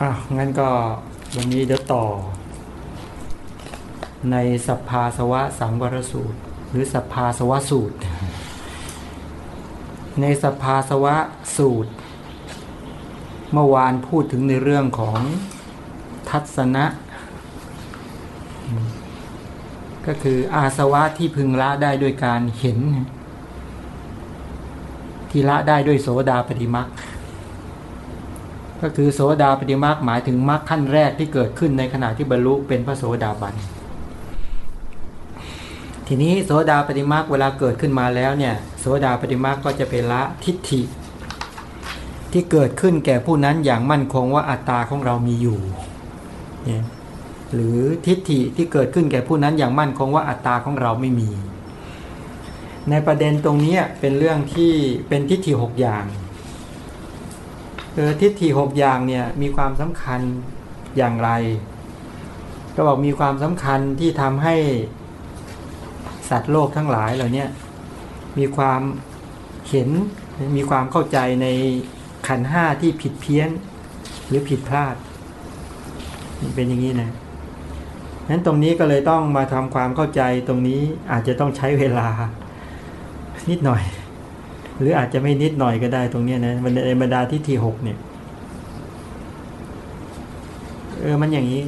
อะงั้นก็วันนี้เดี๋ยวต่อ ในสัพพาสวะสังวรสูตร หรือสัพพาสวะสูตร ในสัพพาสวะสูตร เมื่อวานพูดถึงในเรื่องของทัศนะ ก็คืออาสวะที่พึงละได้ด้วยการเห็น ที่ละได้ด้วยโสดาปฏิมัก ก็คือโสดาปฏิมักหมายถึงมรรคขั้นแรกที่เกิดขึ้นในขณะที่บรรลุเป็นพระโสดาบัน ทีนี้โสดาปฏิมักเวลาเกิดขึ้นมาแล้วเนี่ยโสดาปฏิมักก็จะเป็นละทิฏฐิ ที่เกิดขึ้นแก่ผู้นั้นอย่างมั่นคงว่าอัตตาของเรามีอยู่เนี่ยหรือทิฏฐิที่เกิดขึ้นแก่ผู้นั้นอย่างมั่นคงว่าอัตตาของเราไม่มี ในประเด็นตรงนี้เป็นเรื่องที่เป็นทิฏฐิหกอย่าง ทิฏฐิหกอย่างเนี่ยมีความสำคัญอย่างไร ก็บอกมีความสำคัญที่ทำให้สัตว์โลกทั้งหลายเหล่านี้มีความเห็นมีความเข้าใจในขันห้าที่ผิดเพี้ยนหรือผิดพลาดเป็นอย่างนี้นะนั้นตรงนี้ก็เลยต้องมาทำความเข้าใจตรงนี้อาจจะต้องใช้เวลานิดหน่อย หรืออาจจะไม่นิดหน่อยก็ได้ตรงนี้นะมันในบรรดาที่ทีหกเนี่ยเออมันอย่างนี้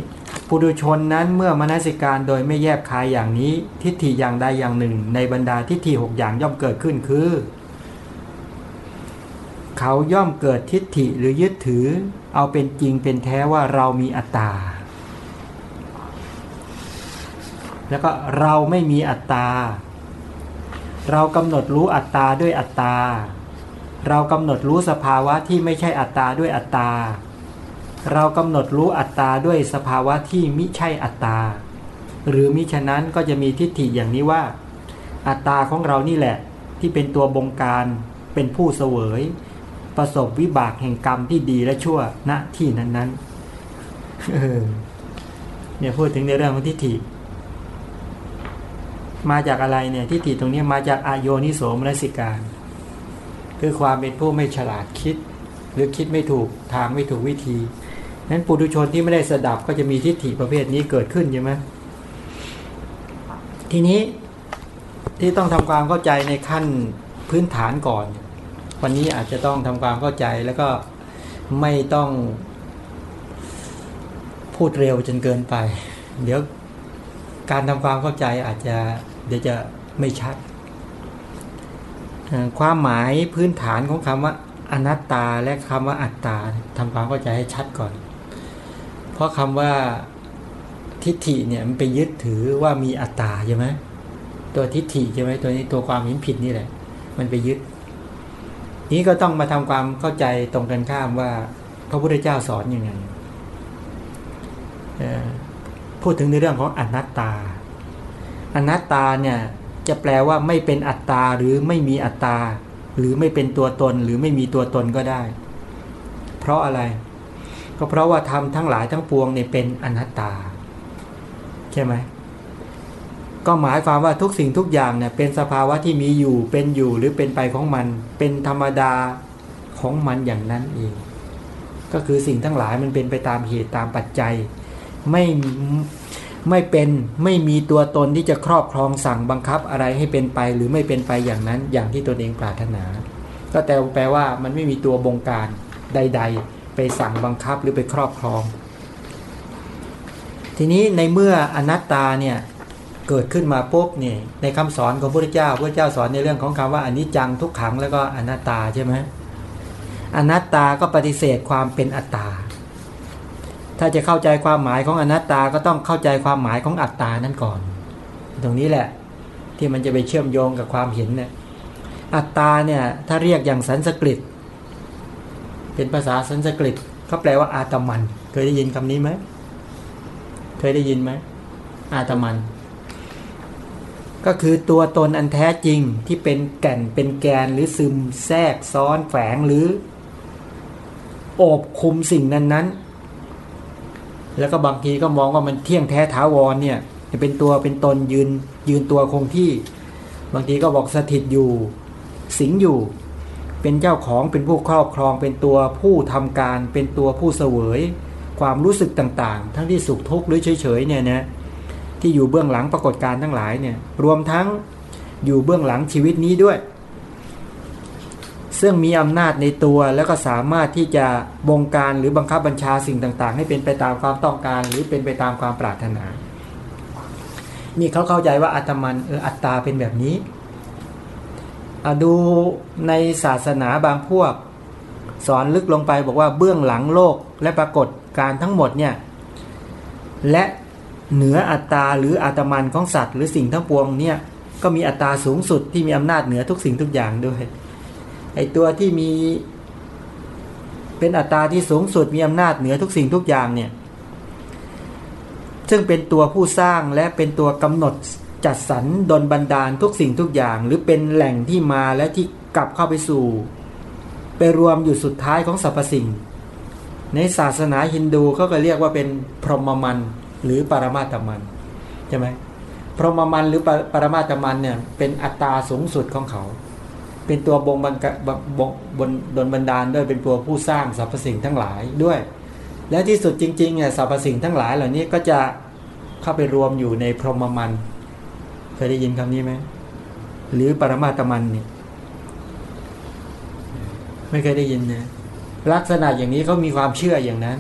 ปุถุชนนั้นเมื่อมนสิการโดยไม่แยบคายอย่างนี้ ทิฏฐิอย่างใดอย่างหนึ่ง ในบรรดาทิฏฐิหกอย่างย่อมเกิดขึ้นคือ เขาย่อมเกิดทิฏฐิหรือยึดถือ เอาเป็นจริงเป็นแท้ว่าเรามีอัตตา แล้วก็เราไม่มีอัตตา เรากำหนดรู้อัตตาด้วยอัตตา เรากำหนดรู้สภาวะที่ไม่ใช่อัตตาด้วยอัตตา เรากำหนดรู้อัตตาด้วยสภาวะที่มิใช่อัตตา หรือมิฉะนั้นก็จะมีทิฏฐิอย่างนี้ว่า อัตตาของเรานี่แหละ ที่เป็นตัวบงการเป็นผู้เสวย ประสบวิบากแห่งกรรมที่ดีและชั่วณที่นั้นๆเนี่ยพูดถึงในเรื่องของทิฏฐิ มาจากอะไรเนี่ยทิฏฐิตรงนี้มาจากอโยนิโสมนสิการ คือความเป็นผู้ไม่ฉลาดคิด หรือคิดไม่ถูกทางไม่ถูกวิธีนั้นปุถุชนที่ไม่ได้สดับก็จะมีทิฏฐิประเภทนี้เกิดขึ้นใช่ไหมทีนี้ที่ต้องทำความเข้าใจในขั้นพื้นฐานก่อน วันนี้อาจจะต้องทำความเข้าใจแล้วก็ไม่ต้องพูดเร็วจนเกินไป เดี๋ยวการทำความเข้าใจอาจจะ เดี๋ยวจะไม่ชัด ความหมายพื้นฐานของคำว่าอนัตตาและคำว่าอัตตาทำความเข้าใจให้ชัดก่อน เพราะคำว่าทิฏฐิเนี่ยมันไปยึดถือว่ามีอัตตาใช่ไหมตัวทิฏฐิใช่ไหมตัวนี้ตัวความเห็นผิดนี่แหละ มันไปยึด นี้ก็ต้องมาทำความเข้าใจตรงกันข้ามว่า พระพุทธเจ้าสอนอยังไงพูดถึงในเรื่องของอนัตตา อนัตตาเนี่ยจะแปลว่าไม่เป็นอัตตาหรือไม่มีอัตตา หรือไม่เป็นตัวตนหรือไม่มีตัวตนก็ได้ เพราะอะไร ก็เพราะว่าทำทั้งหลายทั้งปวงเนี่ยเป็นอนัตตา ใช่ไหมก็หมายความว่าทุกสิ่งทุกอย่างเนี่ยเป็นสภาวะที่มีอยู่เป็นอยู่หรือเป็นไปของมัน เป็นธรรมดาของมันอย่างนั้นเอง ก็คือสิ่งทั้งหลายมันเป็นไปตามเหตุตามปัจจัย ไม่ ไม่เป็นไม่มีตัวตนที่จะครอบครองสั่งบังคับอะไรให้เป็นไปหรือไม่เป็นไปอย่างนั้นอย่างที่ตนเองปรารถนา ก็แต่แปลว่ามันไม่มีตัวบงการใด ๆ ไปสั่งบังคับหรือไปครอบครอง ทีนี้ในเมื่ออนัตตาเนี่ยเกิดขึ้นมาปุ๊บเนี่ยในคำสอนของพระพุทธเจ้าพระเจ้าสอนในเรื่องของคำว่าอนิจจังทุกขังแล้วก็อนัตตาใช่ไหมอนัตตาก็ปฏิเสธความเป็นอัตตา ถ้าจะเข้าใจความหมายของอนัตตาก็ต้องเข้าใจความหมายของอัตตานั้นก่อน ตรงนี้แหละที่มันจะไปเชื่อมโยงกับความเห็นเนี่ยอัตตาเนี่ยถ้าเรียกอย่างสันสกฤต เป็นภาษาสันสกฤตเขาแปลว่าอาตมัน เคยได้ยินคำนี้ไหมเคยได้ยินไหมอาตมัน ก็คือตัวตนอันแท้จริงที่เป็นแก่นเป็นแกนหรือซึมแทรกซ้อนแฝงหรือ โอบคุมสิ่งนั้นนั้น แล้วก็บางทีก็มองว่ามันเที่ยงแท้ถาวรเนี่ยเป็นตัวเป็นตนยืนยืนตัวคงที่ บางทีก็บอกสถิตอยู่ สิงอยู่ เป็นเจ้าของเป็นผู้ครอบครองเป็นตัวผู้ทำการ เป็นตัวผู้เสวย ความรู้สึกต่างๆ ทั้งที่สุขทุกข์หรือเฉยๆเนี่ยนะที่อยู่เบื้องหลังปรากฏการณ์ทั้งหลายเนี่ยรวมทั้งอยู่เบื้องหลังชีวิตนี้ด้วย ซึ่งมีอำนาจในตัวแล้วก็สามารถที่จะบงการหรือบังคับบัญชาสิ่งต่าง ๆ ให้เป็นไปตามความต้องการ หรือเป็นไปตามความปรารถนา นี่เขาเข้าใจว่าอัตมันเอออัตตาเป็นแบบนี้ดูในศาสนาบางพวก สอนลึกลงไปบอกว่าเบื้องหลังโลกและปรากฏการทั้งหมดเนี่ยและเหนืออัตตาหรืออัตมันของสัตว์ หรือสิ่งทั้งปวงเนี่ยก็มีอัตตาสูงสุดที่มีอำนาจเหนือทุกสิ่งทุกอย่างด้วย ไอตัวที่มีเป็นอัตตาที่สูงสุดมีอำนาจเหนือทุกสิ่งทุกอย่างเนี่ยซึ่งเป็นตัวผู้สร้างและเป็นตัวกำหนดจัดสรรดนบันดาลทุกสิ่งทุกอย่าง หรือเป็นแหล่งที่มาและที่กลับเข้าไปสู่ ไปรวมอยู่สุดท้ายของสรรพสิ่ง ในศาสนาฮินดูเขาก็เรียกว่าเป็นพรหมมันหรือปรมาตมันใช่ไหมพรหมมันหรือปรมาตมันเนี่ยเป็นอัตตาสูงสุดของเขา เป็นตัวบงบังบงบนดนบันดาลด้วยเป็นตัวผู้สร้างสรรพสิ่งทั้งหลายด้วย และที่สุดจริงๆเนี่ยสรรพสิ่งทั้งหลายเหล่านี้ก็จะเข้าไปรวมอยู่ในพรหมมันเคยได้ยินคำนี้ไหมหรือปรมาตมันเนี่ยไม่เคยได้ยินนะลักษณะอย่างนี้เขามีความเชื่ออย่างนั้น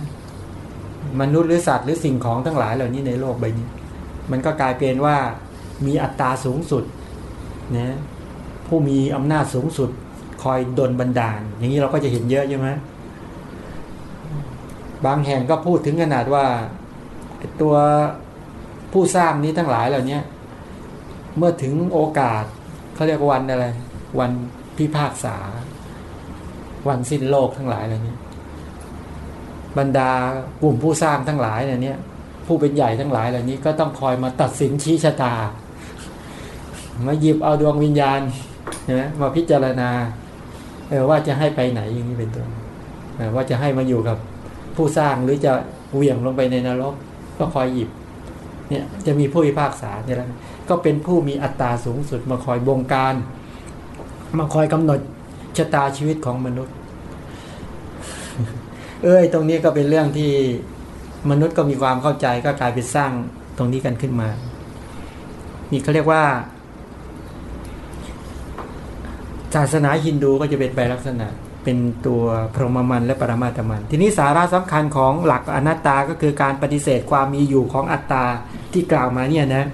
มนุษย์หรือสัตว์หรือสิ่งของทั้งหลายเหล่านี้ในโลกใบนี้ มันก็กลายเป็นว่ามีอัตราสูงสุดนะ ผู้มีอำนาจสูงสุด คอยดลบันดาล อย่างนี้เราก็จะเห็นเยอะใช่ไหมบางแห่งก็พูดถึงขนาดว่าตัวผู้สร้างนี้ทั้งหลายเหล่านี้เมื่อถึงโอกาสเขาเรียกวันอะไร วันพิพากษา วันสิ้นโลกทั้งหลายอะไรนี้บรรดากลุ่มผู้สร้างทั้งหลายเหล่านี้ผู้เป็นใหญ่ทั้งหลายเหล่านี้ก็ต้องคอยมาตัดสินชี้ชะตามาหยิบเอาดวงวิญญาณ นะมาพิจารณาเออว่าจะให้ไปไหนอย่างนี้เป็นต้นว่าจะให้มาอยู่กับผู้สร้างหรือจะเหวี่ยงลงไปในนรก ก็คอยหยิบเนี่ยจะมีผู้พิพากษาเนี่ยแหละก็เป็นผู้มีอัตราสูงสุดมาคอยบงการ มาคอยกำหนดชะตาชีวิตของมนุษย์ เอ้ยตรงนี้ก็เป็นเรื่องที่มนุษย์ก็มีความเข้าใจก็กลายเป็นสร้างตรงนี้กันขึ้นมานี่เขาเรียกว่า ศาสนาฮินดูก็จะเป็นไปลักษณะ เป็นตัวพรหมมันและปรมาตมัน ทีนี้สาระสำคัญของหลักอนัตตาก็คือการปฏิเสธความมีอยู่ของอัตตาที่กล่าวมาเนี่ยนะ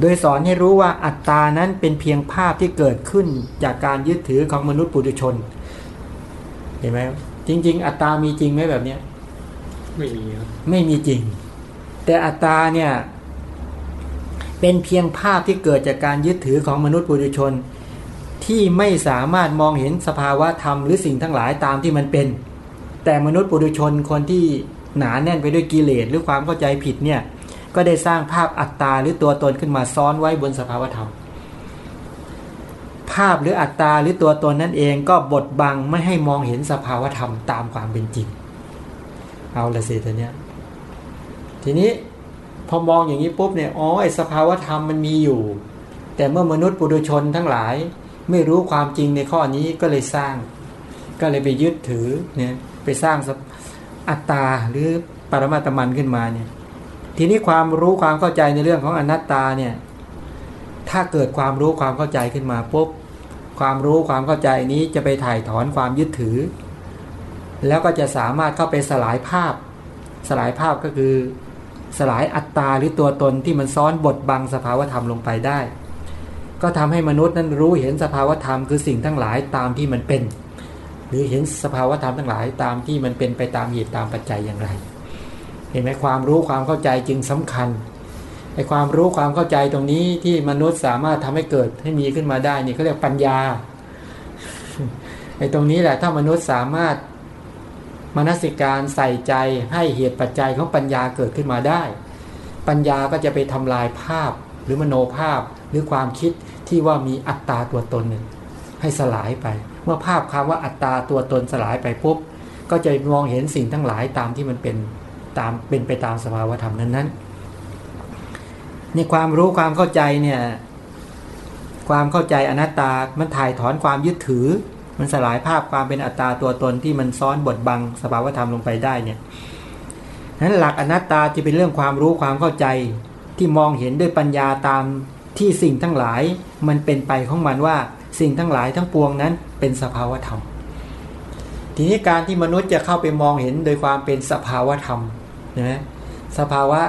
โดยสอนให้รู้ว่าอัตตานั้นเป็นเพียงภาพที่เกิดขึ้นจากการยึดถือของมนุษย์ปุถุชน เห็นไหมจริง ๆ อัตตามีจริงไหมแบบเนี้ยไม่มีครับไม่มีจริง แต่อัตตาเนี่ยเป็นเพียงภาพที่เกิดจากการยึดถือของมนุษย์ปุถุชน ที่ไม่สามารถมองเห็นสภาวะธรรมหรือสิ่งทั้งหลายตามที่มันเป็น แต่มนุษย์ปุถุชนคนที่หนาแน่นไปด้วยกิเลสหรือความเข้าใจผิดเนี่ยก็ได้สร้างภาพอัตตาหรือตัวตนขึ้นมาซ้อนไว้บนสภาวธรรม ภาพหรืออัตตาหรือตัวตนนั่นเองก็บดบังไม่ให้มองเห็นสภาวธรรมตามความเป็นจริง เอาละสิทีเนี้ยทีนี้พอมองอย่างนี้ปุ๊บเนี่ยอ๋อไอสภาวธรรมมันมีอยู่ แต่เมื่อมนุษย์ปุถุชนทั้งหลาย ไม่รู้ความจริงในข้อนี้ก็เลยสร้าง ก็เลยไปยึดถือเนี่ยไปสร้างอัตตาหรือปรมาตมันขึ้นมาเนี่ยทีนี้ความรู้ความเข้าใจในเรื่องของอนัตตาเนี่ยถ้าเกิดความรู้ความเข้าใจขึ้นมาปุ๊บความรู้ความเข้าใจนี้จะไปถ่ายถอนความยึดถือ แล้วก็จะสามารถเข้าไปสลายภาพ สลายภาพก็คือ สลายอัตตาหรือตัวตนที่มันซ้อนบทบังสภาวธรรมลงไปได้ ก็ทำให้มนุษย์นั้นรู้เห็นสภาวธรรมคือสิ่งทั้งหลายตามที่มันเป็น หรือเห็นสภาวธรรมทั้งหลายตามที่มันเป็นไปตามเหตุตามปัจจัยอย่างไร เห็นไหมความรู้ความเข้าใจจึงสำคัญไอ้ความรู้ความเข้าใจตรงนี้ที่มนุษย์สามารถทำให้เกิดให้มีขึ้นมาได้นี่เขาเรียกปัญญาไอ้ตรงนี้แหละถ้ามนุษย์สามารถมนสิการใส่ใจให้เหตุปัจจัยของปัญญาเกิดขึ้นมาได้ ปัญญาก็จะไปทำลายภาพหรือมโนภาพ หรือความคิดที่ว่ามีอัตตาตัวตนหนึ่งให้สลายไป เมื่อภาพคำว่าอัตตาตัวตนสลายไปปุ๊บก็จะมองเห็นสิ่งทั้งหลายตามที่มันเป็นตามเป็นไปตามสภาวธรรมนั้นๆในความรู้ความเข้าใจเนี่ยความเข้าใจอนัตตา มันถ่ายถอนความยึดถือ มันสลายภาพความเป็นอัตตาตัวตนที่มันซ้อนบทบังสภาวธรรมลงไปได้เนี่ยนั้นหลักอนัตตาจะเป็นเรื่องความรู้ความเข้าใจที่มองเห็นด้วยปัญญาตาม ที่สิ่งทั้งหลายมันเป็นไปของมันว่า สิ่งทั้งหลายทั้งปวงนั้นเป็นสภาวธรรม ทีนี้การที่มนุษย์จะเข้าไปมองเห็นโดยความเป็นสภาวธรรมนะสภาวะ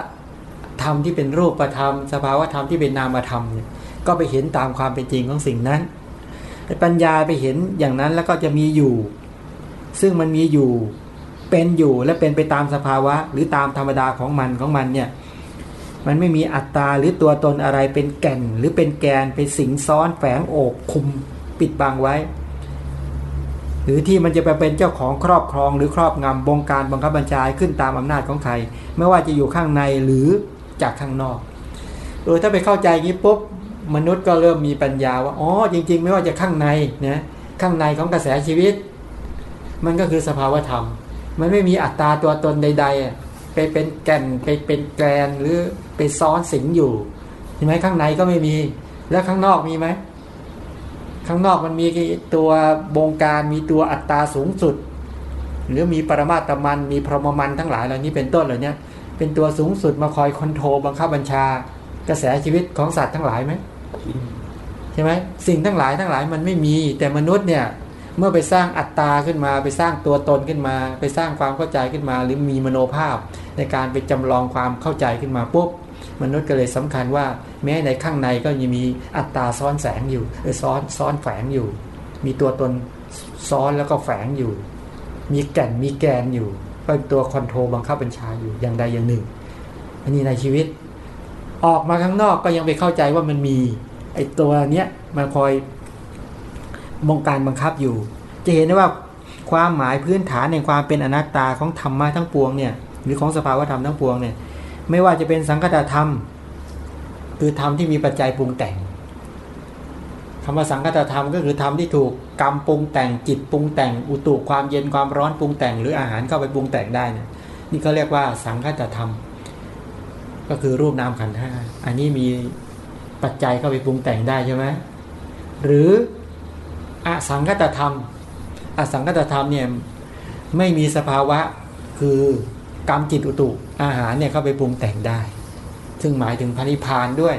ธรรมที่เป็นรูปธรรม สภาวะธรรมที่เป็นนามธรรมเนี่ยก็ไปเห็นตามความเป็นจริงของสิ่งนั้นปัญญาไปเห็นอย่างนั้นแล้วก็จะมีอยู่ ซึ่งมันมีอยู่เป็นอยู่และเป็นไปตามสภาวะ หรือตามธรรมดาของมันของมันเนี่ย มันไม่มีอัตตาหรือตัวตนอะไรเป็นแก่นหรือเป็นแกนเป็นสิงซ้อนแฝงโอบคุมปิดบังไว้ หรือที่มันจะไปเป็นเจ้าของครอบครองหรือครอบงำบงการบังคับบัญชาขึ้นตามอำนาจของใคร ไม่ว่าจะอยู่ข้างในหรือจากข้างนอกเออถ้าไปเข้าใจงี้ปุ๊บมนุษย์ก็เริ่มมีปัญญาว่าอ๋อจริง ๆ ไม่ว่าจะข้างในนะข้างในของกระแสชีวิต มันก็คือสภาวธรรม มันไม่มีอัตตาตัวตนใด ๆ ไปเป็นแก่นไปเป็นแกนหรือ ไปซ้อนสิงอยู่เห็นไหมข้างในก็ไม่มี แล้วข้างนอกมีไหมข้างนอกมันมีตัวบงการมีตัวอัตราสูงสุด หรือมีปรมาตมันมีพรหมมันทั้งหลายเหล่านี้เป็นต้นเหล่านี้เป็นตัวสูงสุดมาคอยคอนโทรลบังคับบัญชา กระแสชีวิตของสัตว์ทั้งหลายไหมใช่ไหมสิ่งทั้งหลายทั้งหลายมันไม่มี แต่มนุษย์เนี่ยเมื่อไปสร้างอัตตาขึ้นมา ไปสร้างตัวตนขึ้นมา ไปสร้างความเข้าใจขึ้นมา หรือมีมโนภาพในการไปจำลองความเข้าใจขึ้นมาปุ๊บ มนุษย์ก็เลยสำคัญว่า แม้ในข้างในก็ยังมีอัตตาซ้อนแสงอยู่ซ้อนซ้อนแฝงอยู่ มีตัวตนซ้อนแล้วก็แฝงอยู่ มีแก่นมีแกนอยู่เป็นตัวคอนโทรลบังคับบัญชาอยู่อย่างใดอย่างหนึ่ง อันนี้ในชีวิต ออกมาข้างนอกก็ยังไปเข้าใจว่ามันมีไอ้ตัวเนี้ยมันคอยบงการบังคับอยู่ จะเห็นได้ว่าความหมายพื้นฐานในความเป็นอนัตตาของธรรมะทั้งปวงเนี่ยหรือของสภาวธรรมทั้งปวงเนี่ย ไม่ว่าจะเป็นสังคตธรรม คือธรรมที่มีปัจจัยปรุงแต่งคำว่าสังคตธรรมก็คือธรรมที่ถูกกรรมปรุงแต่งจิตปรุงแต่ง อุตุความเย็นความร้อนปรุงแต่ง หรืออาหารเข้าไปปรุงแต่งได้นี่ยนี่เขาเรียกว่าสังคตธรรม ก็คือรูปนามขันธ์ห้าอันนี้มีปัจจัยเข้าไปปรุงแต่งได้ใช่ไหมหรืออสังคตธรรมอสังคตธรรมเนี่ยไม่มีสภาวะคือ กรรมจิตอุตุอาหารเนี่ยเข้าไปปรุงแต่งได้ ซึ่งหมายถึงพันิพานด้วย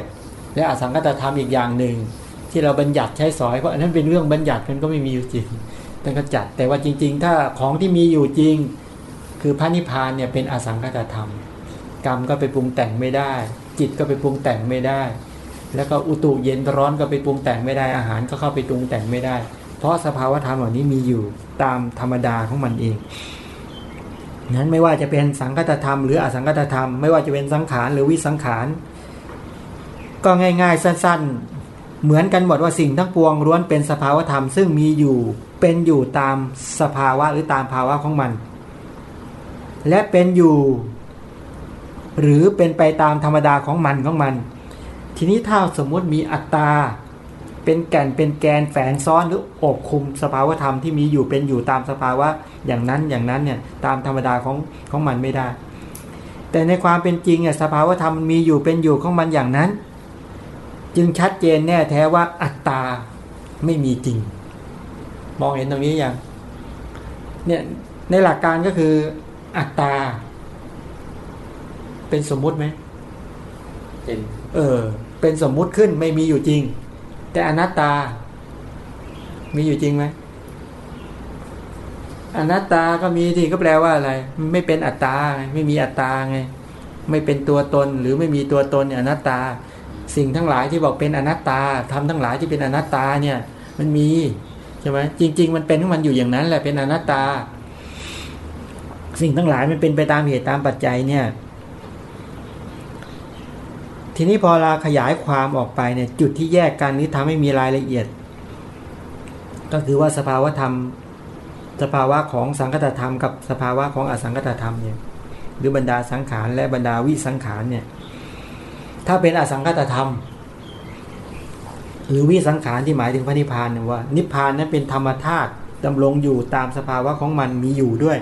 และอสังคตธรรมอีกอย่างหนึ่ง ที่เราบัญญัติใช้สอยเพราะอันนั้นเป็นเรื่องบัญญัติมันก็ไม่มีอยู่จริงเป็นก็จัดแต่ว่าจริง ๆ ถ้าของที่มีอยู่จริง คือพระนิพพานเนี่ยเป็นอสังคตธรรม กรรมก็ไปปรุงแต่งไม่ได้ จิตก็ไปปรุงแต่งไม่ได้ แล้วก็อุตุเย็นร้อนก็ไปปรุงแต่งไม่ได้อาหารก็เข้าไปปรุงแต่งไม่ได้ เพราะสภาวะธรรมเหล่านี้มีอยู่ตามธรรมดาของมันเอง นั้นไม่ว่าจะเป็นสังคตธรรมหรืออสังคตธรรม ไม่ว่าจะเป็นสังขารหรือวิสังขาร ก็ง่ายๆ สั้นๆ เหมือนกันหมดว่าสิ่งทั้งปวงล้วนเป็นสภาวธรรม ซึ่งมีอยู่เป็นอยู่ตามสภาวะหรือตามภาวะของมัน และเป็นอยู่ หรือเป็นไปตามธรรมดาของมันของมัน ทีนี้ถ้าสมมุติมีอัตตา เป็นแก่นเป็นแกนแฝงซ้อนหรืออบคุมสภาวธรรมที่มีอยู่เป็นอยู่ตามสภาวะอย่างนั้นอย่างนั้นเนี่ยตามธรรมดาของของมันไม่ได้ แต่ในความเป็นจริงเนี่ยสภาวธรรมมีอยู่เป็นอยู่ของมันอย่างนั้น จึงชัดเจนแน่แท้ว่าอัตตาไม่มีจริง มองเห็นตรงนี้อย่างเนี่ยในหลักการก็คืออัตตา เป็นสมมุติไหมเป็นเออเป็นสมมุติขึ้นไม่มีอยู่จริง แต่อนัตตา มีอยู่จริงไหมอนัตตาก็มีที่ก็แปลว่าอะไร ไม่เป็นอัตตาไงไม่มีอัตตาไงไม่เป็นตัวตนหรือไม่มีตัวตนอนัตตา สิ่งทั้งหลายที่บอกเป็นอนัตตาทำทั้งหลายที่เป็นอนัตตาเนี่ย มันมีใช่ไหมจริง ๆ มันเป็นของมันอยู่อย่างนั้นแหละเป็นอนัตตา สิ่งทั้งหลายมันเป็นไปตามเหตุตามปัจจัยเนี่ย ทีนี้พอเราขยายความออกไปเนี่ยจุดที่แยกกันนี้ทำให้มีรายละเอียด ก็คือว่าสภาวธรรม สภาวะของสังคตธรรม กับสภาวะของอสังคตธรรมเนี่ยหรือบรรดาสังขารและบรรดาวิสังขารเนี่ยถ้าเป็นอสังคตธรรม หรือวิสังขารที่หมายถึงพระนิพพานเนี่ยว่า นิพพานนั้นเป็นธรรมธาตุดำรงอยู่ตามสภาวะของมันมีอยู่ด้วย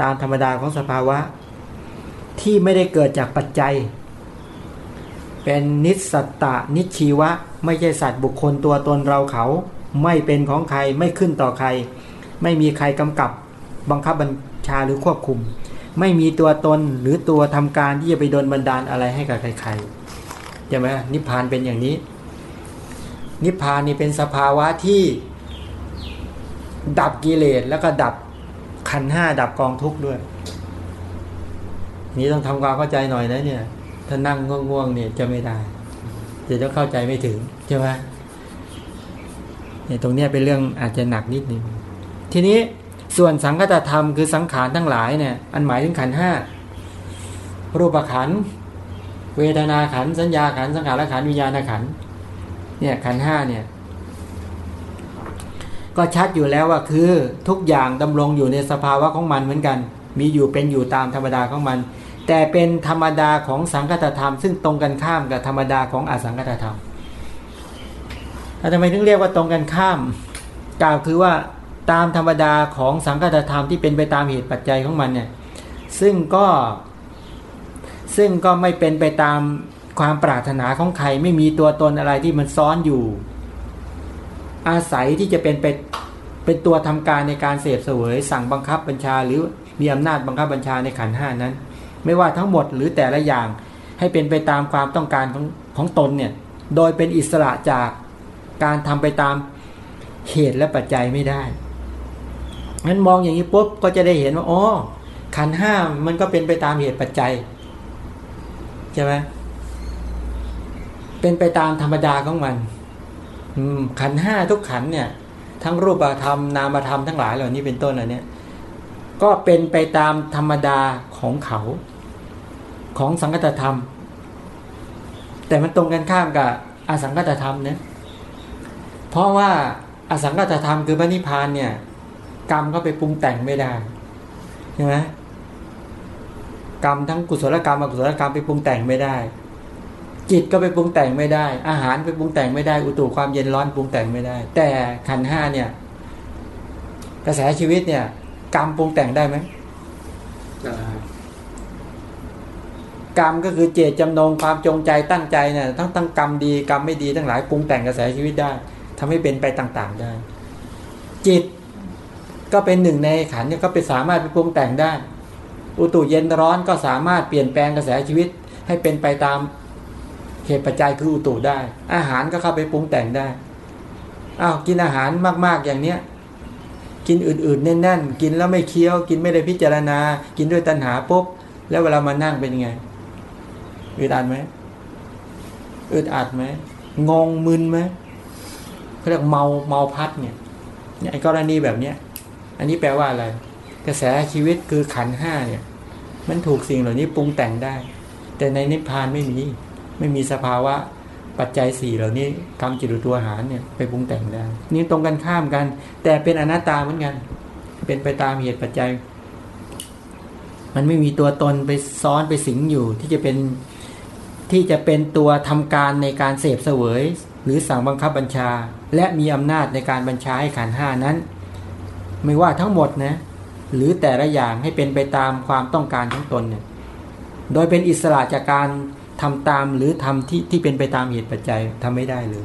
ตามธรรมดาของสภาวะที่ไม่ได้เกิดจากปัจจัย เป็นนิสตตะนิชีวะ ไม่ใช่สัตว์บุคคลตัวตนเราเขา ไม่เป็นของใครไม่ขึ้นต่อใคร ไม่มีใครกำกับบังคับบัญชาหรือควบคุม ไม่มีตัวตนหรือตัวทำการที่จะไปโดนบันดาลอะไรให้กับใครๆใช่ไหมนิพพานเป็นอย่างนี้ นิพพานนี่เป็นสภาวะที่ดับกิเลสแล้วก็ดับขันห้าดับกองทุกข์ด้วย นี่ต้องทำความเข้าใจหน่อยนะเนี่ย ถ้านั่งง่วงๆเนี่ยจะไม่ได้จะต้องเข้าใจไม่ถึงใช่ไหมเนี่ยตรงเนี้ยเป็นเรื่องอาจจะหนักนิดนึงทีนี้ส่วนสังคตธรรมคือสังขารทั้งหลายเนี่ย อันหมายถึงขันห้ารูปขันเวทนาขันสัญญาขันสังขารขันวิญญาณขันเนี่ยขันห้าเนี่ย ก็ชัดอยู่แล้วว่าคือทุกอย่างดำรงอยู่ในสภาวะของมันเหมือนกัน มีอยู่เป็นอยู่ตามธรรมดาของมัน แต่เป็นธรรมดาของสังคตธรรม ซึ่งตรงกันข้ามกับธรรมดาของอสังคตธรรมทำไมถึงเรียกว่าตรงกันข้ามกล่าวคือว่าตามธรรมดาของสังคตธรรมที่เป็นไปตามเหตุปัจจัยของมันเนี่ยซึ่งก็ซึ่งก็ไม่เป็นไปตามความปรารถนาของใครไม่มีตัวตนอะไรที่มันซ้อนอยู่ อาศัยที่จะเป็นไปเป็นตัวทำการในการเสพเสวย สั่งบังคับบัญชาหรือมีอำนาจบังคับบัญชาในขันห้านั้น ไม่ว่าทั้งหมดหรือแต่ละอย่าง ให้เป็นไปตามความต้องการของของตนเนี่ยโดยเป็นอิสระจากการทำไปตามเหตุและปัจจัยไม่ได้งั้นมองอย่างนี้ปุ๊บก็จะได้เห็นว่าอ๋อขันห้ามันก็เป็นไปตามเหตุปัจจัยใช่ไหมเป็นไปตามธรรมดาของมัน อืม ขันห้าทุกขันเนี่ย ทั้งรูปธรรมนามธรรมทั้งหลายเหล่านี้เป็นต้นอะไรเนี่ย ก็เป็นไปตามธรรมดาของเขา ของสังกัตธรรม แต่มันตรงกันข้ามกับอสังกัตธรรมเนี่ยเพราะว่าอสังกัตธรรมคือพระนิพพานเนี่ย กรรมก็ไปปรุงแต่งไม่ได้ใช่ไหมกรรมทั้งกุศลกรรมอกุศลกรรมไปปรุงแต่งไม่ได้ จิตก็ไปปรุงแต่งไม่ได้ อาหารไปปรุงแต่งไม่ได้ อุตุความเย็นร้อนปรุงแต่งไม่ได้ แต่ขันห้าเนี่ย กระแสชีวิตเนี่ย กรรมปรุงแต่งได้ไหม กรรมก็คือเจตจำนงความจงใจตั้งใจเนี่ยทั้งทั้งกรรมดีกรรมไม่ดีทั้งหลายปรุงแต่งกระแสชีวิตได้ทำให้เป็นไปต่างๆได้ จิตก็เป็นหนึ่งในขันเนี่ยก็ไปสามารถไปปรุงแต่งได้ อุตุเย็นร้อนก็สามารถเปลี่ยนแปลงกระแสชีวิต ให้เป็นไปตามเหตุปัจจัยคืออุตุได้ อาหารก็เข้าไปปรุงแต่งได้อ้าวกินอาหารมากๆอย่างเนี้ยกินอื่นๆแน่นๆ กินแล้วไม่เคี้ยว กินไม่ได้พิจารณา กินด้วยตัณหาปุ๊บ แล้วเวลามานั่งเป็นไง อึดอัดไหมอึดอัดไหมงงมึนไหมเขาเรียกเมาเมาพัดเนี่ยไอ้กรณีแบบเนี้ยอันนี้แปลว่าอะไร กระแสชีวิตคือขันห้าเนี่ย มันถูกสิ่งเหล่านี้ปรุงแต่งได้ แต่ในนิพพานไม่มีไม่มีสภาวะปัจจัยสี่เหล่านี้กรรมจิตตัวหารเนี่ยไปปรุงแต่งได้ นี่ตรงกันข้ามกัน แต่เป็นอนัตตาเหมือนกัน เป็นไปตามเหตุปัจจัย มันไม่มีตัวตนไปซ้อนไปสิงอยู่ที่จะเป็น ที่จะเป็นตัวทำการในการเสพเสวย หรือสั่งบังคับบัญชา และมีอำนาจในการบัญชาให้ขันห้านั้น ไม่ว่าทั้งหมดนะหรือแต่ละอย่างให้เป็นไปตามความต้องการของตนเนี่ยโดยเป็นอิสระจากการทำตามหรือทำที่ที่เป็นไปตามเหตุปัจจัยทำไม่ได้เลย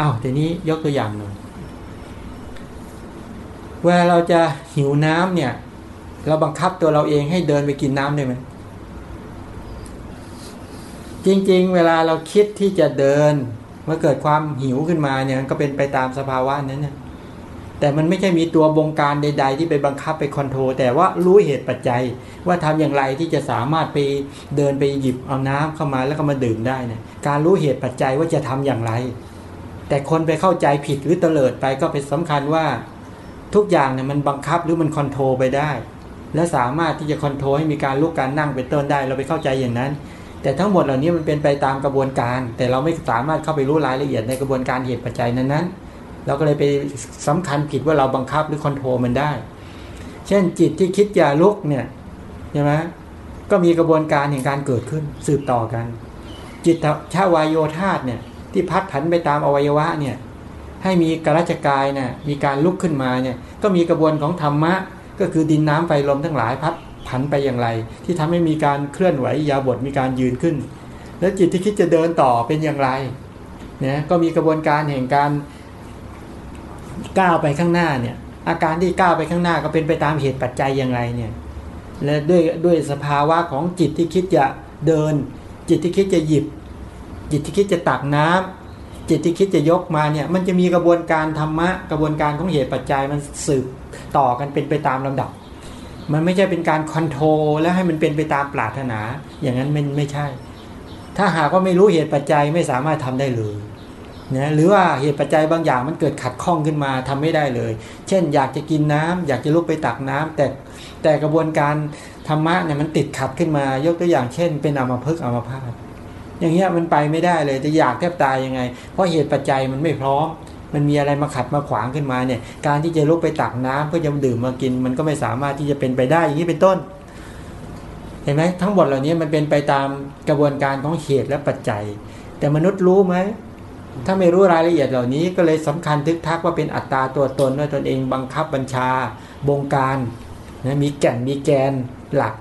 อา้าวทีนี้ยกตัวอย่างหน่อยเวลาเราจะหิวน้ำเนี่ย เราบังคับตัวเราเองให้เดินไปกินน้ำได้ไหม จริง ๆ เวลาเราคิดที่จะเดิน เมื่อเกิดความหิวขึ้นมาเนี่ยก็เป็นไปตามสภาวะนั้นเนี่ยแต่มันไม่ใช่มีตัวบงการใด ๆ ที่ไปบังคับไปคอนโทรลแต่ว่ารู้เหตุปัจจัย ว่าทำอย่างไรที่จะสามารถไปเดินไปหยิบเอาน้ำเข้ามาแล้วก็มาดื่มได้เนี่ยการรู้เหตุปัจจัยว่าจะทำอย่างไร แต่คนไปเข้าใจผิดหรือเตลิดไปก็เป็นสำคัญว่าทุกอย่างเนี่ยมันบังคับหรือมัน control ไปได้ และสามารถที่จะ control ให้มีการลุกการนั่งเป็นต้นได้ เราไปเข้าใจอย่างนั้น แต่ทั้งหมดเหล่านี้มันเป็นไปตามกระบวนการ แต่เราไม่สามารถเข้าไปรู้รายละเอียดในกระบวนการเหตุปัจจัยนั้นๆ เราก็เลยไปสำคัญผิดว่าเราบังคับหรือ control มันได้ เช่นจิตที่คิดอยากลุกเนี่ยใช่ไหมก็มีกระบวนการแห่งการเกิดขึ้นสืบต่อกัน จิตชาวายโยธาตเนี่ยที่พัดผันไปตามอวัยวะเนี่ยให้มีกระจกายเนี่ยมีการลุกขึ้นมาเนี่ยก็มีกระบวนของธรรมะ ก็คือดินน้ำไฟลมทั้งหลายพัด ผันไปอย่างไร ที่ทำให้มีการเคลื่อนไหวยาบทมีการยืนขึ้น แล้วจิตที่คิดจะเดินต่อเป็นอย่างไรเนี่ยก็มีกระบวนการแห่งการก้าวไปข้างหน้าเนี่ยอาการที่ก้าวไปข้างหน้าก็เป็นไปตามเหตุปัจจัยอย่างไรเนี่ยและด้วยด้วยสภาวะของจิตที่คิดจะเดิน จิตที่คิดจะหยิบ จิตที่คิดจะตักน้ำจิตที่คิดจะยกมาเนี่ยมันจะมีกระบวนการธรรมะกระบวนการของเหตุปัจจัยมันสืบต่อกันเป็นไปตามลำดับ มันไม่ใช่เป็นการคอนโทรลแล้วให้มันเป็นไปตามปรารถนา อย่างนั้นมันไม่ใช่ ถ้าหากว่าไม่รู้เหตุปัจจัยไม่สามารถทำได้เลยนะหรือว่าเหตุปัจจัยบางอย่างมันเกิดขัดข้องขึ้นมาทำไม่ได้เลย เช่น อยากจะกินน้ำอยากจะลุกไปตักน้ำแต่แต่กระบวนการธรรมะเนี่ยมันติดขัดขึ้นมายกตัวอย่างเช่น เป็นอมภพอมภาตอย่างเงี้ยมันไปไม่ได้เลยจะอยากแทบตายยังไง เพราะเหตุปัจจัยมันไม่พร้อม มันมีอะไรมาขัดมาขวางขึ้นมาเนี่ย การที่จะลุกไปตักน้ำเพื่อจะดื่มมากิน มันก็ไม่สามารถที่จะเป็นไปได้อย่างนี้เป็นต้น เห็นไหมทั้งหมดเหล่านี้มันเป็นไปตามกระบวนการของเหตุและปัจจัย แต่มนุษย์รู้ไหมถ้าไม่รู้รายละเอียดเหล่านี้ก็เลยสำคัญทึกทักว่าเป็นอัตตาตัวตนว่าตนเองบังคับบัญชา บงการนะมีแก่นมีแกนหลัก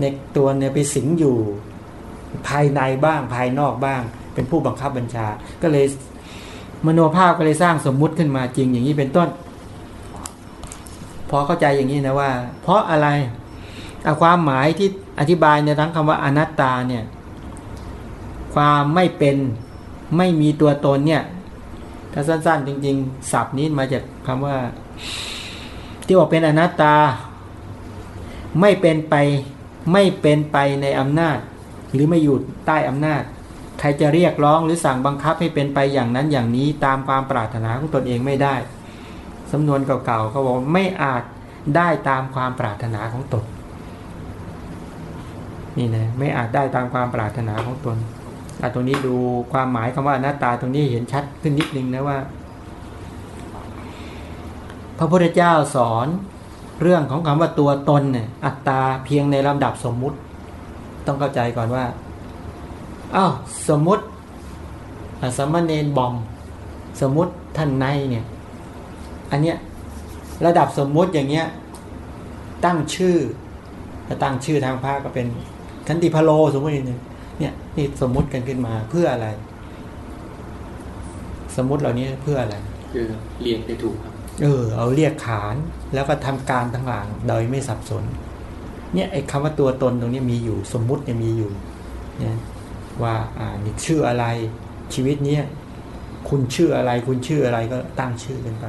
ในตัวเนี่ยไปสิงอยู่ ภายในบ้างภายนอกบ้าง เป็นผู้บังคับบัญชา ก็เลย มโนภาพก็เลยสร้างสมมุติขึ้นมาจริงอย่างนี้เป็นต้น พอเข้าใจอย่างนี้นะว่า เพราะอะไรเอาความหมายที่อธิบายในทั้งคำว่าอนัตตาเนี่ย ความไม่เป็นไม่มีตัวตนเนี่ย ถ้าสั้น ๆ จริง ๆ ศัพท์นี้มาจากคำว่า ที่บอกเป็นอนัตตา ไม่เป็นไป ไม่เป็นไปในอำนาจ หรือไม่อยู่ใต้อำนาจ ใครจะเรียกร้องหรือสั่งบังคับให้เป็นไปอย่างนั้นอย่างนี้ตามความปรารถนาของตนเองไม่ได้สำนวนเก่าๆเขาบอกไม่อาจได้ตามความปรารถนาของตนนี่นะไม่อาจได้ตามความปรารถนาของตนอตรงนี้ดูความหมายคำว่าหน้าตาตรงนี้เห็นชัดขึ้นนิดนึงนะว่า พระพุทธเจ้าสอนเรื่องของคำว่าตัวตนเนี่ยอัตตาเพียงในลำดับสมมุติ ต้องเข้าใจก่อนว่า อ้าวสมมุติสมณเณรบอม สมมุติท่านในเนี่ยอันเนี้ยระดับสมมุติอย่างเงี้ยตั้งชื่อถ้าตั้งชื่อทางภาคก็เป็นคันติพโลสมมตินึงเนี่ยนี่สมมุติกันขึ้นมาเพื่ออะไร สมมุติเหล่านี้เพื่ออะไรคือเรียนได้ถูกครับเออเอาเรียกขานแล้วก็ทำการทั้งหลังโดยไม่สับสน เนี่ยไอ้คำว่าตัวตนตรงนี้มีอยู่ สมมุติเนี่ยมีอยู่เนี่ย ว่าอ่านิชื่ออะไรชีวิตเนี้ยคุณชื่ออะไร คุณชื่ออะไรก็ตั้งชื่อกันไป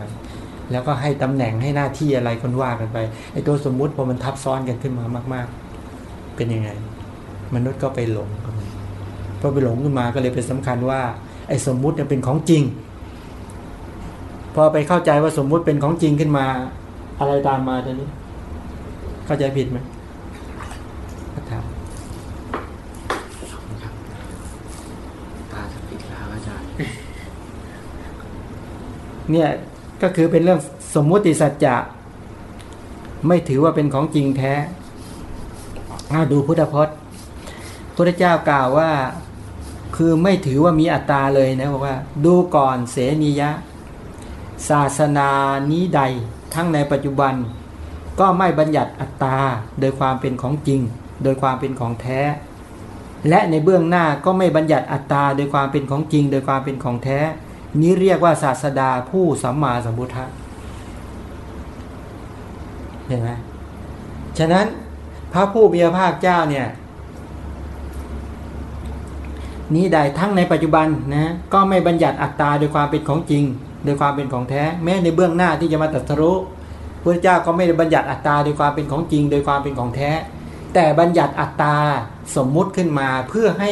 แล้วก็ให้ตำแหน่งให้หน้าที่อะไรคนว่ากันไปไอ้ตัวสมมุติพอมันทับซ้อนกันขึ้นมามาก ๆ เป็นยังไง มนุษย์ก็ไปหลงกันพอไปหลงขึ้นมาก็เลยเป็นสำคัญว่าไอ้สมมุติเนี่ยเป็นของจริง พอไปเข้าใจว่าสมมุติเป็นของจริงขึ้นมา อะไรตามมาตอนนี้ เข้าใจผิดไหมถามตาจะปิดแล้วอาจารย์ เนี่ยก็คือเป็นเรื่องสมมุติสัจจะไม่ถือว่าเป็นของจริงแท้ดูพุทธพจน์พระเจ้ากล่าวว่าคือไม่ถือว่ามีอัตตาเลยนะบอกว่า ดูก่อนเสนียะ ศาสนานี้ใดทั้งในปัจจุบัน ก็ไม่บัญญัติอัตตาโดยความเป็นของจริง โดยความเป็นของแท้ และในเบื้องหน้าก็ไม่บัญญัติอัตตาโดยความเป็นของจริง โดยความเป็นของแท้ นี้เรียกว่าศาสดาผู้สัมมาสัมพุทธะเห็นไหมฉะนั้นพระผู้มีพระภาคเจ้าเนี่ยนี้ใดทั้งในปัจจุบันนะก็ไม่บัญญัติอัตตาโดยความเป็นของจริง โดยความเป็นของแท้ แม้ในเบื้องหน้าที่จะมาตรัสรู้พระเจ้าก็ไม่ได้บัญญัติอัตตาโดยความเป็นของจริง โดยความเป็นของแท้ แต่บัญญัติอัตตาสมมุติขึ้นมาเพื่อให้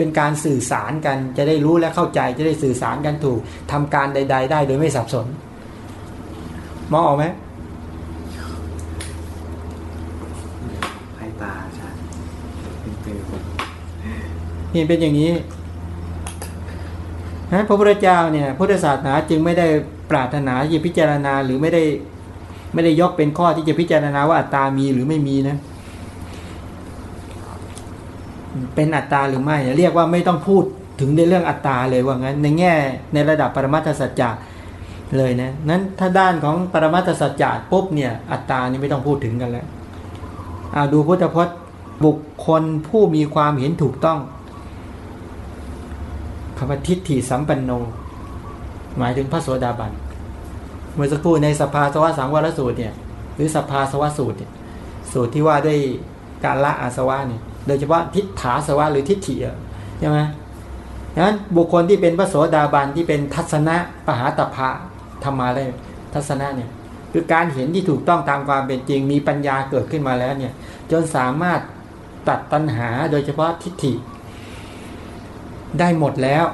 เป็นการสื่อสารกันจะได้รู้และเข้าใจจะได้สื่อสารกันถูกทำการใด ๆ ได้โดยไม่สับสน มองออกไหมนี่เป็นอย่างนี้นะพระพุทธเจ้าเนี่ยพุทธศาสนาจึงไม่ได้ปรารถนาจะพิจารณาหรือไม่ได้ไม่ได้ยกเป็นข้อที่จะพิจารณาว่าอัตตามีหรือไม่มีนะ เป็นอัตตาหรือไม่ เรียกว่าไม่ต้องพูดถึงในเรื่องอัตตาเลยว่างั้นในแง่ในระดับปรมัตถสัจจะเลยนะนั้นถ้าด้านของปรมัตถสัจจะปุ๊บเนี่ยอัตตานี่ไม่ต้องพูดถึงกันแล้วอาดูพุทธพจน์บุคคลผู้มีความเห็นถูกต้องคำว่าทิฏฐิสัมปันโน หมายถึงพระโสดาบันเมื่อสักครู่ในสภาสวะสังวรสูตรเนี่ยหรือสภาสวะสูตรเนี่ยสูตรที่ว่าด้วยการละอาสวะเนี่ย ดยเฉพาะทิฏฐาสวะหรือทิฏฐิใช่ไหมดังนั้นบุคคลที่เป็นพระโสดาบันที่เป็นทัศนะปหาตภะธรรมาได้ทัศนะเนี่ยคือการเห็นที่ถูกต้องตามความเป็นจริงมีปัญญาเกิดขึ้นมาแล้วเนี่ยจนสามารถตัดตัณหาโดยเฉพาะทิฏฐิ ได้หมดแล้ว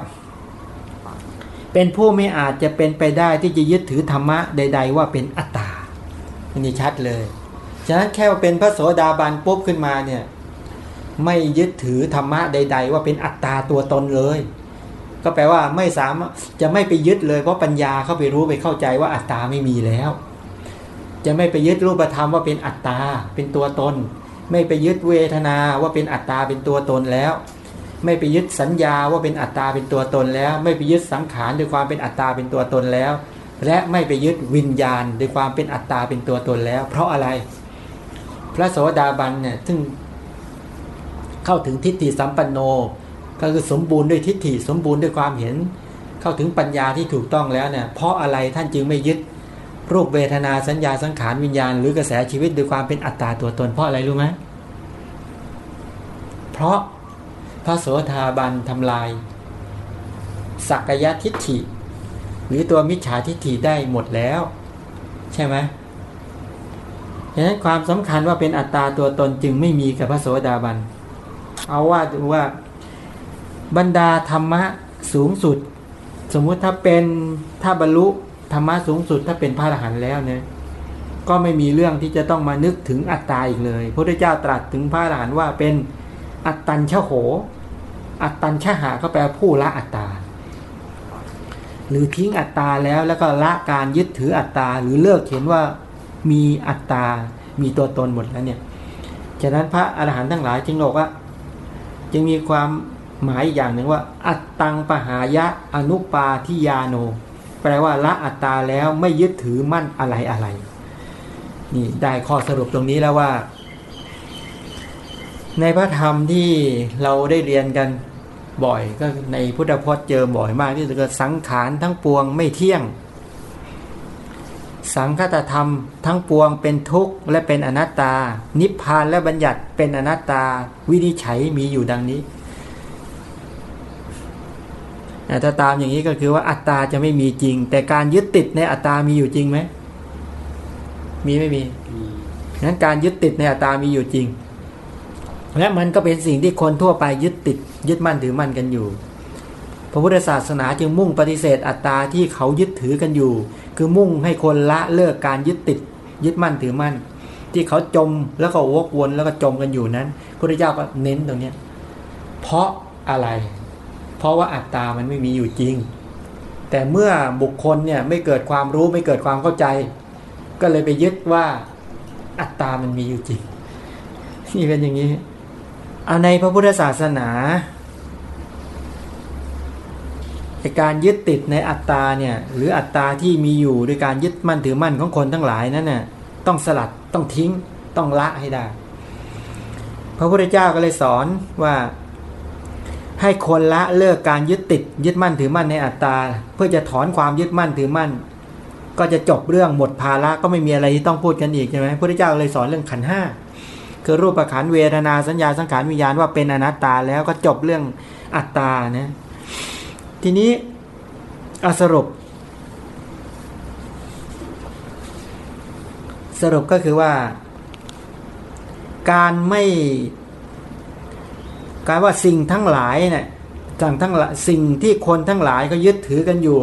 เป็นผู้ไม่อาจจะเป็นไปได้ที่จะยึดถือธรรมะใด ๆ ว่าเป็นอัตตาอันนี้ชัดเลยฉะนั้นแค่ว่าเป็นพระโสดาบันปุ๊บขึ้นมาเนี่ย ไม่ยึดถือธรรมะใด ๆ ว่าเป็นอัตตาตัวตนเลย ก็แปลว่าไม่สามารถจะไม่ไปยึดเลยเพราะปัญญาเข้าไปรู้ไปเข้าใจว่าอัตตาไม่มีแล้ว จะไม่ไปยึดรูปธรรมว่าเป็นอัตตาเป็นตัวตน ไม่ไปยึดเวทนาว่าเป็นอัตตาเป็นตัวตนแล้ว ไม่ไปยึดสัญญาว่าเป็นอัตตาเป็นตัวตนแล้ว ไม่ไปยึดสังขารด้วยความเป็นอัตตาเป็นตัวตนแล้ว และไม่ไปยึดวิญญาณด้วยความเป็นอัตตาเป็นตัวตนแล้ว เพราะอะไร พระโสดาบันเนี่ยซึ่ง เข้าถึงทิฏฐิสัมปันโน ก็คือสมบูรณ์ด้วยทิฏฐิสมบูรณ์ด้วยความเห็น เข้าถึงปัญญาที่ถูกต้องแล้วเนี่ยเพราะอะไรท่านจึงไม่ยึด รูปเวทนาสัญญาสังขารวิญญาณ หรือกระแสชีวิตด้วยความเป็นอัตตาตัวตนเพราะอะไรรู้ไหมเพราะพระโสดาบันทำลาย สักยะทิฏฐิ หรือตัวมิจฉาทิฏฐิได้หมดแล้ว ใช่ไหมฉะนั้นความสำคัญว่าเป็นอัตตาตัวตนจึงไม่มีกับพระโสดาบัน เอาว่าดูว่าบรรดาธรรมะสูงสุด สมมุติถ้าเป็นถ้าบรรลุธรรมะสูงสุดถ้าเป็นพระอรหันต์แล้วเนี่ยก็ไม่มีเรื่องที่จะต้องมานึกถึงอัตตาอีกเลยพระพุทธเจ้าตรัสถึงพระอรหันต์ว่าเป็นอัตตัญชโห อัตตัญชหาก็แปลผู้ละอัตตา หรือทิ้งอัตตาแล้วแล้วก็ละการยึดถืออัตตา หรือเลิกเห็นว่ามีอัตตา มีตัวตนหมดแล้วเนี่ย ฉะนั้นพระอรหันต์ทั้งหลายจึงบอกว่า จึงมีความหมายอย่างหนึ่งว่า อัตตังปหายะอนุปาทิยาโน แปลว่าละอัตตาแล้วไม่ยึดถือมั่นอะไรอะไรนี่ได้ข้อสรุปตรงนี้แล้วว่า ในพระธรรมที่เราได้เรียนกันบ่อยก็ในพุทธพจน์เจอบ่อยมากที่สุดก็สังขารทั้งปวงไม่เที่ยง สังคตธรรมทั้งปวงเป็นทุกข์และเป็นอนัตตา นิพพานและบัญญัติเป็นอนัตตา วินิจฉัยมีอยู่ดังนี้ถ้าตามอย่างนี้ก็คือว่าอัตตาจะไม่มีจริง แต่การยึดติดในอัตตามีอยู่จริงไหมมีไม่มีมีงั้นการยึดติดในอัตตามีอยู่จริง และมันก็เป็นสิ่งที่คนทั่วไปยึดติด ยึดมั่นถือมั่นกันอยู่ พระพุทธศาสนาจึงมุ่งปฏิเสธอัตตาที่เขายึดถือกันอยู่ คือมุ่งให้คนละเลิกการยึดติด ยึดมั่นถือมั่น ที่เขาจมแล้วก็วกวนแล้วก็จมกันอยู่นั้นพระพุทธเจ้าก็เน้นตรงนี้เพราะอะไร เพราะว่าอัตตามันไม่มีอยู่จริง แต่เมื่อบุคคลเนี่ยไม่เกิดความรู้ไม่เกิดความเข้าใจ ก็เลยไปยึดว่าอัตตามันมีอยู่จริงนี่เป็นอย่างนี้อในพระพุทธศาสนา ไอการยึดติดในอัตตาเนี่ยหรืออัตตาที่มีอยู่ด้วยการยึดมั่นถือมั่นของคนทั้งหลายนั้นน่ะต้องสลัดต้องทิ้งต้องละให้ได้ พระพุทธเจ้าก็เลยสอนว่าให้คนละเลิกการยึดติด ยึดมั่นถือมั่นในอัตตา เพื่อจะถอนความยึดมั่นถือมั่น ก็จะจบเรื่องหมดภาระก็ไม่มีอะไรที่ต้องพูดกันอีกใช่ไหมพระพุทธเจ้าเลยสอนเรื่องขันห้าคือรูปขันเวทนาสัญญาสังขารวิญญาณว่าเป็นอนัตตาแล้วก็จบเรื่องอัตตานะ ทีนี้อสรุป สรุปก็คือว่า การไม่ การว่าสิ่งทั้งหลายเนี่ยสั่งทั้งหลายสิ่งที่คนทั้งหลายก็ยึดถือกันอยู่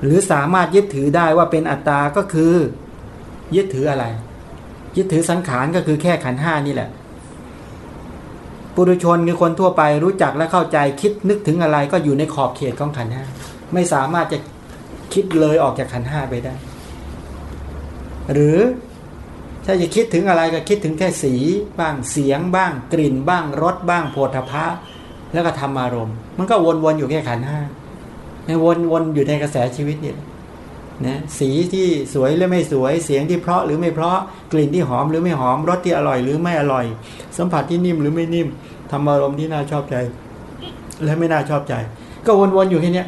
หรือสามารถยึดถือได้ว่าเป็นอัตตาก็คือ ยึดถืออะไร ยึดถือสังขารก็คือแค่ขันห้านี่แหละ ปุถุชนคือคนทั่วไปรู้จักและเข้าใจคิดนึกถึงอะไรก็อยู่ในขอบเขตของขันห้าไม่สามารถจะคิดเลยออกจากขันห้าไปได้ หรือถ้าจะคิดถึงอะไรก็คิดถึงแค่สีบ้างเสียงบ้าง กลิ่นบ้างรสบ้างโผฏฐะแล้วก็ธรรมารมณ์ มันก็วนๆอยู่แค่ขันห้าในวนๆอยู่ในกระแสชีวิตนี่ นะสีที่สวยหรือไม่สวยเสียงที่เพราะหรือไม่เพราะกลิ่นที่หอมหรือไม่หอมรสที่อร่อยหรือไม่อร่อย สัมผัสที่นิ่มหรือไม่นิ่มธรรมารมณ์ที่น่าชอบใจ และไม่น่าชอบใจ ก็วนๆอยู่แค่นี้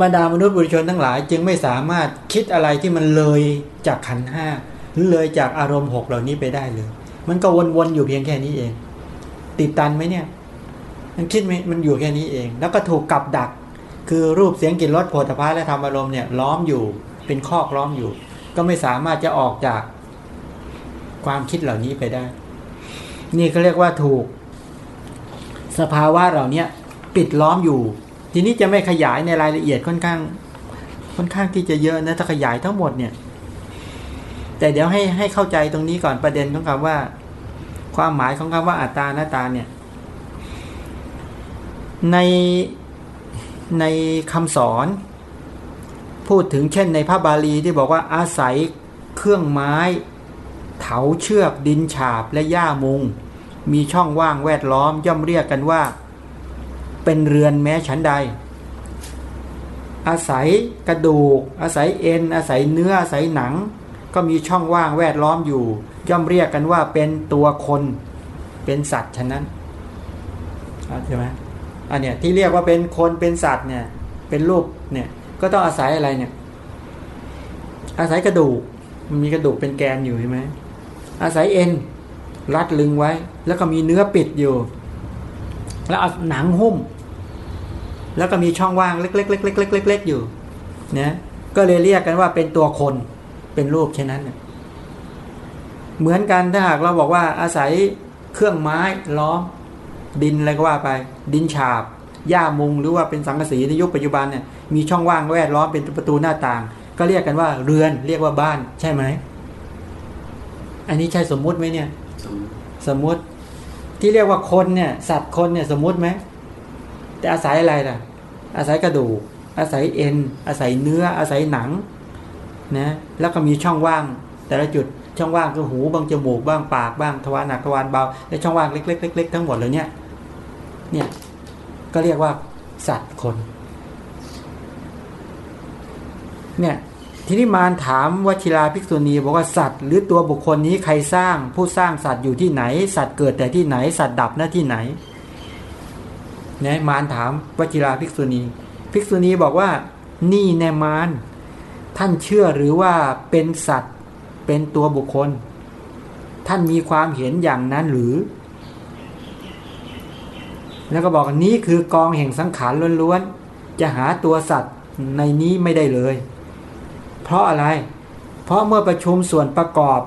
บรรดามนุษย์บุรุชนทั้งหลาย จึงไม่สามารถคิดอะไรที่มันเลยจากขันห้าหรือเลยจากอารมณ์หกเหล่านี้ไปได้เลย มันก็วนๆอยู่เพียงแค่นี้เอง ติดตันไหมเนี่ย มันคิดไหมมันอยู่แค่นี้เอง แล้วก็ถูกกับดัก คือรูปเสียงกลิ่นรสโผฏฐัพพะและธรรมอารมณ์เนี่ยล้อมอยู่เป็นคอกล้อมอยู่ ก็ไม่สามารถจะออกจากความคิดเหล่านี้ไปได้ นี่เขาเรียกว่าถูก สภาวะเหล่านี้ปิดล้อมอยู่ ทีนี้จะไม่ขยายในรายละเอียดค่อนข้าง ค่อนข้างที่จะเยอะนะถ้าขยายทั้งหมดเนี่ย แต่เดี๋ยวให้ให้เข้าใจตรงนี้ก่อนประเด็นของคำว่า ความหมายของคำว่าอัตตาหน้าตาเนี่ย ใน ในคำสอน พูดถึงเช่นในพระบาลีที่บอกว่าอาศัยเครื่องไม้ เถาเชือกดินฉาบและหญ้ามุง มีช่องว่างแวดล้อมย่อมเรียกกันว่า เป็นเรือนแม้ชั้นใด อาศัยกระดูก อาศัยเอ็น อาศัยเนื้ออาศัยหนัง ก็มีช่องว่างแวดล้อมอยู่ ย่อมเรียกกันว่าเป็นตัวคน เป็นสัตว์ฉะนั้นใช่ไหม อันเนี้ยที่เรียกว่าเป็นคนเป็นสัตว์เนี่ยเป็นรูปเนี่ยก็ต้องอาศัยอะไรเนี่ย อาศัยกระดูกมันมีกระดูกเป็นแกนอยู่ใช่ไหมอาศัยเอ็นรัดลึงไว้ แล้วก็มีเนื้อปิดอยู่ แล้วเอาหนังหุ้ม แล้วก็มีช่องว่างเล็กๆๆๆๆๆอยู่นะก็เลยเรียกกันว่าเป็นตัวคนเป็นรูปเช่นนั้นเนี่ยเหมือนกันถ้าหากเราบอกว่าอาศัยเครื่องไม้ล้อม ดินอะไรก็ว่าไป ดินฉาบหญ้ามุงหรือว่าเป็นสังกะสีในยุคปัจจุบันเนี่ยมีช่องว่างแวดล้อมเป็นประตูหน้าต่าง ก็เรียกกันว่าเรือนเรียกว่าบ้านใช่ไหมอันนี้ใช่สมมุติไหมเนี่ยสมสมมุติที่เรียกว่าคนเนี่ยสัตว์คนเนี่ยสมมุติไหมแต่อาศัยอะไรล่ะ อาศัยกระดูกอาศัยเอ็น อาศัยเนื้ออาศัยหนังนะแล้วก็มีช่องว่าง แต่ละจุดช่องว่างคือหูบางจมูกบ้างปากบ้างทวารหนักทวารเบาและช่องว่างเล็กๆๆๆทั้งหมดเลยเนี่ย เนี่ยก็เรียกว่าสัตว์คน เนี่ยทีนี้มารถามวชิราภิกษุณีบอกว่าสัตว์ หรือตัวบุคคลนี้ใครสร้างผู้สร้างสัตว์อยู่ที่ไหน สัตว์เกิดแต่ที่ไหน สัตว์ดับหน้าที่ไหนเนี่ยมารถามวชิราภิกษุณี ภิกษุณีบอกว่า นี่แนมารท่านเชื่อหรือว่าเป็นสัตว์เป็นตัวบุคคล ท่านมีความเห็นอย่างนั้นหรือ แล้วก็บอกนี้คือกองแห่งสังขารล้วนๆ จะหาตัวสัตว์ในนี้ไม่ได้เลย เพราะอะไร เพราะเมื่อประชุมส่วนประกอบ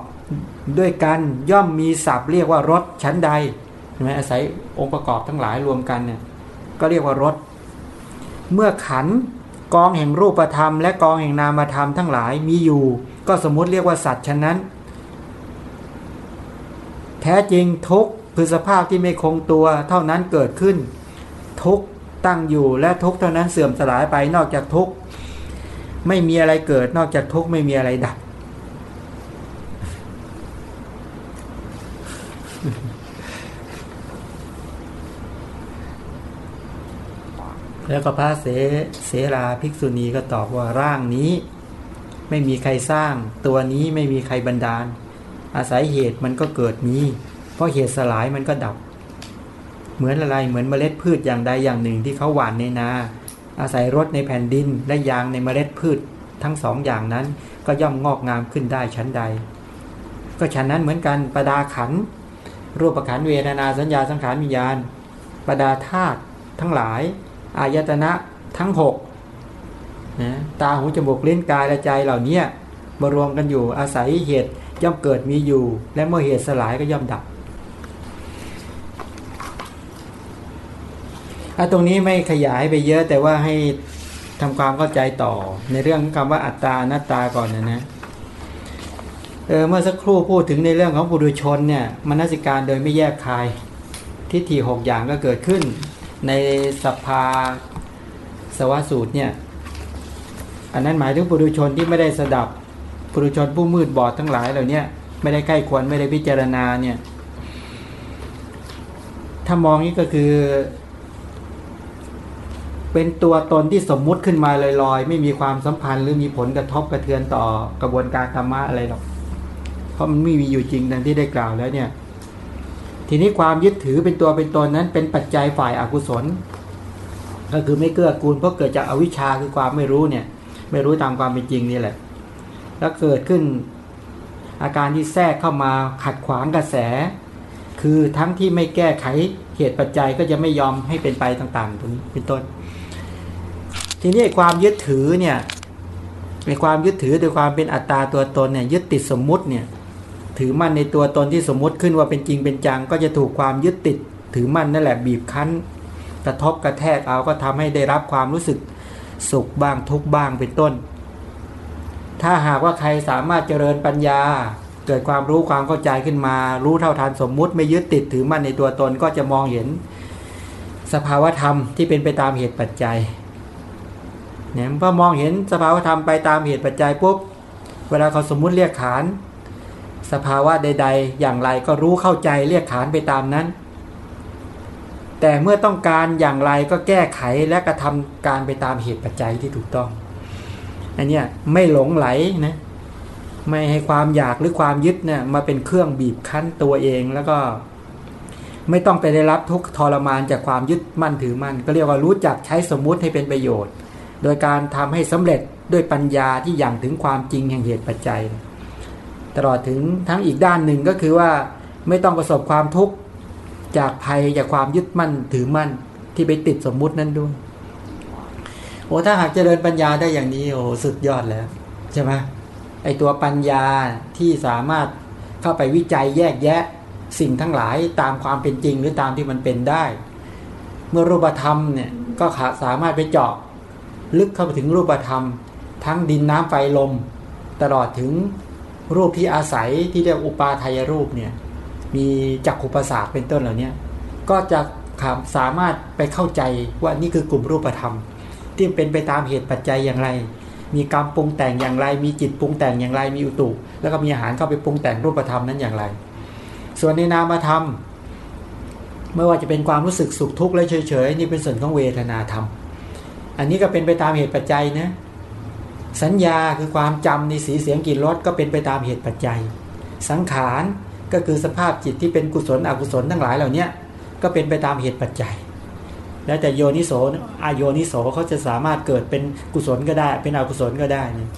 ด้วยกันย่อมมีศัพท์เรียกว่ารถชั้นใดใช่ไหมอาศัยองค์ประกอบทั้งหลายรวมกันเนี่ยก็เรียกว่ารถเมื่อขันกองแห่งรูปธรรม และกองแห่งนามธรรมทั้งหลายมีอยู่ ก็สมมติเรียกว่าสัตว์ฉะนั้น แท้จริงทุก คือสภาพที่ไม่คงตัวเท่านั้นเกิดขึ้น ทุกตั้งอยู่และทุกเท่านั้นเสื่อมสลายไปนอกจากทุกไม่มีอะไรเกิดนอกจากทุกไม่มีอะไรดับ แล้วก็พระเสเสราภิกษุณีก็ตอบว่าร่างนี้ ไม่มีใครสร้างตัวนี้ไม่มีใครบันดาล อาศัยเหตุมันก็เกิดมี เพราะเหตุสลายมันก็ดับ เหมือนอะไรเหมือนเมล็ดพืชอย่างใดอย่างหนึ่งที่เขาหว่านในนา อาศัยรดในแผ่นดินและยางในเมล็ดพืชทั้งสองอย่างนั้นก็ย่อมงอกงามขึ้นได้ชั้นใด ก็ฉันนั้นเหมือนกันประดาขัน รูปขันเวทนาสัญญาสังขารวิญญาณประดาธาตุทั้งหลาย อายตนะทั้งหกนะตาหูจมูกเลิ้นกายและใจเหล่านี้มารวมกันอยู่อาศัยเหตุย่อมเกิดมีอยู่ และเมื่อเหตุสลายก็ย่อมดับอะ ตรงนี้ไม่ขยายไปเยอะแต่ว่าให้ทำความเข้าใจต่อ ในเรื่องคำว่าอัตตาหน้าตาก่อนนะนะเออเมื่อสักครู่พูดถึงในเรื่องของบุรุชนเนี่ยมนสิการโดยไม่แยกคายทิฏฐิหกอย่างก็เกิดขึ้น ในสภาสวสูตรเนี่ยอันนั้นหมายถึงปุถุชนที่ไม่ได้สดับปุถุชนผู้มืดบอดทั้งหลายเหล่านี้ไม่ได้ใกล้ควรไม่ได้พิจารณาเนี่ยถ้ามองนี้ก็คือ เป็นตัวตนที่สมมุติขึ้นมาลอยๆ ไม่มีความสัมพันธ์หรือมีผลกระทบกระเทือนต่อกระบวนการธรรมะอะไรหรอก เพราะมันไม่มีอยู่จริงดังที่ได้กล่าวแล้วเนี่ย ทีนี้ความยึดถือเป็นตัวเป็นตนนั้น เป็นปัจจัยฝ่ายอากุศล ก็คือไม่เกื้อกูลเพราะเกิดจากอวิชชาคือความไม่รู้เนี่ย ไม่รู้ตามความเป็นจริงนี่แหละ แล้วเกิดขึ้นอาการที่แทรกเข้ามาขัดขวางกระแส คือทั้งที่ไม่แก้ไขเหตุปัจจัยก็จะไม่ยอมให้เป็นไปต่างๆตรงนี้เป็นต้น ทีนี้ความยึดถือเนี่ยในความยึดถือโดยความเป็นอัตตาตัวตนเนี่ยยึดติดสมมุติเนี่ยถือมั่นในตัวตนที่สมมุติขึ้นว่าเป็นจริงเป็นจัง ก็จะถูกความยึดติด ถือมั่นนั่นแหละบีบคั้น กระทบกระแทกเอาก็ทำให้ได้รับความรู้สึกสุขบ้างทุกบ้างเป็นต้น ถ้าหากว่าใครสามารถเจริญปัญญา เกิดความรู้ความเข้าใจขึ้นมา รู้เท่าทันสมมุติไม่ยึดติดถือมั่นในตัวตนก็จะมองเห็น สภาวธรรมที่เป็นไปตามเหตุปัจจัย เนี่ยพอมองเห็นสภาวธรรมไปตามเหตุปัจจัยปุ๊บ เวลาเขาสมมุติเรียกขาน สภาวะใด ๆ อย่างไรก็รู้เข้าใจเรียกขานไปตามนั้น แต่เมื่อต้องการอย่างไรก็แก้ไขและกระทำการไปตามเหตุปัจจัยที่ถูกต้องอันเนี้ยไม่หลงไหลนะไม่ให้ความอยากหรือความยึดเนี่ยมาเป็นเครื่องบีบคั้นตัวเองแล้วก็ไม่ต้องไปได้รับทุกทรมานจากความยึดมั่นถือมั่นก็เรียกว่ารู้จักใช้สมมุติให้เป็นประโยชน์ โดยการทำให้สำเร็จด้วยปัญญาที่อย่างถึงความจริงแห่งเหตุปัจจัย ตลอดถึงทั้งอีกด้านหนึ่งก็คือว่าไม่ต้องประสบความทุกข์จากภัยจากความยึดมั่นถือมั่นที่ไปติดสมมุตินั้นด้วยโอ้ถ้าหากเจริญปัญญาได้อย่างนี้โอ้สุดยอดแล้วใช่ไหมไอตัวปัญญาที่สามารถเข้าไปวิจัยแยกแยะสิ่งทั้งหลายตามความเป็นจริงหรือตามที่มันเป็นได้ เมื่อรูปธรรมเนี่ยก็สามารถไปเจาะ ลึกเข้าไปถึงรูปธรรม ทั้งดินน้ำไฟลม ตลอดถึงรูปที่อาศัยที่เรียกอุปาทายรูปเนี่ยมีจักขุประสาทเป็นต้นเหล่านี้ก็จะสามารถไปเข้าใจว่านี่คือกลุ่มรูปธรรม ที่เป็นไปตามเหตุปัจจัยอย่างไร มีกรรมปรุงแต่งอย่างไร มีจิตปรุงแต่งอย่างไร มีอุตุ แล้วก็มีอาหารเข้าไปปรุงแต่งรูปธรรมนั้นอย่างไร ส่วนในนามธรรม ไม่ว่าจะเป็นความรู้สึกสุขทุกข์และเฉยๆนี่เป็นส่วนของเวทนาธรรม อันนี้ก็เป็นไปตามเหตุปัจจัยนะสัญญาคือความจำในสีเสียงกลิ่นรสก็เป็นไปตามเหตุปัจจัย สังขารก็คือสภาพจิตที่เป็นกุศลอกุศลทั้งหลายเหล่านี้ก็เป็นไปตามเหตุปัจจัย แล้วแต่โยนิโสอายโยนิโสเขาจะสามารถเกิดเป็นกุศลก็ได้ เป็นอกุศลก็ได้นะ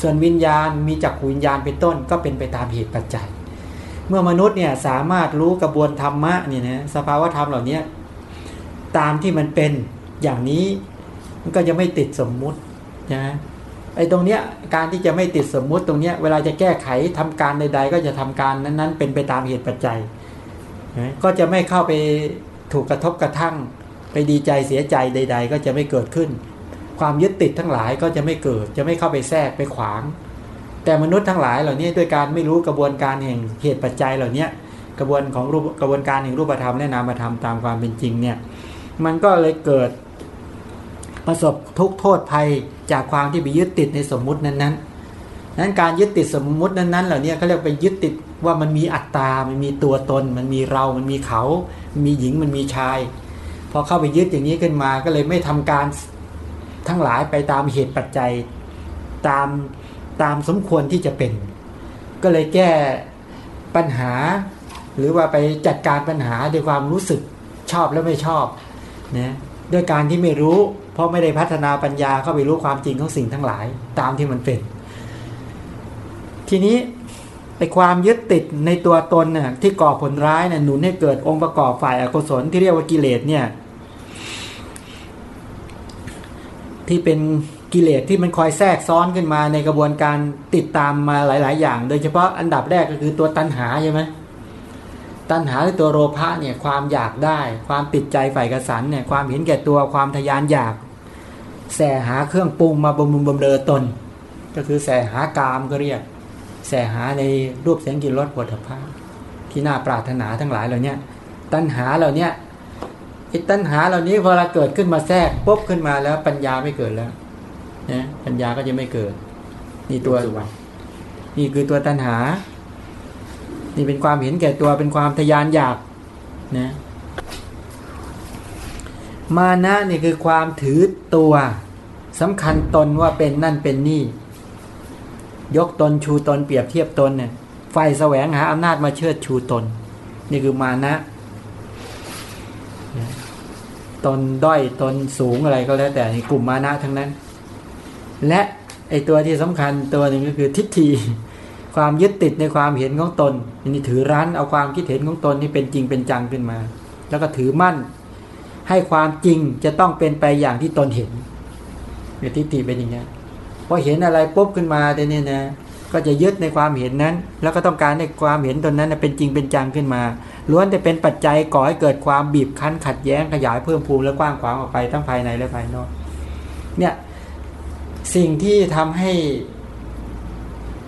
ส่วนวิญญาณมีจักขวิญญาณเป็นต้นก็เป็นไปตามเหตุปัจจัย เมื่อมนุษย์เนี่ยสามารถรู้กระบวนธรรมะเนี่ยนะสภาวะธรรมเหล่านี้ตามที่มันเป็นอย่างนี้ มันก็จะไม่ติดสมมุตินะไอ้ตรงเนี้ยการที่จะไม่ติดสมมุติตรงเนี้ยเวลาจะแก้ไขทำการใด ๆ ก็จะทำการนั้นๆ เป็นไปตามเหตุปัจจัย ก็จะไม่เข้าไปถูกกระทบกระทั่ง ไปดีใจเสียใจใด ๆ ก็จะไม่เกิดขึ้น ความยึดติดทั้งหลายก็จะไม่เกิด จะไม่เข้าไปแทรกไปขวาง แต่มนุษย์ทั้งหลายเหล่านี้ด้วยการไม่รู้กระบวนการแห่งเหตุปัจจัยเหล่านี้กระบวนของรูปกระบวนการแห่งรูปธรรมและนามธรรมตามความเป็นจริงเนี่ยมันก็เลยเกิด ประสบทุกโทษภัยจากความที่ไปยึดติดในสมมุตินั้นๆนั้นการยึดติดสมมุตินั้นๆเหล่านี้เขาเรียกไปยึดติดว่ามันมีอัตตา มันมีตัวตน มันมีเรา มันมีเขา มีหญิง มันมีชาย พอเข้าไปยึดอย่างนี้ขึ้นมา ก็เลยไม่ทำการทั้งหลายไปตามเหตุปัจจัยตามตามสมควรที่จะเป็น ก็เลยแก้ปัญหา หรือว่าไปจัดการปัญหาด้วยความรู้สึกชอบและไม่ชอบนะ ด้วยการที่ไม่รู้ เพราะไม่ได้พัฒนาปัญญาเข้าไปรู้ความจริงของสิ่งทั้งหลาย ตามที่มันเป็น ทีนี้ไอความยึดติดในตัวตนน่ะที่ก่อผลร้ายเนี่ยหนุนให้เกิดองค์ประกอบฝ่ายอกุศลที่เรียกว่ากิเลสเนี่ย ที่เป็นกิเลสที่มันคอยแทรกซ้อนขึ้นมาในกระบวนการติดตามมาหลาย ๆ อย่าง โดยเฉพาะอันดับแรกก็คือตัวตัณหาใช่ไหม ตัณหาหรือตัวโลภะเนี่ยความอยากได้ ความติดใจฝ่ายกระสันเนี่ยความเห็นแก่ตัวความทยานอยาก แสหาเครื่องปรุงมาบำรุงบำเรอตน ก็คือแสหากามก็เรียก แสหาในรูปเสียงกลิ่นรสผลิตภัณฑ์ที่น่าปรารถนาทั้งหลายเหล่านี้ตัณหาเหล่านี้ไอ้ตัณหาเหล่านี้พอเราเกิดขึ้นมาแทรกปุ๊บขึ้นมาแล้วปัญญาไม่เกิดแล้วนะปัญญาก็จะไม่เกิดนี่ตัวนี่คือตัวตัณหา นี่เป็นความเห็นแก่ตัวเป็นความทยานอยากนะมานะนี่คือความถือตัวสำคัญตนว่าเป็นนั่นเป็นนี่ ยกตนชูตนเปรียบเทียบตนเนี่ยไฟแสวงหาอำนาจมาเชิดชูตน นี่คือมานะตนด้อยตนสูงอะไรก็แล้ว แต่ในกลุ่มมานะทั้งนั้น และไอตัวที่สำคัญตัวหนึ่งก็คือทิฏฐิ ความยึดติดในความเห็นของตนนี่ถือรั้นเอาความคิดเห็นของตนที่เป็นจริงเป็นจังขึ้นมา แล้วก็ถือมั่น ให้ความจริงจะต้องเป็นไปอย่างที่ตนเห็นเนี่ยทิฏฐิเป็นอย่างนี้พอเห็นอะไรปุ๊บขึ้นมาแต่เนี่ยนะก็จะยึดในความเห็นนั้น แล้วก็ต้องการในความเห็นตนนั้นเป็นจริงเป็นจังขึ้นมาล้วนแต่เป็นปัจจัยก่อให้เกิดความบีบคั้นขัดแย้งขยายเพิ่มพูนและกว้างขวางออกไปทั้งภายในและภายนอกเนี่ยสิ่งที่ทำให้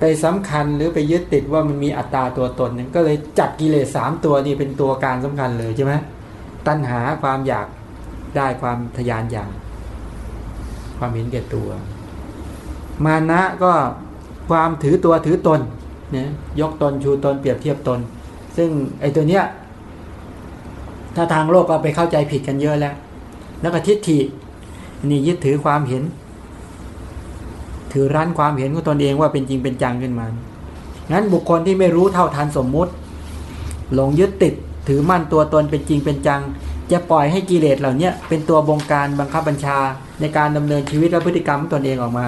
ไปสำคัญหรือไปยึดติดว่ามันมีอัตตาตัวตนก็เลยจัดกิเลสสามตัวนี้เป็นตัวการสำคัญเลยใช่ไหมตัณหาความอยากได้ความทยานอยากความเห็นแก่ตัว มานะก็ความถือตัวถือตนเนี่ยยกตนชูตนเปรียบเทียบตน ซึ่งไอ้ตัวเนี้ยถ้าทางโลกก็ไปเข้าใจผิดกันเยอะแล้ว แล้วก็ทิฏฐินี่ยึดถือความเห็น ถือรั้นความเห็นของตนเองว่าเป็นจริงเป็นจังขึ้นมางั้นบุคคลที่ไม่รู้เท่าทันสมมุติ หลงยึดติด ถือมั่นตัวตนเป็นจริงเป็นจัง จะปล่อยให้กิเลสเหล่านี้เป็นตัวบงการบังคับบัญชาในการดำเนินชีวิตและพฤติกรรมของตนเองออกมา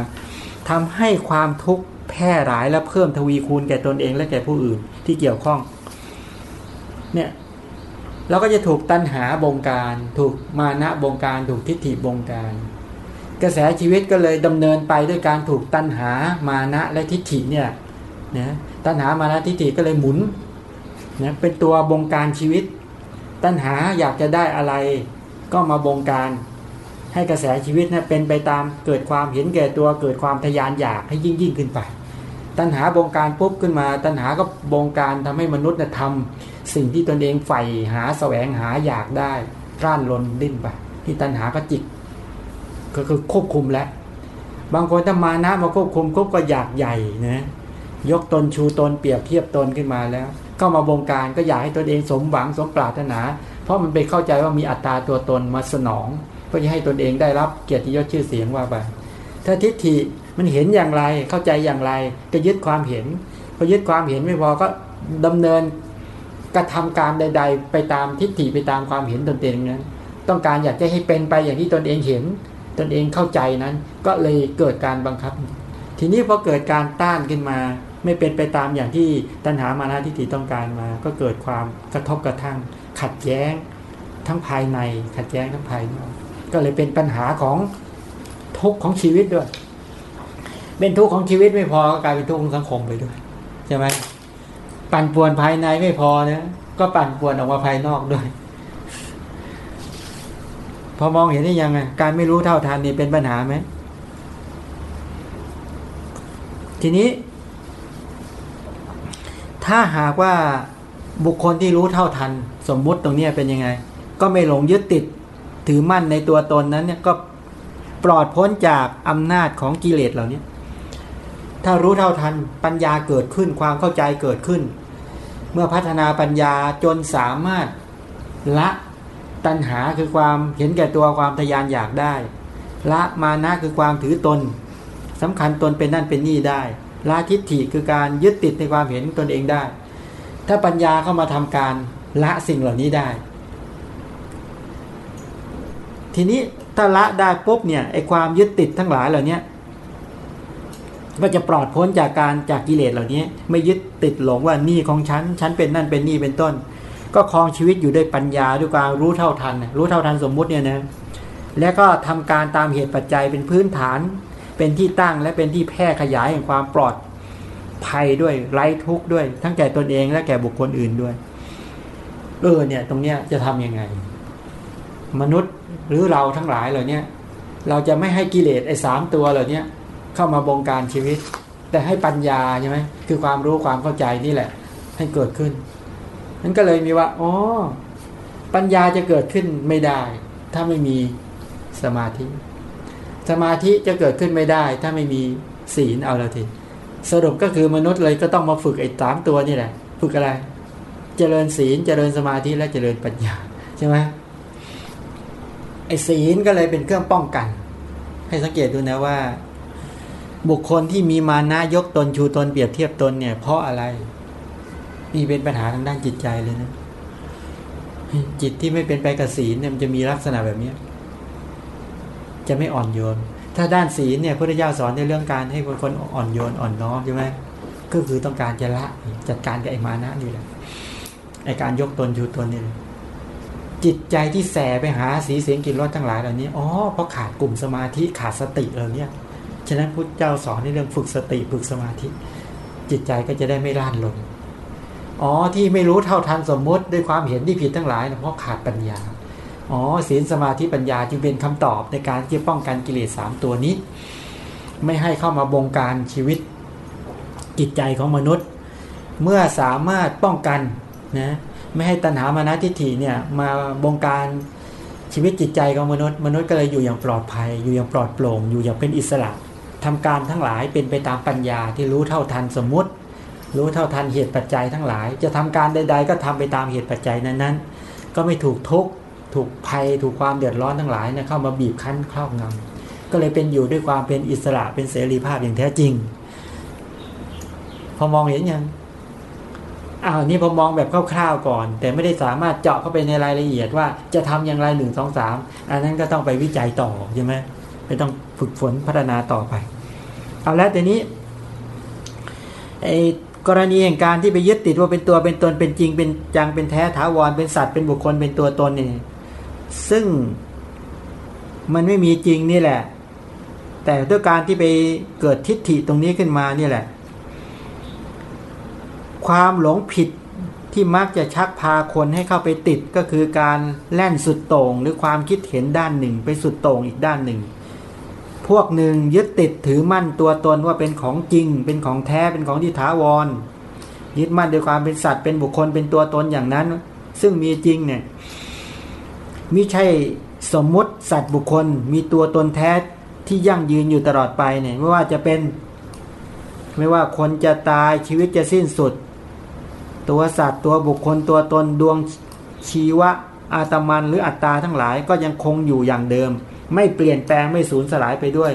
ทำให้ความทุกข์แพร่หลายและเพิ่มทวีคูณแก่ตนเองและแก่ผู้อื่นที่เกี่ยวข้องเนี่ยเราก็จะถูกตัณหาบงการ ถูกมานะบงการ ถูกทิฏฐิบงการ กระแสชีวิตก็เลยดำเนินไปด้วยการถูกตัณหามานะและทิฏฐิเนี่ยนะตัณหามานะทิฏฐิก็เลยหมุนนะเป็นตัวบงการชีวิต ตัณหาอยากจะได้อะไรก็มาบงการ ให้กระแสชีวิตนะเป็นไปตามเกิดความเห็นแก่ตัวเกิดความทยานอยากให้ยิ่งยิ่งขึ้นไป ตัณหาบงการปุ๊บขึ้นมา ตัณหาก็บงการทำให้มนุษย์นะทำสิ่งที่ตนเองใฝ่หาแสวงหาอยากได้ร่านลนดิ้นไปที่ตัณหาก็จิก ก็คือควบคุมแล้วบางคนถ้ามานะมาควบคุมก็ก็อยากใหญ่นะยกตนชูตนเปรียบเทียบตนขึ้นมาแล้วก็มาบงการก็อยากให้ตนเองสมหวังสมปรารถนา เพราะมันไปเข้าใจว่ามีอัตตาตัวตนมาสนองเพื่อจะให้ตนเองได้รับเกียรติยศชื่อเสียงว่าไปถ้าทิฏฐิมันเห็นอย่างไรเข้าใจอย่างไร ก็ยึดความเห็นพอยึดความเห็นไม่พอก็ดำเนินกระทำการใด ๆ ไปตามทิฏฐิไปตามความเห็นตนเองนั้นต้องการอยากจะให้เป็นไปอย่างที่ตนเองเห็น ตนเองเข้าใจนั้น ก็เลยเกิดการบังคับ ทีนี้พอเกิดการต้านขึ้นมา ไม่เป็นไปตามอย่างที่ตัณหามานะทิฏฐิต้องการมา ก็เกิดความกระทบกระทั่ง ขัดแย้งทั้งภายใน ขัดแย้งทั้งภายนอกก็เลยเป็นปัญหาของทุกข์ของชีวิตด้วย เป็นทุกข์ของชีวิตไม่พอก็กลายเป็นทุกข์ของสังคมไปด้วยใช่ไหมปั่นป่วนภายในไม่พอนะก็ปั่นป่วนออกมาภายนอกด้วย พอมองเห็นได้ยังไงการไม่รู้เท่าทันนี่เป็นปัญหาไหมทีนี้ ถ้าหากว่าบุคคลที่รู้เท่าทัน สมมุติตรงนี้เป็นยังไง ก็ไม่หลงยึดติดถือมั่นในตัวตนนั้นเนี่ยก็ปลอดพ้นจากอำนาจของกิเลสเหล่านี้ถ้ารู้เท่าทันปัญญาเกิดขึ้นความเข้าใจเกิดขึ้น เมื่อพัฒนาปัญญาจนสามารถละ ตัณหาคือความเห็นแก่ตัวความทยานอยากได้ ละมานะคือความถือตนสำคัญตนเป็นนั่นเป็นนี่ได้ ละทิฏฐิคือการยึดติดในความเห็นตนเองได้ ถ้าปัญญาเข้ามาทำการละสิ่งเหล่านี้ได้ ทีนี้ถ้าละได้ปุ๊บเนี่ยไอความยึดติดทั้งหลายเหล่านี้ก็จะปลอดพ้นจากการจากกิเลสเหล่านี้ ไม่ยึดติดหลงว่านี่ของฉัน ฉันเป็นนั่นเป็นนี่เป็นต้น ก็ครองชีวิตอยู่ด้วยปัญญาด้วยการรู้เท่าทัน รู้เท่าทันสมมุติเนี่ยนะแล้วก็ทำการตามเหตุปัจจัยเป็นพื้นฐาน เป็นที่ตั้งและเป็นที่แพร่ขยายแห่งความปลอดภัยด้วยไร้ทุกข์ด้วย ทั้งแก่ตนเองและแก่บุคคลอื่นด้วยเออเนี่ยตรงเนี้ยจะทํำยังไง มนุษย์หรือเราทั้งหลายเหล่านี้เราจะไม่ให้กิเลสไอ้สามตัวเหล่านี้เข้ามาบงการชีวิต แต่ให้ปัญญาใช่ไหมคือความรู้ความเข้าใจนี่แหละ ให้เกิดขึ้น นั้นก็เลยมีว่าอ๋อปัญญาจะเกิดขึ้นไม่ได้ ถ้าไม่มีสมาธิ สมาธิจะเกิดขึ้นไม่ได้ ถ้าไม่มีศีลเอาละทีสรุปก็คือมนุษย์เลยก็ต้องมาฝึกไอ้สามตัวนี่แหละ ฝึกอะไร เจริญศีลเจริญสมาธิและเจริญปัญญาใช่ไหมไอ้ศีลก็เลยเป็นเครื่องป้องกัน ให้สังเกตดูนะว่า บุคคลที่มีมานะยกตนชูตนเปรียบเทียบตนเนี่ยเพราะอะไร นี่เป็นปัญหาทางด้านจิตใจเลยนะ จิตที่ไม่เป็นไปกับศีลเนี่ยมันจะมีลักษณะแบบเนี้จะไม่อ่อนโยน ถ้าด้านศีลเนี่ยพระพุทธเจ้าสอนในเรื่องการให้คนคนอ่อนโยนอ่อนน้อมใช่ไหมก็คือต้องการจะละจัดการกับไอ้มานะนี่แหละไอ้การยกตนอยู่ตนนี่แหละจิตใจที่แสไปหาสีเสียงกลิ่นรสทั้งหลายเหล่านี้อ๋อเพราะขาดกลุ่มสมาธิขาดสติเหล่านี้ฉะนั้นพุทธเจ้าสอนในเรื่องฝึกสติฝึกสมาธิ จิตใจก็จะได้ไม่ล่านลง อ๋อที่ไม่รู้เท่าทันสมมติด้วยความเห็นที่ผิดทั้งหลายนะเพราะขาดปัญญาอ๋อศีลสมาธิปัญญาจึงเป็นคำตอบในการที่ป้องกันกิเลสสามตัวนี้ ไม่ให้เข้ามาบงการชีวิตจิตใจของมนุษย์ เมื่อสามารถป้องกันนะไม่ให้ตัณหามานะทิฏฐิเนี่ยมาบงการชีวิตจิตใจของมนุษย์ มนุษย์ก็เลยอยู่อย่างปลอดภัย อยู่อย่างปลอดโปร่ง อยู่อย่างเป็นอิสระทำการทั้งหลายเป็นไปตามปัญญาที่รู้เท่าทันสมมุติ รู้เท่าทันเหตุปัจจัยทั้งหลาย จะทำการใด ๆ ก็ทำไปตามเหตุปัจจัยนั้นๆ ก็ไม่ถูกทุกข์ถูกภัยถูกความเดือดร้อนทั้งหลายเนี่ยเข้ามาบีบคั้นครอบงำก็เลยเป็นอยู่ด้วยความเป็นอิสระเป็นเสรีภาพอย่างแท้จริง พอมองเห็นยังอ้าวนี่พอมองแบบคร่าวๆก่อน แต่ไม่ได้สามารถเจาะเข้าไปในรายละเอียดว่าจะทำอย่างไรหนึ่งสองสามอันนั้นก็ต้องไปวิจัยต่อใช่ไหมไม่ต้องฝึกฝนพัฒนาต่อไป เอาแล้วแต่นี้ไอ กรณีแห่งการที่ไปยึดติดว่าเป็นตัวเป็นตนเป็นจริงเป็นจังเป็นแท้ถาวรเป็นสัตว์เป็นบุคคลเป็นตัวตนนี่ซึ่งมันไม่มีจริงนี่แหละ แต่ด้วยการที่ไปเกิดทิฏฐิตรงนี้ขึ้นมานี่แหละ ความหลงผิดที่มักจะชักพาคนให้เข้าไปติดก็คือการแล่นสุดโต่งหรือความคิดเห็นด้านหนึ่ง ไปสุดโต่งอีกด้านหนึ่ง พวกหนึ่งยึดติดถือมั่นตัวตนว่าเป็นของจริง เป็นของแท้เป็นของที่ถาวร ยึดมั่นด้วยความเป็นสัตว์เป็นบุคคลเป็นตัวตนอย่างนั้น ซึ่งมีจริงเนี่ยมิใช่สมมุติสัตว์บุคคล มีตัวตนแท้ที่ยั่งยืนอยู่ตลอดไปเนี่ยไม่ว่าจะเป็น ไม่ว่าคนจะตายชีวิตจะสิ้นสุด ตัวสัตว์ตัวบุคคลตัวตนดวงชีวะอาตมันหรืออัตตาทั้งหลายก็ยังคงอยู่อย่างเดิม ไม่เปลี่ยนแปลงไม่สูญสลายไปด้วย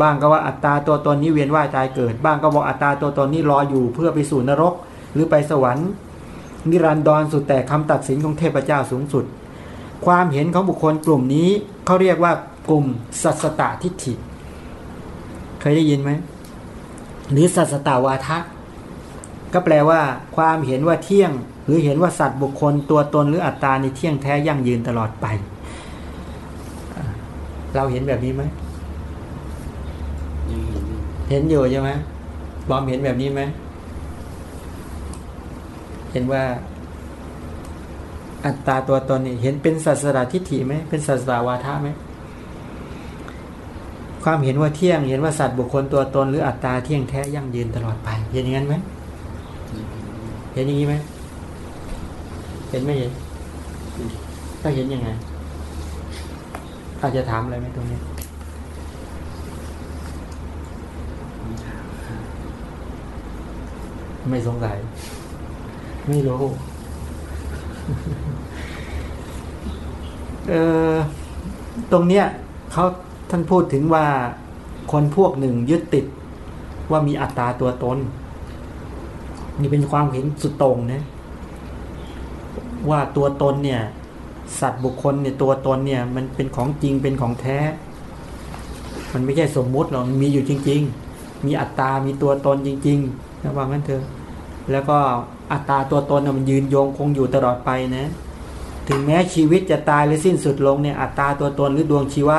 บ้างก็ว่าอัตตาตัวตนนี้เวียนว่ายตายเกิด บ้างก็บอกอัตตาตัวตนนี้รออยู่เพื่อไปสู่นรก หรือไปสวรรค์ นิรันดรสุดแต่คำตัดสินของเทพเจ้าสูงสุด ความเห็นของบุคคลกลุ่มนี้เขาเรียกว่ากลุ่มสัสตตทิฏฐิ เคยได้ยินไหมหรือสัสตตวาทะก็แปลว่าความเห็นว่าเที่ยง หรือเห็นว่าสัตว์บุคคลตัวตนหรืออัตตาในเที่ยงแท้ยั่งยืนตลอดไป เราเห็นแบบนี้ไหมยังเห็นอยู่เห็นอยู่ใช่ไหมบอมเห็นแบบนี้ไหมเห็นว่าอัตตาตัวตนนี่เห็นเป็นศาสดาทิฏฐิไหมเป็นศาสดาวาทะไหมความเห็นว่าเที่ยง เห็นว่าสัตว์บุคคลตัวตนหรืออัตตาเที่ยงแท้ยั่งยืนตลอดไป เห็นอย่างนั้นไหมยังเห็นอยู่เห็นอย่างนี้ไหมเห็นไม่เห็นก็เห็นยังไง อาจจะถามอะไรไหมตรงนี้ไม่สงสัย ไม่รู้เออตรงเนี้ยเขาท่านพูดถึงว่าคนพวกหนึ่งยึดติดว่ามีอัตตาตัวตน นี่เป็นความเห็นสุดต่งนะว่าตัวตนเนี่ย สัตว์บุคคลเนี่ยตัวตนเนี่ยมันเป็นของจริงเป็นของแท้ มันไม่ใช่สมมุติหรอกมีอยู่จริง ๆ มีอัตตา มีตัวตนจริงๆนะว่างั้นเถอะแล้วก็อัตตาตัวตนน่ะมันยืนโยงคงอยู่ตลอดไปนะ ถึงแม้ชีวิตจะตายหรือสิ้นสุดลงเนี่ยอัตตาตัวตนหรือดวงชีวะ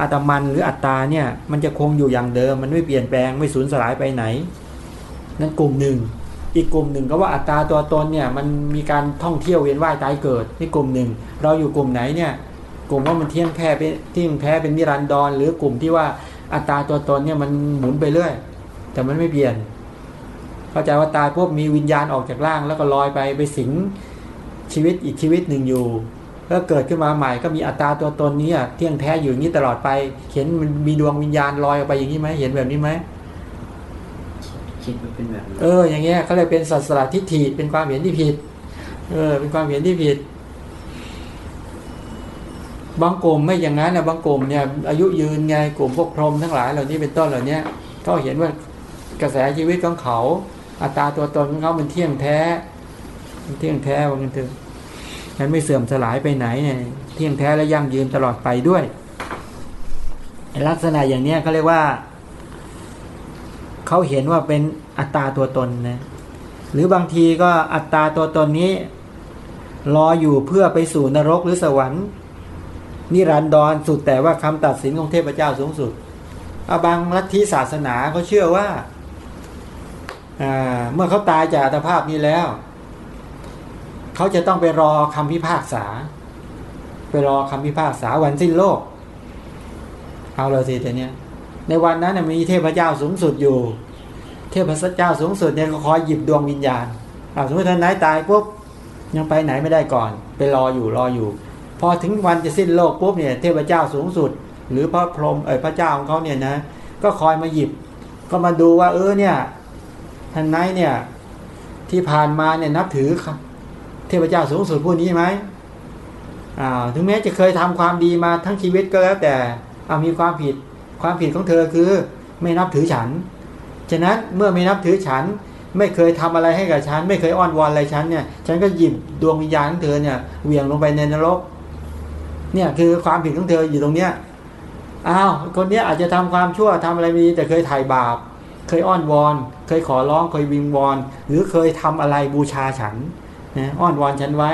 อัตมันหรืออัตตาเนี่ยมันจะคงอยู่อย่างเดิม มันไม่เปลี่ยนแปลงไม่สูญสลายไปไหน นั่นกลุ่มหนึ่ง อีกกลุ่มหนึ่งก็ว่าอัตตาตัวตนเนี่ยมันมีการท่องเที่ยวเวียนว่ายตายเกิดนี่กลุ่มหนึ่ง เราอยู่กลุ่มไหนเนี่ยกลุ่มว่ามันเที่ยงแท้เป็นที่ยงแท้เป็นนิรันดรหรือกลุ่มที่ว่าอัตตาตัวตนเนี่ยมันหมุนไปเรื่อย แต่มันไม่เปลี่ยน เข้าใจว่าตายปุ๊บมีวิญญาณออกจากร่างแล้วก็ลอยไปไปสิงชีวิตอีกชีวิตหนึ่งอยู่แล้วเกิดขึ้นมาใหม่ก็มีอัตตาตัวตนนี้เที่ยงแท้อยู่อย่างนี้ตลอดไป เห็นมันมีดวงวิญญาณลอยออกไปอย่างนี้ไหมเห็นแบบนี้ไหม คิดว่าเป็นแบบเออ อย่างเงี้ยเขาเลยเป็นสัสราทิฏฐิเป็นความเห็นที่ผิด เออ เป็นความเห็นที่ผิด บางกลุ่มไม่อย่างนั้นนะบางกลุ่มเนี่ย อายุยืนไงกลุ่มพวกพรหมทั้งหลายเหล่านี้เป็นต้นเหล่านี้ก็เห็นว่ากระแสชีวิตของเขาอัตราตัวตนของเขามันเที่ยงแท้มันเที่ยงแท้ว่างันเถอะมันไม่เสื่อมสลายไปไหนเนี่ยเที่ยงแท้และยั่งยืนตลอดไปด้วยลักษณะอย่างเนี้ยเขาเรียกว่า เขาเห็นว่าเป็นอัตตาตัวตนนะหรือบางทีก็อัตตาตัวตนนี้รออยู่เพื่อไปสู่นรกหรือสวรรค์ นิรันดรสุดแต่ว่าคำตัดสินของเทพเจ้าสูงสุดอาบางลัทธิศาสนาเขาเชื่อว่าเมื่อเขาตายจากอัตภาพนี้แล้ว เขาจะต้องไปรอคำพิพากษา ไปรอคำพิพากษาวันสิ้นโลก เอาเลยสิแต่เนี้ย ในวันนั้นมีเทพเจ้าสูงสุดอยู่ เทพเจ้าสูงสุดเนี่ยก็คอยหยิบดวงวิญญาณอาสมมติท่านนายตายปุ๊บยังไปไหนไม่ได้ก่อน ไปรออยู่รออยู่ พอถึงวันจะสิ้นโลกปุ๊บเนี่ยเทพเจ้าสูงสุด หรือพระพรหมเออพระเจ้าของเขาเนี่ยนะ ก็คอยมาหยิบ ก็มาดูว่าเออเนี่ยท่านนายเนี่ยที่ผ่านมาเนี่ยนับถือเทพเจ้าสูงสุดผู้นี้ไหมอ่าถึงแม้จะเคยทำความดีมาทั้งชีวิตก็แล้วแต่เอามีความผิด ความผิดของเธอคือไม่นับถือฉัน ฉะนั้นเมื่อไม่นับถือฉัน ไม่เคยทำอะไรให้กับฉัน ไม่เคยอ้อนวอนอะไรฉันเนี่ย ฉันก็หยิบดวงวิญญาณของเธอเนี่ยเหวี่ยงลงไปในนรก เนี่ยคือความผิดของเธออยู่ตรงเนี้ย อ้าว คนเนี้ยอาจจะทำความชั่วทำอะไรไม่ดีแต่เคยถ่ายบาป เคยอ้อนวอน เคยขอร้อง เคยวิงวอน หรือเคยทำอะไรบูชาฉันนะอ้อนวอนฉันไว้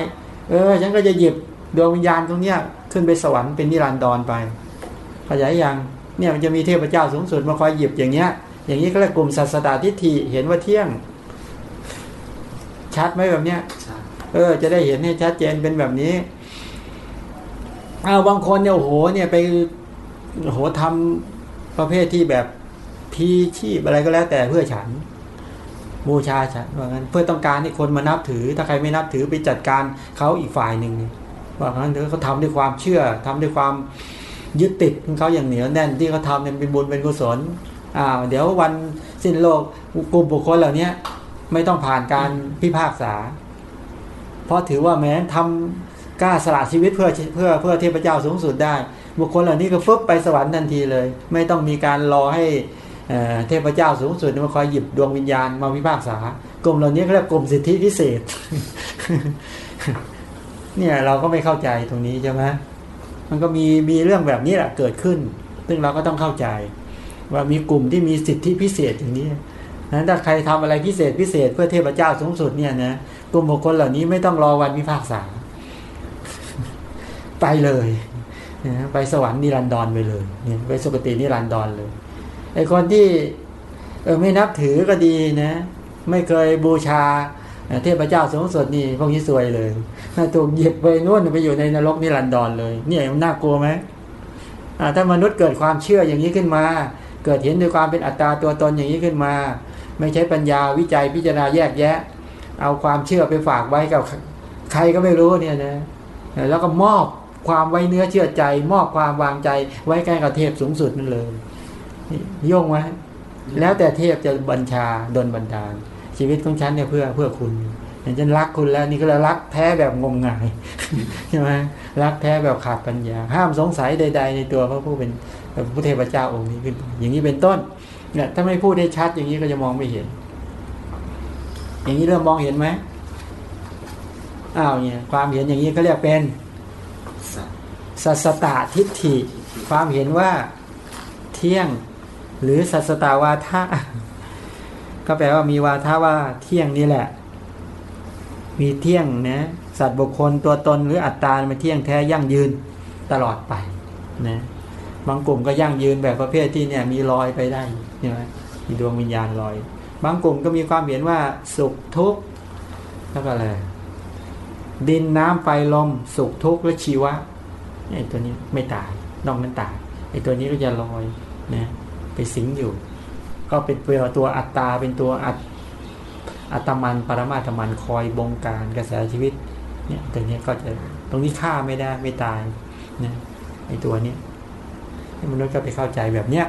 เออ ฉันก็จะหยิบดวงวิญญาณตรงเนี้ยขึ้นไปสวรรค์เป็นนิรันดรไปขยายยัง เนี่ยมันจะมีเทพเจ้าสูงสุดมาคอยหยิบอย่างเงี้ย อย่างนี้ก็เรียกกลุ่มศาสดาทิฏฐิเห็นว่าเที่ยง ชัดไหมแบบเนี้ยเออ จะได้เห็นให้ชัดเจนเป็นแบบนี้เอาบางคนเนี่ยโอ้โห เนี่ยไปโอ้โหทำประเภทที่แบบพีชีพอะไรก็แล้ว แต่เพื่อฉันบูชาฉันว่างั้นเพื่อต้องการให้คนมานับถือ ถ้าใครไม่นับถือไปจัดการเขาอีกฝ่ายหนึ่งว่างั้นเขาทำด้วยความเชื่อทำด้วยความ ยึดติดของเขาอย่างเหนียวแน่นที่เขาทำเนี่ยเป็นบุญเป็นกุศลอ่าเดี๋ยววันสิ้นโลกกลุ่มบุคคลเหล่านี้ไม่ต้องผ่านการพิพากษา เพราะถือว่าแม้ทำกล้าสละชีวิตเพื่อเพื่อเพื่อเทพเจ้าสูงสุดได้ บุคคลเหล่านี้ก็ฟึบไปสวรรค์ทันทีเลย ไม่ต้องมีการรอให้เทพเจ้าสูงสุดมาคอยหยิบดวงวิญญาณมาพิพากษากลุ่มเหล่านี้เขาเรียกกลุ่มสิทธิพิเศษ เนี่ยเราก็ไม่เข้าใจตรงนี้ใช่ไหม มันก็มีมีเรื่องแบบนี้แหละเกิดขึ้น ซึ่งเราก็ต้องเข้าใจ ว่ามีกลุ่มที่มีสิทธิพิเศษอย่างนี้นั้นถ้าใครทำอะไรพิเศษพิเศษเพื่อเทพเจ้าสูงสุดเนี่ยนะกลุ่มบุคคลเหล่านี้ไม่ต้องรอวันพิพากษา ไปเลยไปสวรรค์นิรันดรไปเลยเนี่ยไปสุคตินิรันดรเลยไอคนที่เออไม่นับถือก็ดีนะ ไม่เคยบูชาเทพเจ้าสูงสุดนี่พวกนี้สวยเลย ถ้าถูกหยิบไปนู่นไปอยู่ในนรกนิรันดรเลย เนี่ยมันน่ากลัวไหมถ้ามนุษย์เกิดความเชื่ออย่างนี้ขึ้นมา เกิดเห็นด้วยความเป็นอัตตาตัวตนอย่างนี้ขึ้นมา ไม่ใช้ปัญญาวิจัยพิจารณาแยกแยะ เอาความเชื่อไปฝากไว้กับใครก็ไม่รู้เนี่ยนะแล้วก็มอบความไว้เนื้อเชื่อใจ มอบความวางใจไว้ใกล้กับเทพสูงสุดนั่นเลยย่งไหมแล้วแต่เทพจะบัญชาดนบันดาลชีวิตของฉันเนี่ยเพื่อเพื่อคุณ อย่างฉันรักคุณแล้วนี่ก็รักแท้แบบงมงายใช่ไหมรักแท้แบบขาดปัญญา ห้ามสงสัยใด ๆ ในตัวพระผู้เป็นพระเทพเจ้าองค์นี้ขึ้น อย่างนี้เป็นต้นเนี่ยถ้าไม่พูดได้ชัดอย่างนี้ก็จะมองไม่เห็น อย่างนี้เริ่มมองเห็นไหมอ้าวเนี่ยความเห็นอย่างนี้เขาเรียกเป็นสัสตาทิฏฐิ ความเห็นว่าเที่ยงหรือสัสตาวาทะก็แปลว่ามีวาทะว่าเที่ยงนี่แหละ มีเที่ยงนะสัตว์บุคคลตัวตนหรืออัตตามันเที่ยงแท้ยั่งยืนตลอดไปนะบางกลุ่มก็ยั่งยืนแบบประเภทที่เนี่ยมีลอยไปได้ใช่ไหมมีดวงวิญญาณลอย บางกลุ่มก็มีความเห็นว่าสุขทุกข์แล้วก็อะไรดินน้ำไฟลมสุขทุกข์และชีวะไอ้ตัวนี้ไม่ตายนอกนั้นตายไอ้ตัวนี้ก็จะลอยนะไปสิงอยู่ ก็เป็นเปตัวอัตตาเป็นตัวอัต อัตมันปรมาตมันคอยบงการกระแสชีวิตเนี่ยตัวนี้ก็จะตรงนี้ฆ่าไม่ได้ไม่ตายนะไอตัวนี้มนุษย์ก็ไปเข้าใจแบบเนี้ย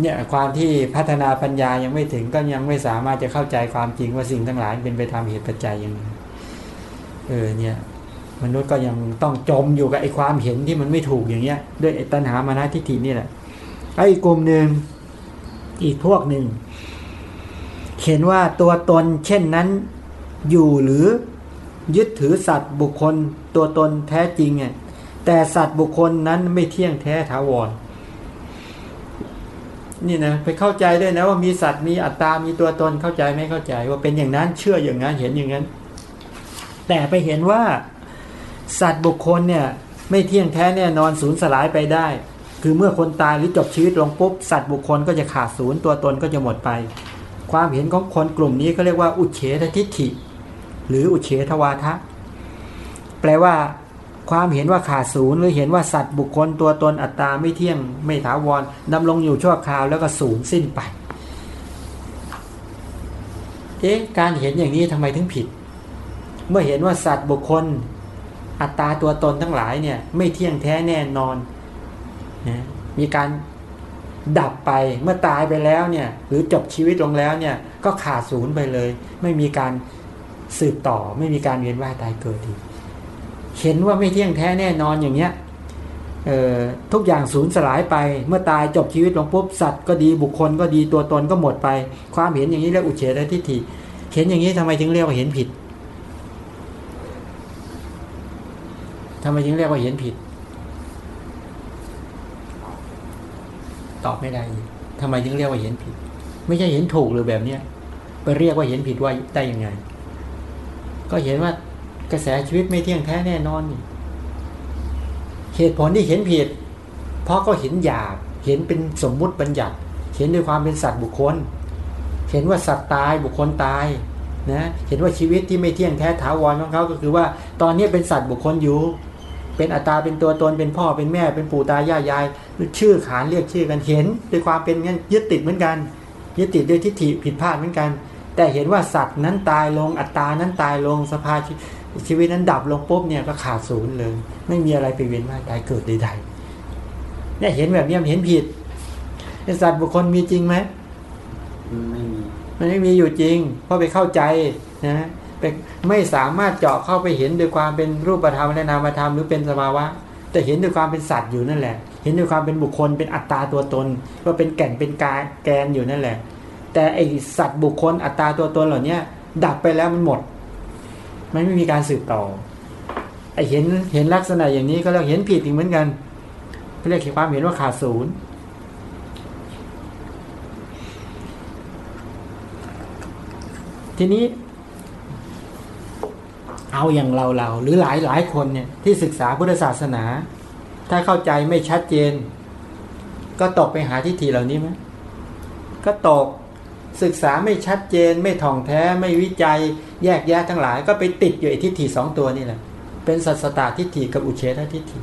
เนี่ยความที่พัฒนาปัญญายังไม่ถึงก็ยังไม่สามารถจะเข้าใจความจริงว่าสิ่งทั้งหลายเป็นไปตามเหตุปัจจัยอย่างเออเนี่ย มนุษย์ก็ยังต้องจมอยู่กับไอ้ความเห็นที่มันไม่ถูกอย่างเงี้ย ด้วยไอ้ตัณหามานะทิฏฐินี่แหละไอ้กลุ่มหนึ่งอีกพวกหนึ่ง เห็นว่าตัวตนเช่นนั้น อยู่หรือยึดถือสัตว์บุคคล ตัวตนแท้จริงไงแต่สัตว์บุคคลนั้นไม่เที่ยงแท้ถาวรนี่นะไปเข้าใจด้วยนะว่ามีสัตว์มีอัตตา มีตัวตนเข้าใจไม่เข้าใจ ว่าเป็นอย่างนั้นเชื่ออย่างนั้นเห็นอย่างนั้น แต่ไปเห็นว่า สัตว์บุคคลเนี่ย ไม่เที่ยงแท้แน่นอนสูญสลายไปได้ คือเมื่อคนตายหรือจบชีวิตลงปุ๊บสัตว์บุคคลก็จะขาดศูนย์ตัวตนก็จะหมดไป ความเห็นของคนกลุ่มนี้ก็เรียกว่าอุเฉททิฏฐิ หรืออุเฉทวาทะ แปลว่า ความเห็นว่าขาดศูนย์หรือเห็นว่าสัตว์บุคคลตัวตนอัตตาไม่เที่ยงไม่ถาวรดำรงอยู่ชั่วคราวแล้วก็ศูนย์สิ้นไป เอ๊ะการเห็นอย่างนี้ทำไมถึงผิด เมื่อเห็นว่าสัตว์บุคคล อัตตาตัวตนทั้งหลายเนี่ย ไม่เที่ยงแท้แน่นอนนะมีการ ดับไปเมื่อตายไปแล้วเนี่ยหรือจบชีวิตลงแล้วเนี่ยก็ขาดศูนย์ไปเลย ไม่มีการสืบต่อไม่มีการเวียนว่ายตายเกิดอีกเห็นว่าไม่เที่ยงแท้แน่นอนอย่างเนี้ยทุกอย่างสูญสลายไป เมื่อตายจบชีวิตลงปุ๊บสัตว์ก็ดีบุคคลก็ดีตัวตนก็หมดไป ความเห็นอย่างนี้เรียกอุเฉททิฏฐิเห็นอย่างนี้ทำไมถึงเรียกว่าเห็นผิดทำไมถึงเรียกว่าเห็นผิด ตอบไม่ได้ทำไมถึงเรียกว่าเห็นผิด ไม่ใช่เห็นถูกหรือแบบเนี้ยไปเรียกว่าเห็นผิดว่าได้ยังไง ก็เห็นว่ากระแสชีวิตไม่เที่ยงแท้แน่นอนนี่เหตุผลที่เห็นผิด เพราะก็เห็นหยาบเห็นเป็นสมมุติบัญญัติ เห็นด้วยความเป็นสัตว์บุคคล เห็นว่าสัตว์ตายบุคคลตายนะเห็นว่าชีวิตที่ไม่เที่ยงแท้ถาวรของเขาก็คือว่า ตอนนี้เป็นสัตว์บุคคลอยู่ เป็นอัตตาเป็นตัวตนเป็นพ่อเป็นแม่เป็นปู่ตายายยายชื่อขานเรียกชื่อกันเห็นด้วยความเป็นงั้นยึดติดเหมือนกัน ยึดติดด้วยทิฏฐิผิดพลาดเหมือนกัน แต่เห็นว่าสัตว์นั้นตายลงอัตตานั้นตายลงสภาชีวิตนั้นดับลงปุ๊บเนี่ยก็ขาดศูนย์เลย ไม่มีอะไรไปเวียนว่ายตายเกิดใดๆเนี่ยเห็นแบบนี้มันเห็นผิดสัตว์บุคคลมีจริงไหมไม่มีมันไม่มีอยู่จริง เพราะไปเข้าใจนะ ไม่สามารถเจาะเข้าไปเห็นด้วยความเป็นรูปธรรมและนามธรรมหรือเป็นสภาวะ แต่เห็นด้วยความเป็นสัตว์อยู่นั่นแหละ เห็นด้วยความเป็นบุคคลเป็นอัตตาตัวตน ว่าเป็นแก่นเป็นกายแกนอยู่นั่นแหละ แต่ไอสัตว์บุคคลอัตตาตัวตนเหล่านี้ดับไปแล้วมันหมด มันไม่มีการสืบต่อไอเห็นเห็นลักษณะอย่างนี้ก็เรียกเห็นผิดอีกเหมือนกันเรียกความเห็นว่าขาดศูนย์ทีนี้ เอาอย่างเราเราหรือหลายหลายคนเนี่ยที่ศึกษาพุทธศาสนา ถ้าเข้าใจไม่ชัดเจน ก็ตกไปหาทิฏฐิเหล่านี้ไหมก็ตกศึกษาไม่ชัดเจน ไม่ท่องแท้ไม่วิจัยแยกแยะทั้งหลาย ก็ไปติดอยู่ไอ้ทิฏฐิสองตัวนี่แหละเป็นสัสตาทิฏฐิกับอุเฉททิฏฐิ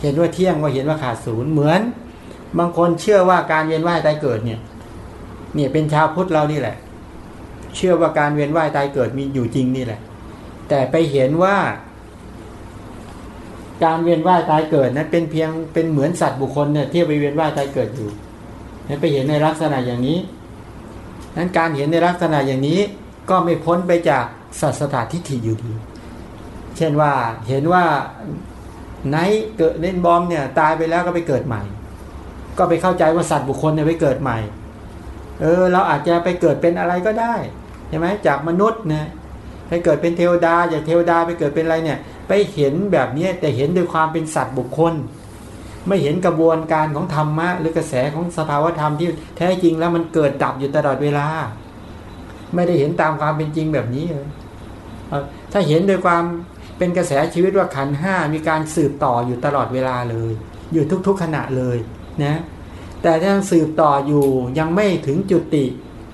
เห็นว่าเที่ยงว่าเห็นว่าขาดศูนย์เหมือน บางคนเชื่อว่าการเวียนว่ายตายเกิดเนี่ยเนี่ยเป็นชาวพุทธเรานี่แหละ เชื่อว่าการเวียนว่ายตายเกิดมีอยู่จริงนี่แหละ แต่ไปเห็นว่า การเวียนว่ายตายเกิดนั้นเป็นเพียงเป็นเหมือนสัตว์บุคคลเนี่ยที่ไปเวียนว่ายตายเกิดอยู่นั้นไปเห็นในลักษณะอย่างนี้นั้นการเห็นในลักษณะอย่างนี้ ก็ไม่พ้นไปจากสัสตทิฏฐิอยู่ดี เช่นว่าเห็นว่าไนเกิดเล่นบอมเนี่ยตายไปแล้วก็ไปเกิดใหม่ ก็ไปเข้าใจว่าสัตว์บุคคลเนี่ยไปเกิดใหม่ เออเราอาจจะไปเกิดเป็นอะไรก็ได้ใช่ไหมจากมนุษย์นะ ไปเกิดเป็นเทวดาจาเทวดาไปเกิดเป็นอะไรเนี่ย ไปเห็นแบบนี้แต่เห็นด้วยความเป็นสัตว์บุคคล ไม่เห็นกระบวนการของธรรมะ หรือกระแสของสภาวธรรมที่แท้จริงแล้วมันเกิดดับอยู่ตลอดเวลา ไม่ได้เห็นตามความเป็นจริงแบบนี้เลยถ้าเห็นโดยความเป็นกระแสชีวิตว่าขันห้ามีการสืบต่ออยู่ตลอดเวลาเลย อยู่ทุก ๆขณะเลยนะแต่ถ้าสืบต่ออยู่ยังไม่ถึงจุติ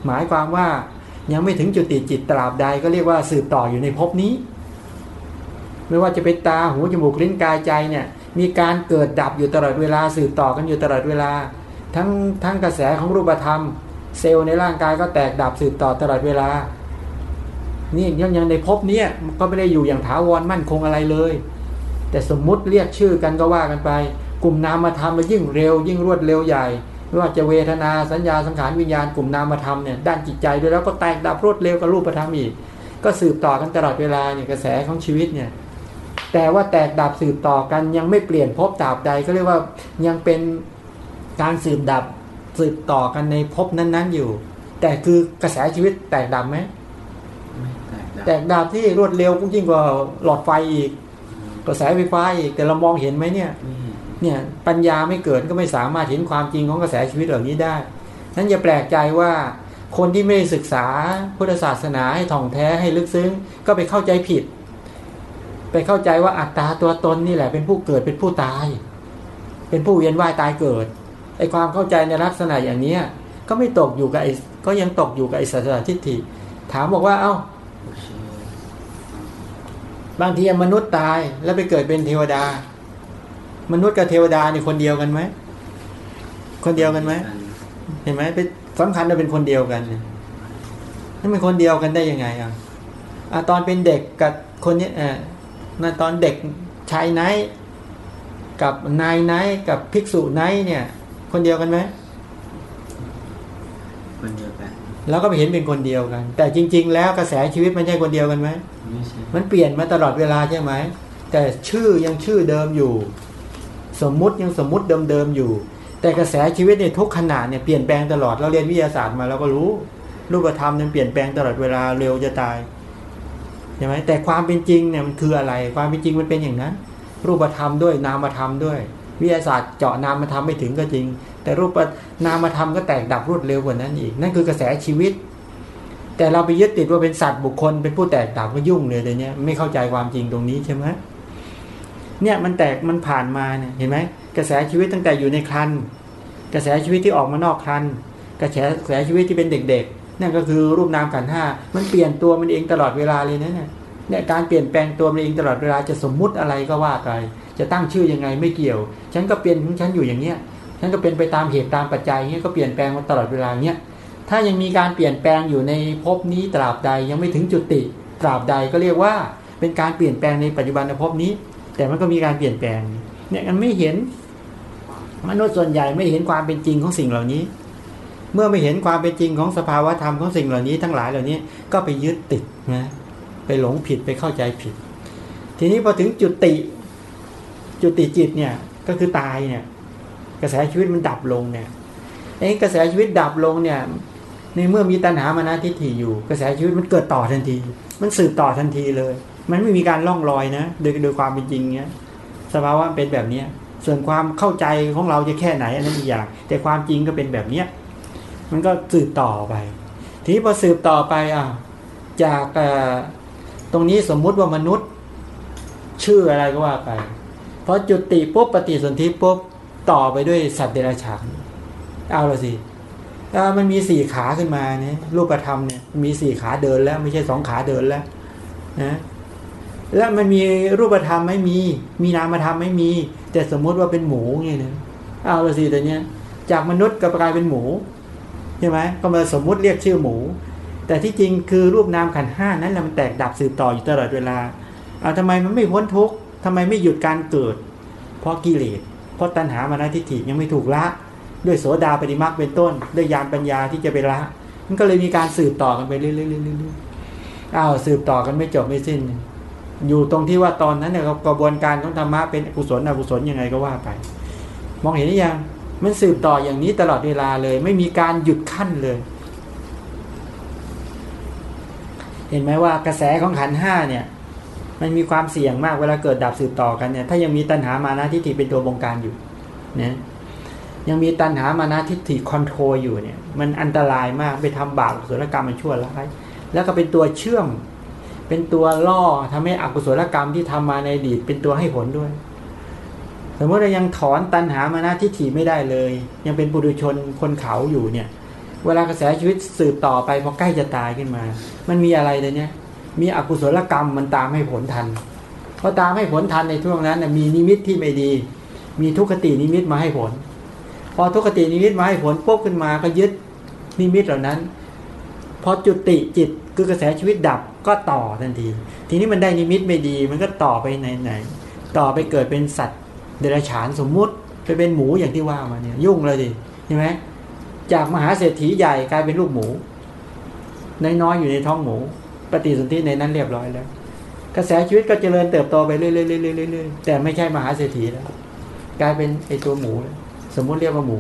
หมายความว่า ยังไม่ถึงจุติจิตตราบใดก็เรียกว่าสืบต่ออยู่ในภพนี้ ไม่ว่าจะเป็นตาหูจมูกลิ้นกายใจเนี่ยมีการเกิดดับอยู่ตลอดเวลาสืบต่อกันอยู่ตลอดเวลา ทั้งทั้งกระแสของรูปธรรม เซลล์ในร่างกายก็แตกดับสืบต่อตลอดเวลา นี่ยังยังในภพนี้ก็ไม่ได้อยู่อย่างถาวรมั่นคงอะไรเลย แต่สมมุติเรียกชื่อกันก็ว่ากันไป กลุ่มนามธรรมมันยิ่งเร็ว ยิ่งรวดเร็วใหญ่ ไม่ว่าจะเวทนาสัญญาสังขารวิญญาณกลุ่มนามธรรมเนี่ยด้านจิตใจด้วยแล้วก็แตกดับรวดเร็วกับรูปธรรมอีก ก็สืบต่อกันตลอดเวลาเนี่ยกระแสของชีวิตเนี่ยแต่ว่าแตกดับสืบต่อกันยังไม่เปลี่ยนภพตราบใดก็เรียกว่ายังเป็นการสืบดับสืบต่อกันในภพนั้น ๆอยู่ แต่คือกระแสชีวิตแตกดับไหมแตกดับที่รวดเร็วยิ่งกว่าหลอดไฟอีก กระแสไฟฟ้าอีกแต่เรามองเห็นไหมเนี่ย เนี่ยปัญญาไม่เกิดก็ไม่สามารถเห็นความจริงของกระแสชีวิตเหล่านี้ได้นั้นอย่าแปลกใจว่าคนที่ไม่ได้ศึกษาพุทธศาสนาให้ท่องแท้ให้ลึกซึ้ง ก็ไปเข้าใจผิด ไปเข้าใจว่าอัตตาตัวตนนี่แหละ เป็นผู้เกิดเป็นผู้ตาย เป็นผู้เวียนว่ายตายเกิดไอความเข้าใจในลักษณะอย่างเนี้ยก็ไม่ตกอยู่กับไอก็ยังตกอยู่กับไอศาสนาทิฏฐิ ถามบอกว่า เอ้า บางทีมนุษย์ตายแล้วไปเกิดเป็นเทวดา มนุษย์กับเทวดานี่คนเดียวกันไหมคนเดียวกันไหมเห็นไหมเป็นสำคัญว่าเป็นคนเดียวกันเนี่ยนั่นเป็นคนเดียวกันได้ยังไงอะอะตอนเป็นเด็กกับคนนี้อ่านั่นตอนเด็กชายไนท์กับนายไนท์กับภิกษุไนท์เนี่ย คนเดียวกันไหมคนเดียวกันแล้วก็ไปเห็นเป็นคนเดียวกัน แต่จริง ๆ แล้วกระแสชีวิตมันใช่คนเดียวกันไหมไม่ใช่มันเปลี่ยนมาตลอดเวลาใช่ไหมแต่ชื่อยังชื่อเดิมอยู่ สมมุติยังสมมุติเดิมๆอยู่ แต่กระแสชีวิตในทุกขณะเนี่ยเปลี่ยนแปลงตลอดเราเรียนวิทยาศาสตร์มาเราก็รู้รูปธรรมมันเปลี่ยนแปลงตลอดเวลาเร็วจะตายใช่ไหมแต่ความเป็นจริงเนี่ยมันคืออะไร ความเป็นจริงมันเป็นอย่างนั้น รูปธรรมด้วยนามธรรมด้วย วิทยาศาสตร์เจาะนามธรรมไม่ถึงก็จริง แต่รูปนามธรรมก็แตกดับรวดเร็วกว่านั้นอีกนั่นคือกระแสชีวิต แต่เราไปยึดติดว่าเป็นสัตว์บุคคลเป็นผู้แตกดับก็ยุ่งเลยแต่เนี้ยไม่เข้าใจความจริงตรงนี้ใช่ไหม เนี่ยมันแตกมันผ่านมาเนี่ยเห็นไหมกระแสชีวิตตั้งแต่อยู่ในครันกระแสชีวิตที่ออกมานอกครันกระแสกระแสชีวิตที่เป็นเด็กๆนั่นก็คือรูปนามขันห้ามันเปลี่ยนตัวมันเองตลอดเวลาเลยนะเนี่ยเนี่ยการเปลี่ยนแปลงตัวมันเองตลอดเวลาจะสมมุติอะไรก็ว่าไปจะตั้งชื่อยังไงไม่เกี่ยว ฉันก็เปลี่ยนของฉันอยู่อย่างเนี้ยฉันก็เป็นไปตามเหตุตามปัจจัยเงี้ยก็เปลี่ยนแปลงมาตลอดเวลาเนี้ยถ้ายังมีการเปลี่ยนแปลงอยู่ในภพนี้ตราบใดยังไม่ถึงจุติตราบใดก็เรียกว่า เป็นการเปลี่ยนแปลงในปัจจุบันในภพนี้ แต่มันก็มีการเปลี่ยนแปลง เนี่ยมันไม่เห็น มนุษย์ส่วนใหญ่ไม่เห็นความเป็นจริงของสิ่งเหล่านี้ เมื่อไม่เห็นความเป็นจริงของสภาวะธรรมของสิ่งเหล่านี้ ทั้งหลายเหล่านี้ก็ไปยึดติดนะไปหลงผิดไปเข้าใจผิด ทีนี้พอถึงจุดติจุดติจิตเนี่ยก็คือตายเนี่ย กระแสชีวิตมันดับลงเนี่ยไอ้กระแสชีวิตดับลงเนี่ยในเมื่อมีตัณหามานะทิฏฐิอยู่ กระแสชีวิตมันเกิดต่อทันที มันสืบต่อทันทีเลย มันไม่มีการล่องรอยนะโดยโดยความเป็นจริงเนี้ยสภาวะเป็นแบบเนี้ยส่วนความเข้าใจของเราจะแค่ไหนอันนั้นอีกอย่าง แต่ความจริงก็เป็นแบบเนี้ยมันก็สืบต่อไป ทีนี้พอสืบต่อไปอะจากตรงนี้สมมุติว่ามนุษย์ ชื่ออะไรก็ว่าไปพอจุติปุ๊บปฏิสนธิปุ๊บต่อไปด้วยสัตว์เดรัจฉานเอาละสิอ่ามันมีสี่ขาขึ้นมาเนี่ยรูปธรรมเนี่ยมีสี่ขาเดินแล้ว ไม่ใช่สองขาเดินแล้วนะ แล้วมันมีรูปธรรมไม่มี มีนามธรรมไม่มี แต่สมมุติว่าเป็นหมูไงเนี่ยเอาละสิแต่เนี้ย จากมนุษย์ก็กลายเป็นหมูใช่ไหมก็มาสมมุติเรียกชื่อหมู แต่ที่จริงคือรูปนามขันห้านั้นแหละมันแตกดับสืบต่ออยู่ตลอดเวลาเอาทำไมมันไม่พ้นทุกข์ทำไมไม่หยุดการเกิด เพราะกิเลสเพราะตัณหามานะทิฏฐิยังไม่ถูกละ ด้วยโสดาปฏิมาคเป็นต้น ด้วยญาณปัญญาที่จะไปละ มันก็เลยมีการสืบต่อกันไปเรื่อยๆๆอ้าวสืบต่อกันไม่จบไม่สิ้น อยู่ตรงที่ว่าตอนนั้นเนี่ยกระบวนการของธรรมะเป็นกุศลอกุศลยังไงก็ว่าไป มองเห็นหรือยังมันสืบต่ออย่างนี้ตลอดเวลาเลย ไม่มีการหยุดขั้นเลย เห็นไหมว่ากระแสของขันห้าเนี่ย มันมีความเสี่ยงมากเวลาเกิดดับสืบต่อกันเนี่ย ถ้ายังมีตัณหามานะทิฏฐิเป็นตัวบงการอยู่นะยังมีตัณหามานะทิฏฐิคอนโทรลอยู่เนี่ย มันอันตรายมากไปทำบาปอกุศลกรรมมันชั่วร้ายแล้วก็เป็นตัวเชื่อม เป็นตัวล่อทำให้อกุศลกรรมที่ทำมาในอดีตเป็นตัวให้ผลด้วย สมมติเรายังถอนตัณหามานะทิฏฐิไม่ได้เลย ยังเป็นปุถุชนคนเขาอยู่เนี่ย เวลากระแสชีวิตสืบต่อไปพอใกล้จะตายขึ้นมา มันมีอะไรเลยเนี่ย มีอกุศลกรรมมันตามให้ผลทันพอตามให้ผลทันในช่วงนั้นมีนิมิตที่ไม่ดี มีทุกขตินิมิตมาให้ผล พอทุกขตินิมิตมาให้ผลปุ๊บขึ้นมาก็ยึดนิมิตเหล่านั้นพอจุติจิตคือกระแสชีวิตดับ ก็ต่อทันที ทีนี้มันได้นิมิตไม่ดี มันก็ต่อไปไหนไหนๆต่อไปเกิดเป็นสัตว์เดรัจฉานสมมุติไปเป็นหมูอย่างที่ว่ามาเนี่ย ยุ่งเลยดิใช่ไหมจากมหาเศรษฐีใหญ่กลายเป็นลูกหมูน้อยๆอยู่ในท้องหมู ปฏิสนธิในนั้นเรียบร้อยแล้ว กระแสชีวิตก็เจริญเติบโตไปเรื่อยๆๆๆๆแต่ไม่ใช่มหาเศรษฐีแล้วกลายเป็นไอตัวหมู สมมุติเรียกว่าหมู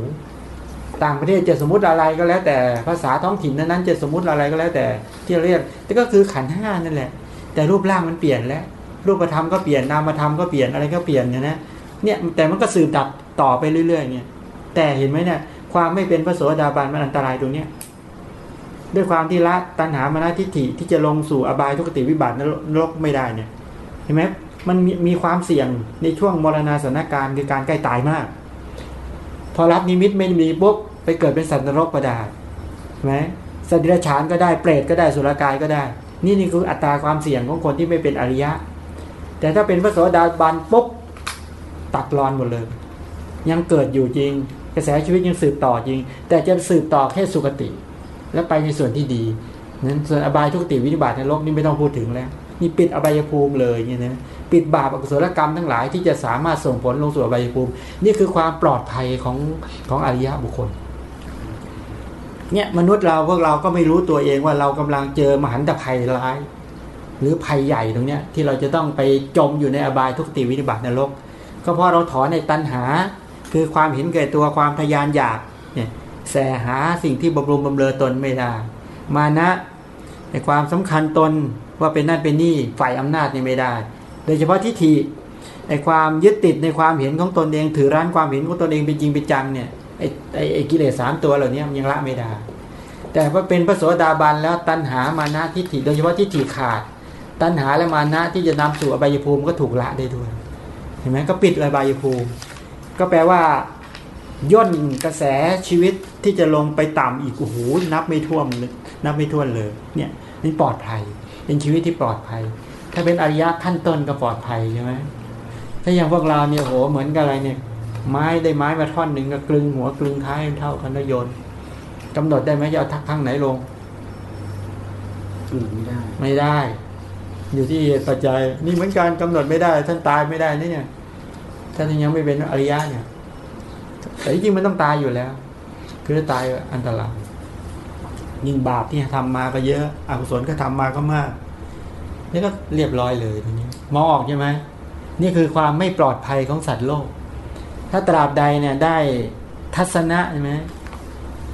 ต่างประเทศจะสมมุติอะไรก็แล้วแต่ภาษาท้องถิ่นนั้นๆจะสมมุติอะไรก็แล้วแต่ที่เรียกแต่ก็คือขันห้านั่นแหละ แต่รูปร่างมันเปลี่ยนแล้ว รูปธรรมก็เปลี่ยนนามธรรมก็เปลี่ยนอะไรก็เปลี่ยนเนี่ยนะเนี่ยแต่มันก็สืบดับต่อไปเรื่อยๆเนี่ยแต่เห็นไหมเนี่ยความไม่เป็นพระโสดาบันมันอันตรายตรงเนี้ยด้วยความที่ละตัณหามานะทิฏฐิที่จะลงสู่อบายทุกติวิบัตินรกไม่ได้เนี่ยเห็นไหมมันมีมีความเสี่ยงในช่วงมรณาสถานการณ์คือการใกล้ตายมาก พอรับนิมิตไม่มีปุ๊บ ไปเกิดเป็นสัตว์นรกก็ได้ใช่ไหมสัตว์ดิรัจฉานก็ได้เปรตก็ได้สุรกายก็ได้ นี่นี่คืออัตราความเสี่ยงของคนที่ไม่เป็นอริยะ แต่ถ้าเป็นพระโสดาบันปุ๊บตัดรอนหมดเลย ยังเกิดอยู่จริง กระแสชีวิตยังสืบต่อจริง แต่จะสืบต่อแค่สุคติ และไปในส่วนที่ดีนั้นส่วนอบายทุกติวิบัติในโลกนี่ไม่ต้องพูดถึงแล้วนี่ปิดอบายภูมิเลยเนี่ยนะปิดบาปอกุศลกรรมทั้งหลายที่จะสามารถส่งผลลงสู่อบายภูมิ นี่คือความปลอดภัยของของอริยะบุคคล เนี่ยมนุษย์เราพวกเราก็ไม่รู้ตัวเองว่าเรากำลังเจอมหันตภัยร้าย หรือภัยใหญ่ตรงเนี้ยที่เราจะต้องไปจมอยู่ในอบายทุกติวิบัตินรก ก็เพราะเราถอนในตัณหา คือความเห็นแก่ตัวความทยานอยากเนี่ยแสหาสิ่งที่บำรุงบำเรอตนไม่ได้ มานะในความสำคัญตนว่าเป็นนั่นเป็นนี่ฝ่ายอำนาจนี่ไม่ได้ โดยเฉพาะทิฏฐิในความยึดติดในความเห็นของตนเอง ถือร้านความเห็นของตนเองเป็นจริงเป็นจังเนี่ย ไอ้ไอ้กิเลสสามตัวเหล่านี้มันยังละไม่ได้ แต่ว่าเป็นพระโสดาบันแล้วตัณหามานะทิฏฐิโดยเฉพาะทิฏฐิขาด ตัณหาและมานะที่จะนำสู่อบายภูมิก็ถูกละได้ด้วยเห็นไหมก็ปิดอบายภูมิ ก็แปลว่าย่นกระแสชีวิตที่จะลงไปต่ำอีกโอ้โหนับไม่ท่วมนับไม่ท่วนเลย เนี่ยนี่ปลอดภัย เป็นชีวิตที่ปลอดภัย ถ้าเป็นอริยะขั้นต้นก็ปลอดภัยใช่ไหมถ้าอย่างพวกเราเนี่ยโหเหมือนกับอะไรเนี่ย ไม้ได้ไม้มาท่อนหนึ่งก็กลึงหัวกลึงท้ายเท่ากันแล้วโยนกำหนดได้ไหมจะเอาทักข้างไหนลงอืมไม่ได้ ไม่ได้ อยู่ที่เหตุปัจจัย นี่เหมือนการกำหนดไม่ได้ ท่านตายไม่ได้นี่เนี่ยท่านยังไม่เป็นอริยะเนี่ยแต่จริงๆมันต้องตายอยู่แล้ว คือตายอันตรายยิ่งบาปที่ทำมาก็เยอะอกุศลก็ทำมาก็มากนี่ก็เรียบร้อยเลยทีนี้มองออกใช่ไหมนี่คือความไม่ปลอดภัยของสัตว์โลก ถ้าตราบใดเนี่ยได้ทัศนะใช่ไหม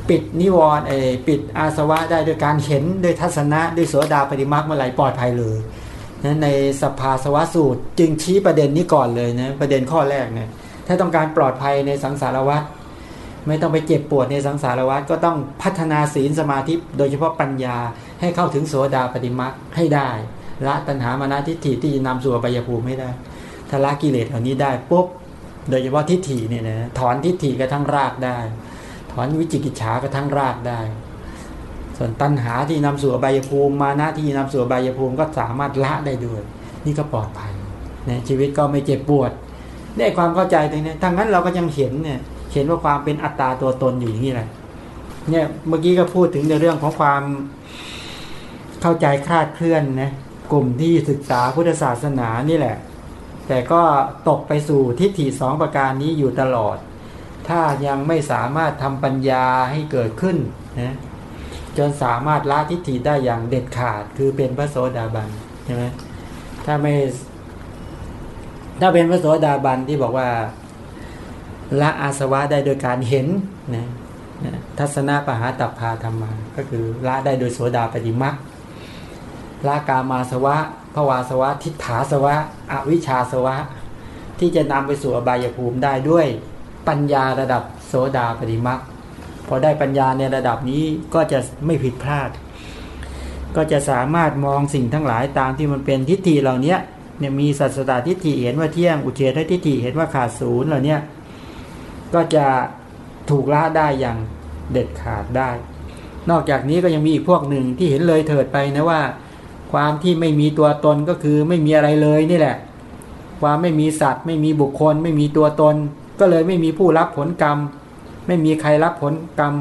ปิดนิวรณ์ไอ้ปิดอาสวะได้ด้วยการเห็นด้วยทัศนะด้วยโสดาปฏิมาคเมื่อไหร่ปลอดภัยเลยนั้นในสภาสวะสูตร จึงชี้ประเด็นนี้ก่อนเลยนะประเด็นข้อแรกเนี่ยถ้าต้องการปลอดภัยในสังสารวัฏไม่ต้องไปเจ็บปวดในสังสารวัฏก็ต้องพัฒนาศีลสมาธิโดยเฉพาะปัญญาให้เข้าถึงโสดาปฏิมาคให้ได้ละตัณหามานะทิฏฐิที่จะนำสู่อบายภูมิไม่ได้ถ้าละกิเลสเหล่านี้ได้ปุ๊บ โดยเฉพาะทิฏฐิเนี่ยนะถอนทิฏฐิกระทั่งรากได้ ถอนวิจิกิจฉากระทั่งรากได้ ส่วนตัณหาที่นำสู่อบายภูมิมานะที่นำสู่อบายภูมิก็สามารถละได้ด้วย นี่ก็ปลอดภัยนะชีวิตก็ไม่เจ็บปวด ได้ความเข้าใจตรงนี้ทั้งนั้นเราก็ยังเห็นเนี่ยเห็นว่าความเป็นอัตตาตัวตนอยู่อย่างนี้แหละเนี่ยเมื่อกี้ก็พูดถึงในเรื่องของความเข้าใจคลาดเคลื่อนนะกลุ่มที่ศึกษาพุทธศาสนานี่แหละ แต่ก็ตกไปสู่ทิฏฐิสองประการนี้อยู่ตลอด ถ้ายังไม่สามารถทำปัญญาให้เกิดขึ้นนะจนสามารถละทิฏฐิได้อย่างเด็ดขาดคือเป็นพระโสดาบันใช่ไหมถ้าไม่ ถ้าเป็นพระโสดาบันที่บอกว่าละอาสวะได้โดยการเห็นนะทัศนะปหาตัพพาธรรมา ก็คือละได้โดยโสดาปฏิมักละกามาสวะ ภวาสวะ ทิฏฐาสวะ อวิชชาสวะ ที่จะนำไปสู่อบายภูมิได้ด้วยปัญญาระดับโสดาปฏิมักพอได้ปัญญาในระดับนี้ก็จะไม่ผิดพลาด ก็จะสามารถมองสิ่งทั้งหลายตามที่มันเป็นทิฏฐิเหล่านี้เนี่ยมีสัสตตทิฏฐิเห็นว่าเที่ยงอุเฉททิฏฐิเห็นว่าขาดศูนย์เหล่านี้ก็จะถูกละได้อย่างเด็ดขาดได้ นอกจากนี้ก็ยังมีอีกพวกหนึ่งที่เห็นเลยเถิดไปนะว่า ความที่ไม่มีตัวตนก็คือไม่มีอะไรเลยนี่แหละ ความไม่มีสัตว์ ไม่มีบุคคล ไม่มีตัวตน ก็เลยไม่มีผู้รับผลกรรม ไม่มีใครรับผลกรรม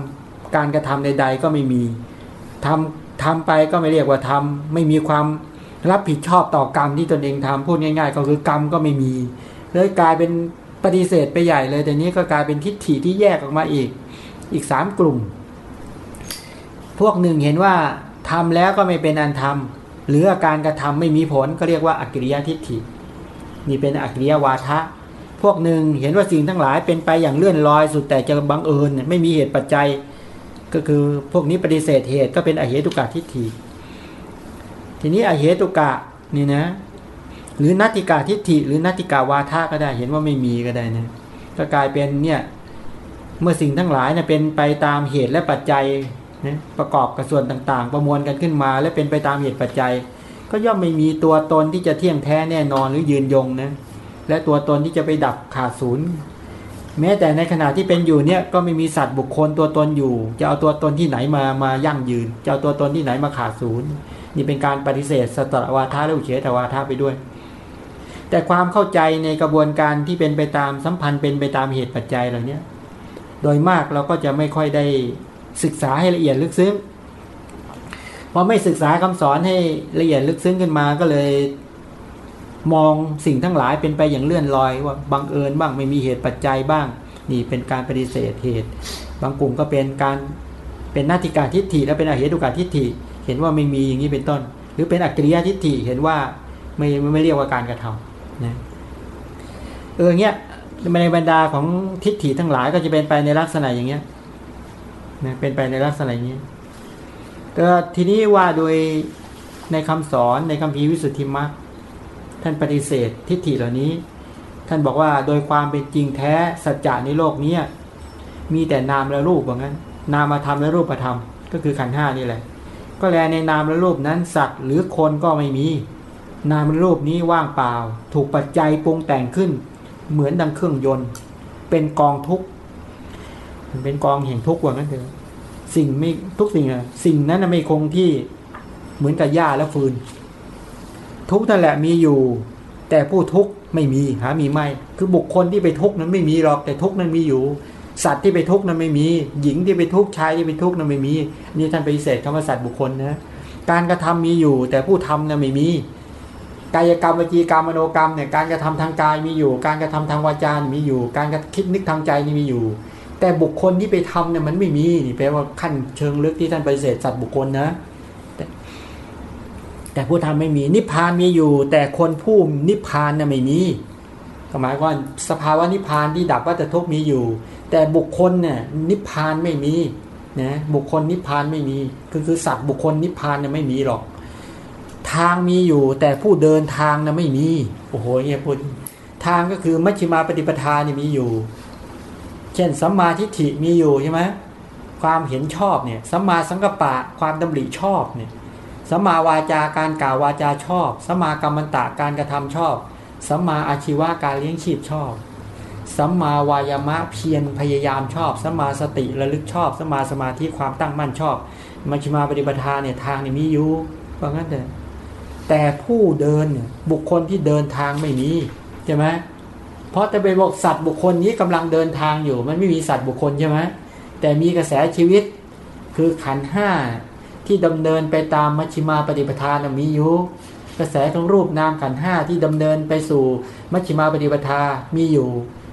การกระทำใด ๆ ก็ไม่มีทำทำไปก็ไม่เรียกว่าทำไม่มีความรับผิดชอบต่อกรรมที่ตนเองทำพูดง่าย ๆ ก็คือกรรมก็ไม่มีเลยกลายเป็นปฏิเสธไปใหญ่เลยแต่นี้ก็กลายเป็นทิฏฐิที่แยกออกมาอีกอีกสามกลุ่ม พวกหนึ่งเห็นว่าทำแล้วก็ไม่เป็นอันทำ หรืออาการกระทำไม่มีผลก็เรียกว่าอักิริยทิฏฐิ นี่เป็นอักิริยวาทะ พวกหนึ่งเห็นว่าสิ่งทั้งหลายเป็นไปอย่างเลื่อนลอยสุดแต่จะบังเอิญไม่มีเหตุปัจจัย ก็คือพวกนี้ปฏิเสธเหตุก็เป็นอเหตุกะทิฏฐิ ทีนี้อเหตุกะนี่นะ หรือนัตติกาทิฏฐิ หรือนัตติกาวาทะก็ได้เห็นว่าไม่มีก็ได้นะก็กลายเป็นเนี่ยเมื่อสิ่งทั้งหลายเนี่ยเป็นไปตามเหตุและปัจจัย นะประกอบกับส่วนต่างๆ ประมวลกันขึ้นมา และเป็นไปตามเหตุปัจจัย ก็ย่อมไม่มีตัวตนที่จะเที่ยงแท้แน่นอนหรือยืนยงนะและตัวตนที่จะไปดับขาดศูนย์แม้แต่ในขณะที่เป็นอยู่เนี่ยก็ไม่มีสัตว์บุคคลตัวตนอยู่ จะเอาตัวตนที่ไหนมามายั่งยืน จะเอาตัวตนที่ไหนมาขาดศูนย์นี่เป็นการปฏิเสธสตรวาทาและอุเฉตวาทาไปด้วย แต่ความเข้าใจในกระบวนการที่เป็นไปตามสัมพันธ์เป็นไปตามเหตุปัจจัยเหล่านี้โดยมากเราก็จะไม่ค่อยได้ ศึกษาให้ละเอียดลึกซึ้งพอไม่ศึกษาคำสอนให้ละเอียดลึกซึ้งขึ้นมาก็เลยมองสิ่งทั้งหลายเป็นไปอย่างเลื่อนลอยว่าบังเอิญบ้างไม่มีเหตุปัจจัยบ้าง นี่เป็นการปฏิเสธเหตุ บางกลุ่มก็เป็นการเป็นนาฏกาทิฏฐิและเป็นอเหตุกาทิฏฐิ เห็นว่าไม่มีอย่างนี้เป็นต้น หรือเป็นอักริยทิฏฐิเห็นว่าไม่ไม่เรียกว่าการกระทำนะเออเงี้ยในบรรดาของทิฏฐิทั้งหลายก็จะเป็นไปในลักษณะอย่างเงี้ย นะเป็นไปในลักษณะนี้ ก็ทีนี้ว่าโดยในคำสอนในคำพีวิสุทธิมรรคท่านปฏิเสธทิฏฐิเหล่านี้ ท่านบอกว่าโดยความเป็นจริงแท้สัจจะในโลกนี้มีแต่นามและรูปว่างั้น นามธรรมและรูปธรรม ก็คือขันธ์ห้านี่แหละ ก็แลในนามและรูปนั้นสัตว์หรือคนก็ไม่มี นามและรูปนี้ว่างเปล่า ถูกปัจจัยปรุงแต่งขึ้น เหมือนดังเครื่องยนต์ เป็นกองทุกข์ มันเป็นกองแห่งทุกข์ว่างั้นเถอะสิ่งไม่ทุกสิ่งอะสิ่งนั้นไม่คงที่เหมือนกับหญ้าและฟืน ทุกนั่นแหละมีอยู่ แต่ผู้ทุกข์ไม่มีหามีไม่คือบุคคลที่ไปทุกข์นั้นไม่มีหรอกแต่ทุกข์นั้นมีอยู่ สัตว์ที่ไปทุกข์นั้นไม่มี หญิงที่ไปทุกข์ชายที่ไปทุกข์นั้นไม่มี นี่ท่านไปเสธคำว่าสัตว์บุคคลนะการกระทำมีอยู่ แต่ผู้ทำนั้นไม่มีกายกรรมวจีกรรมมโนกรรมเนี่ยการกระทำทางกายมีอยู่ การกระทำทางวาจามีอยู่ การคิดนึกทางใจนี่มีอยู่ แต่บุคคลที่ไปทำเนี่ยมันไม่มีนี่แปลว่าขั้นเชิงลึกที่ท่านปฏิเสธสัตว์บุคคลนะแต่ผู้ทำไม่มี นิพพานมีอยู่ แต่คนผู้นิพพานน่ะไม่มีหมายว่าสภาวะนิพพานที่ดับวัฏทุกมีอยู่ แต่บุคคลเนี่ยนิพพานไม่มีนะบุคคลนิพพานไม่มีคือคือสัตว์บุคคลนิพพานเนี่ยไม่มีหรอก ทางมีอยู่ แต่ผู้เดินทางน่ะไม่มีโอ้โหเนี่ยพูดทางก็คือมัชฌิมาปฏิปทาเนี่ยมีอยู่ เช่นสัมมาทิฏฐิมีอยู่ใช่ไหมความเห็นชอบเนี่ยสัมมาสังกัปปะความดำริชอบเนี่ยสัมมาวาจาการกล่าววาจาชอบสัมมากรรมตะการกระทำชอบสัมมาอาชีวะการเลี้ยงชีพชอบสัมมาวายามะเพียรพยายามชอบสัมมาสติระลึกชอบสัมมาสมาธิความตั้งมั่นชอบมัชฌิมาปฏิปทาเนี่ยทางนี่มีอยู่เพราะงั้นแต่แต่ผู้เดินบุคคลที่เดินทางไม่มีใช่ไหม เพราะจะไปบอกสัตว์บุคคลนี้กำลังเดินทางอยู่ มันไม่มีสัตว์บุคคลใช่ไหมแต่มีกระแสชีวิตคือขันห้าที่ดำเนินไปตามมัชฌิมาปฏิปทานมีอยู่กระแสของรูปนามขันห้าที่ดำเนินไปสู่มัชฌิมาปฏิปทามีอยู่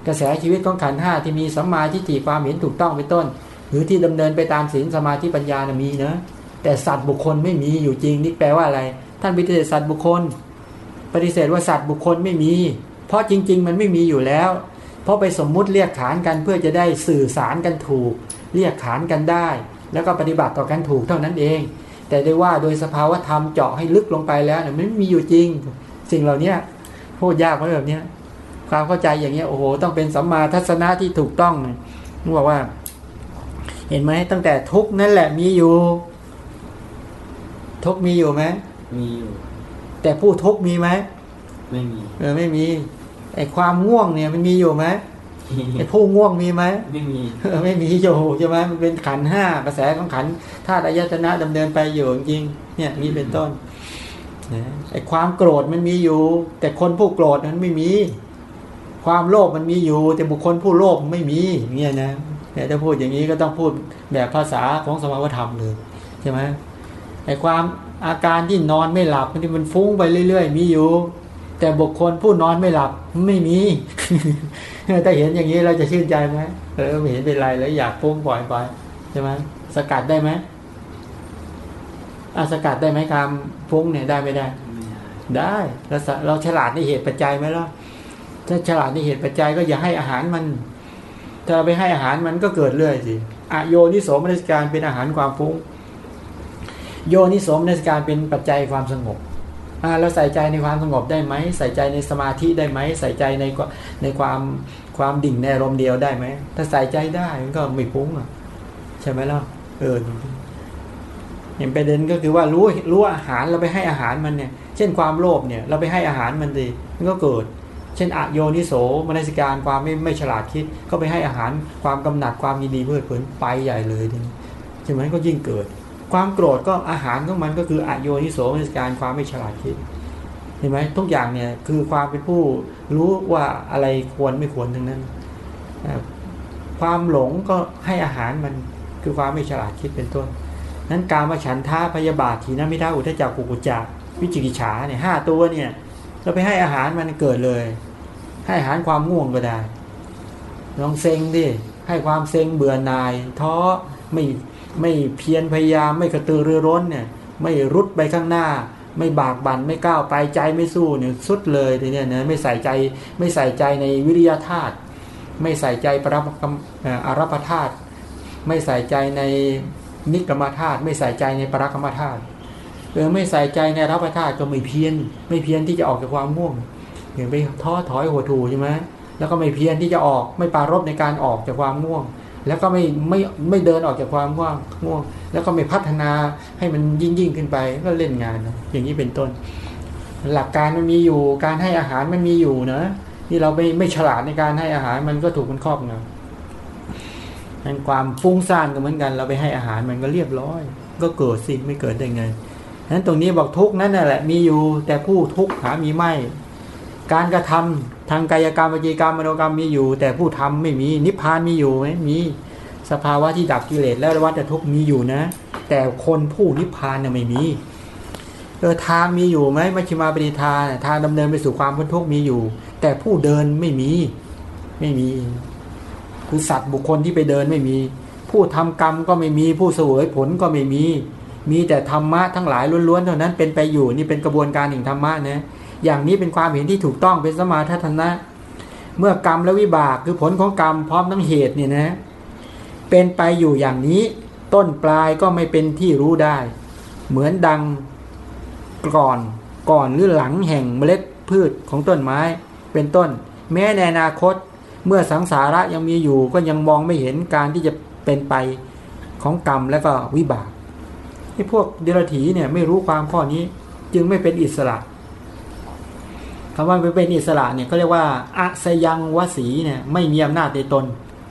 กระแสชีวิตของขันห้าที่มีสัมมาทิฏฐิความเห็นถูกต้องเป็นต้น หรือที่ดำเนินไปตามศีลสมาธิปัญญานะมีนะแต่สัตว์บุคคลไม่มีอยู่จริงนี่แปลว่าอะไร ท่านปฏิเสธสัตว์บุคคล ปฏิเสธว่าสัตว์บุคคลไม่มี เพราะจริง ๆ มันไม่มีอยู่แล้ว เพราะไปสมมุติเรียกขานกันเพื่อจะได้สื่อสารกันถูก เรียกขานกันได้ แล้วก็ปฏิบัติต่อกันถูกเท่านั้นเอง แต่ได้ว่าโดยสภาวธรรมเจาะให้ลึกลงไปแล้วเนี่ยมันไม่มีอยู่จริง สิ่งเหล่านี้พูดยากเพราะแบบเนี้ยความเข้าใจอย่างเงี้ยโอ้โหต้องเป็นสัมมาทัศนะที่ถูกต้องนึกว่า เห็นไหมตั้งแต่ทุกนั่นแหละมีอยู่ ทุกมีอยู่ไหมมีอยู่ แต่ผู้ทุกมีไหม ไม่มีเออไม่มีไอ้ความง่วงเนี่ยมันมีอยู่ไหมไอ้ผู้ง่วงมีไหมไม่มีเออไม่มีอยู่ใช่ไหมมันเป็นขันธ์ห้ากระแสของขันธ์ธาตุอายตนะดำเนินไปอยู่จริงๆเนี่ยนี่เป็นต้นนะไอ้ความโกรธมันมีอยู่ แต่คนผู้โกรธนั้นไม่มี ความโลภมันมีอยู่ แต่บุคคลผู้โลภไม่มีเนี่ยนะแต่ถ้าพูดอย่างนี้ก็ต้องพูดแบบภาษาของสภาวธรรมเลยใช่ไหมไอ้ความอาการที่นอนไม่หลับที่มันฟุ้งไปเรื่อย ๆ มีอยู่ แต่บุคคลผู้นอนไม่หลับไม่มีถ้าเห็นอย่างนี้เราจะชื่นใจไหมเออไม่เห็นเป็นไรแล้วอยากฟุ้งปล่อยไปใช่ไหมสกัดได้ไหมอะสกัดได้ไหมคำฟุ้งเนี่ยได้ไม่ได้ไม่ได้ได้เราสะเราฉลาดในเหตุปัจจัยไหมล่ะถ้าฉลาดในเหตุปัจจัยก็อย่าให้อาหารมันถ้าเราไปให้อาหารมันก็เกิดเรื่อยสิอโยนิโสมนสิการเป็นอาหารความฟุ้ง โยนิโสมนสิการเป็นปัจจัยความสงบอ่า เราใส่ใจในความสงบได้ไหมใส่ใจในสมาธิได้ไหมใส่ใจในในความความดิ่งในอารมณ์เดียวได้ไหมถ้าใส่ใจได้มันก็ไม่ฟุ้งอะใช่ไหมล่ะเออเห็นประเด็นก็คือว่ารู้รู้อาหารเราไปให้อาหารมันเนี่ย เช่นความโลภเนี่ย เราไปให้อาหารมันดีมันก็เกิด เช่นอโยนิโสมนสิการความไม่ไม่ฉลาดคิด ก็ไปให้อาหารความกำหนัดความยินดีเพื่อเพลินไปใหญ่เลยทีนี้ใช่ไหมก็ยิ่งเกิด ความโกรธก็อาหารของมันก็คืออโยนิโสมนสการความไม่ฉลาดคิดเห็นไหมทุกอย่างเนี่ยคือความเป็นผู้รู้ว่าอะไรควรไม่ควรทั้งนั้น ความหลงก็ให้อาหารมันคือความไม่ฉลาดคิดเป็นต้น นั้นการมาฉันท่าพยาบาททีนมิท้าอุทจักกุกุจักวิจิกิจฉาเนี่ยห้าตัวเนี่ยเราไปให้อาหารมันเกิดเลย ให้อาหารความง่วงก็ได้ลองเซ็งดิให้ความเซ็งเบื่อหน่ายท้อไม่ ไม่เพียรพยายามไม่กระตือรือร้นเนี่ยไม่รุดไปข้างหน้า ไม่บากบั่นไม่ก้าวไปใจไม่สู้เนี่ยสุดเลยทีเนี้ยนะไม่ใส่ใจไม่ใส่ใจในวิริยะธาตุไม่ใส่ใจปรับอารัปธาตุไม่ใส่ใจในนิกรรมธาตุไม่ใส่ใจในปรักรรมธาตุเออไม่ใส่ใจในรับปธาตุก็ไม่เพียน ไม่เพียนที่จะออกจากความม่วงอย่างไปท้อถอยหัวถูใช่ไหมแล้วก็ไม่เพียนที่จะออกไม่ปารบในการออกจากความม่วง แล้วก็ไม่ไม่ไม่เดินออกจากความว่างง่วง แล้วก็ไม่พัฒนาให้มันยิ่งยิ่งขึ้นไปก็เล่นงานนะอย่างนี้เป็นต้น หลักการมันมีอยู่ การให้อาหารมันมีอยู่นะที่เราไม่ไม่ฉลาดในการให้อาหารมันก็ถูกมันครอบงำนั้นความฟุ้งซ่านก็เหมือนกัน เราไปให้อาหารมันก็เรียบร้อย ก็เกิดสิไม่เกิดได้ไงนั้นตรงนี้บอกทุกนั่นแหละมีอยู่แต่ผู้ทุกหามีไม่ การกระทำ ทางกายกรรมวิจีกรรมมโนกรรมมีอยู่ แต่ผู้ทำไม่มีนิพพานมีอยู่ไหมมีสภาวะที่ดับกิเลสและวัฏทุกมีอยู่นะ แต่คนผู้นิพพานเนี่ยไม่มีเออทางมีอยู่ไหมมัชฌิมาปฏิทานทางดำเนินไปสู่ความพ้นทุกข์มีอยู่ แต่ผู้เดินไม่มีไม่มีคือสัตว์บุคคลที่ไปเดินไม่มี ผู้ทำกรรมก็ไม่มีผู้เสวยผลก็ไม่มี มีแต่ธรรมะทั้งหลายล้วนๆเท่านั้นเป็นไปอยู่นี่เป็นกระบวนการแห่งธรรมะนะ อย่างนี้เป็นความเห็นที่ถูกต้องเป็นสมาทัศนะ เมื่อกรรมและวิบากคือผลของกรรมพร้อมทั้งเหตุเนี่ยนะ เป็นไปอยู่อย่างนี้ต้นปลายก็ไม่เป็นที่รู้ได้ เหมือนดังก่อนก่อนหรือหลังแห่งเมล็ดพืชของต้นไม้ เป็นต้น แม้ในอนาคตเมื่อสังสาระยังมีอยู่ก็ยังมองไม่เห็นการที่จะเป็นไปของกรรมและก็วิบากที่พวกเดรัจฉีเนี่ยไม่รู้ความข้อนี้จึงไม่เป็นอิสระ คำว่าเป็นอิสระเนี่ยเขาเรียกว่าอะสยังวสีเนี่ยไม่มีอำนาจในตน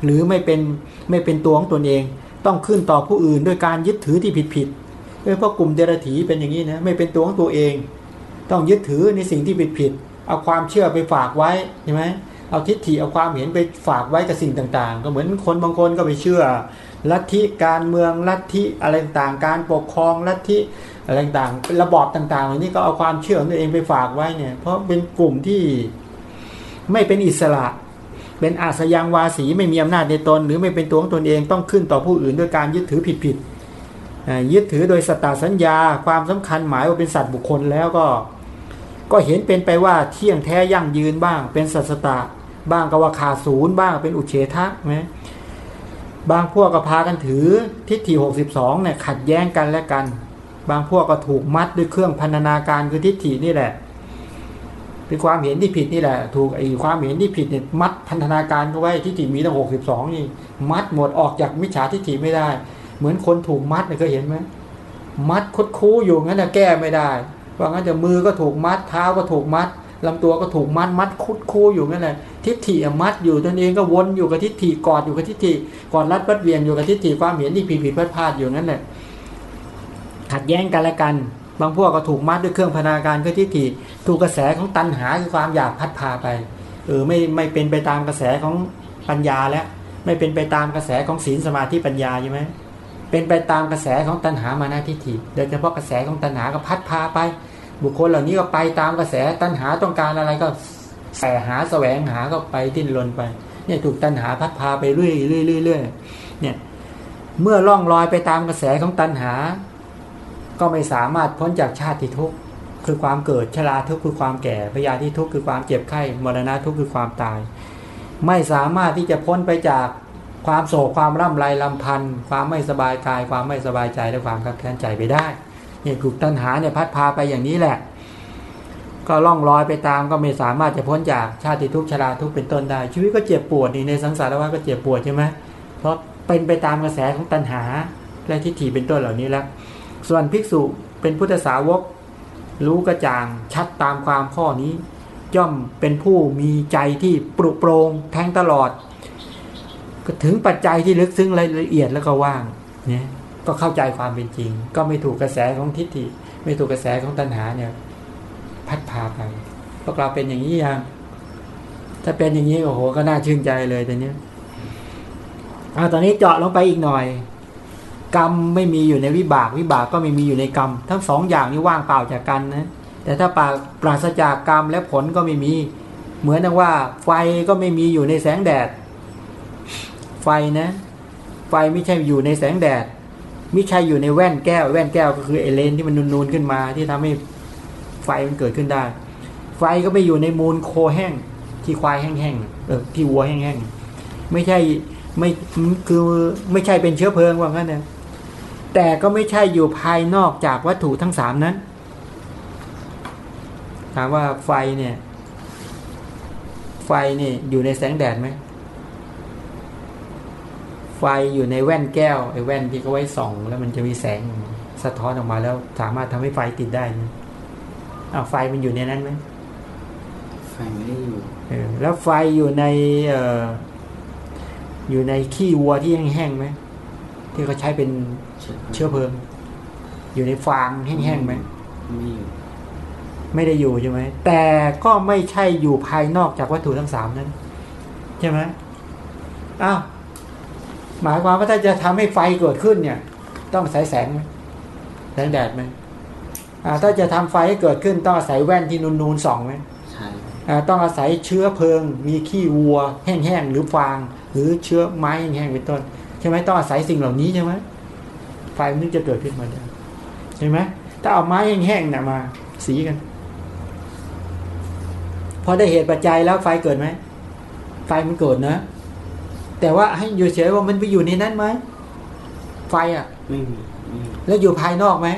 หรือไม่เป็นไม่เป็นตัวของตนเอง ต้องขึ้นต่อผู้อื่นด้วยการยึดถือที่ผิดผิดเออพวกลุ่มเดรัจฉีเป็นอย่างนี้นะไม่เป็นตัวของตัวเอง ต้องยึดถือในสิ่งที่ผิดผิดเอาความเชื่อไปฝากไว้ใช่ไหมเอาทิฏฐิเอาความเห็นไปฝากไว้กับสิ่งต่างๆ ก็เหมือนคนบางคนก็ไปเชื่อ ลัทธิการเมืองลัทธิอะไรต่างการปกครองลัทธิ อะไรต่างระบอบต่างๆเหล่านี้ก็เอาความเชื่อของตัวเองไปฝากไว้เนี่ย เพราะเป็นกลุ่มที่ไม่เป็นอิสระ เป็นอาสยังวาสีไม่มีอำนาจในตน หรือไม่เป็นตัวของตนเองต้องขึ้นต่อผู้อื่นด้วยการยึดถือผิดๆยึดถือโดยสตาสัญญา ความสำคัญหมายว่าเป็นสัตว์บุคคลแล้วก็ ก็เห็นเป็นไปว่าเที่ยงแท้ยั่งยืนบ้าง เป็นสัตตาบ้างก็ว่าขาศูนย์บ้างเป็นอุเฉทะไหมบางพวกก็พากันถือทิฏฐิหกสิบสองเนี่ยขัดแย้งกันและกัน บางพวกก็ถูกมัดด้วยเครื่องพันนาการคือทิฏฐินี่แหละเป็นความเห็นที่ผิดนี่แหละ ถูกไอ้ความเห็นที่ผิดเนี่ยมัดพันธนาการก็ไว้ทิฏฐิมีตั้งหกสิบสองนี่มัดหมดออกจากมิจฉาทิฏฐิไม่ได้ เหมือนคนถูกมัดเนี่ยเคยเห็นไหมมัดคดคู้อยู่งั้นจะแก้ไม่ได้ว่างั้นจะมือก็ถูกมัดเท้าก็ถูกมัดลำตัวก็ถูกมัดมัดคุดคู่อยู่นั่นแหละทิฏฐิมัดอยู่ตนเองก็วนอยู่กับทิฏฐิกอดอยู่กับทิฏฐิกอดรัดวัดเวียนอยู่กับทิฏฐิความเห็นที่ผิดผิดพลาดพลาดอยู่นั่นแหละ ขัดแย้งกันและกัน บางพวกก็ถูกมัดด้วยเครื่องพนาการคือทิฏฐิถูกกระแสของตัณหาคือความอยากพัดพาไปเออไม่ไม่เป็นไปตามกระแสของปัญญาแล้วไม่เป็นไปตามกระแสของศีลสมาธิปัญญาใช่ไหมเป็นไปตามกระแสของตัณหามานาทิฏฐิโดยเฉพาะกระแสของตัณหาก็พัดพาไป บุคคลเหล่านี้ก็ไปตามกระแสตัณหาต้องการอะไรก็แสหาแสวงหาก็ไปดิ้นรนไปเนี่ยถูกตัณหาพัดพาไปเรื่อยเรื่อยเรื่อยเนี่ยเมื่อล่องลอยไปตามกระแสของตัณหา ก็ไม่สามารถพ้นจากชาติทุกข์คือความเกิดชราทุกข์คือความแก่พยาธิทุกข์คือความเจ็บไข้มรณะทุกข์คือความตาย ไม่สามารถที่จะพ้นไปจากความโศกความร่ำไรลำพันธ์ความไม่สบายกาย ความไม่สบายใจและความขับแค้นใจไปได้เนี่ยถูกตัณหาเนี่ยพัดพาไปอย่างนี้แหละ ก็ล่องลอยไปตามก็ไม่สามารถจะพ้นจากชาติทุกข์ชราทุกข์เป็นต้นได้ ชีวิตก็เจ็บปวดนี่ในสังสารวัฏก็เจ็บปวดใช่ไหมเพราะเป็นไปตามกระแสของตัณหาและทิฏฐิเป็นต้นเหล่านี้แล้ว ส่วนภิกษุเป็นพุทธสาวก รู้กระจ่างชัดตามความข้อนี้ ย่อมเป็นผู้มีใจที่ปรุโปรงแทงตลอดก็ถึงปัจจัยที่ลึกซึ้งละเอียดแล้วก็ว่างเนี่ยก็เข้าใจความเป็นจริง ก็ไม่ถูกกระแสของทิฏฐิ ไม่ถูกกระแสของตัณหาเนี่ย พัดพาไปพวกเราเป็นอย่างนี้ยังถ้าเป็นอย่างนี้โอ้โหก็น่าชื่นใจเลยแต่เนี้ยเอาตอนนี้เจาะลงไปอีกหน่อย กรรมไม่มีอยู่ในวิบาก วิบากก็ไม่มีอยู่ในกรรม ทั้งสองอย่างนี้ว่างเปล่าจากกันนะแต่ถ้าปราปราศจากกรรมและผลก็ไม่มี เหมือนกับว่า ไฟก็ไม่มีอยู่ในแสงแดด ไฟนะ ไฟไม่ใช่อยู่ในแสงแดดไม่ใช่อยู่ในแว่นแก้ว แว่นแก้วก็คือไอเลนที่มันนูนๆขึ้นมา ที่ทำให้ไฟมันเกิดขึ้นได้ ไฟก็ไม่อยู่ในมูลโคแห้ง ที่ควายแห้งๆเออที่วัวแห้งๆไม่ใช่ไม่คือไม่ใช่เป็นเชื้อเพลิงว่างั้นนะ แต่ก็ไม่ใช่อยู่ภายนอกจากวัตถุทั้งสามนั้น ถามว่าไฟเนี่ย ไฟเนี่ยอยู่ในแสงแดดไหม ไฟอยู่ในแว่นแก้วไอ้แว่นที่เขาไว้ส่อง แล้วมันจะมีแสงสะท้อนออกมาแล้วสามารถทำให้ไฟติดได้นะอ้าวไฟมันอยู่ในนั้นไหมไฟไม่ได้อยู่เออแล้วไฟอยู่ในเอ่ออยู่ในขี้วัวที่แห้งๆไหมที่เขาใช้เป็น เชื้อเชื้อเพลิง อยู่ในฟางแห้งๆไหมไม่อยู่ไม่ได้อยู่ใช่ไหม แต่ก็ไม่ใช่อยู่ภายนอกจากวัตถุทั้งสามนั้น ใช่ไหมอ้าวหมายความว่าถ้าจะทำให้ไฟเกิดขึ้นเนี่ย ต้องอาศัยแสงไหมแสงแดดไหมอ่าถ้าจะทำไฟให้เกิดขึ้น ต้องอาศัยแว่นที่นูนๆส่องไหมใช่อ่าต้องอาศัยเชื้อเพลิง มีขี้วัว แห้งๆหรือฟาง หรือเชื้อไม้แห้งๆเป็นต้น ใช่ไหมต้องอาศัยสิ่งเหล่านี้ใช่ไหม ไฟมันถึงจะเกิดขึ้นมาได้ใช่ไหมถ้าเอาไม้แห้งๆเนี่ยมา สีกัน พอได้เหตุปัจจัยแล้วไฟเกิดไหมไฟมันเกิดนะ แต่ว่าให้อยู่เฉยว่ามันไปอยู่ในนั้นไหมไฟอะไม่มีไม่มีแล้วอยู่ภายนอกไหม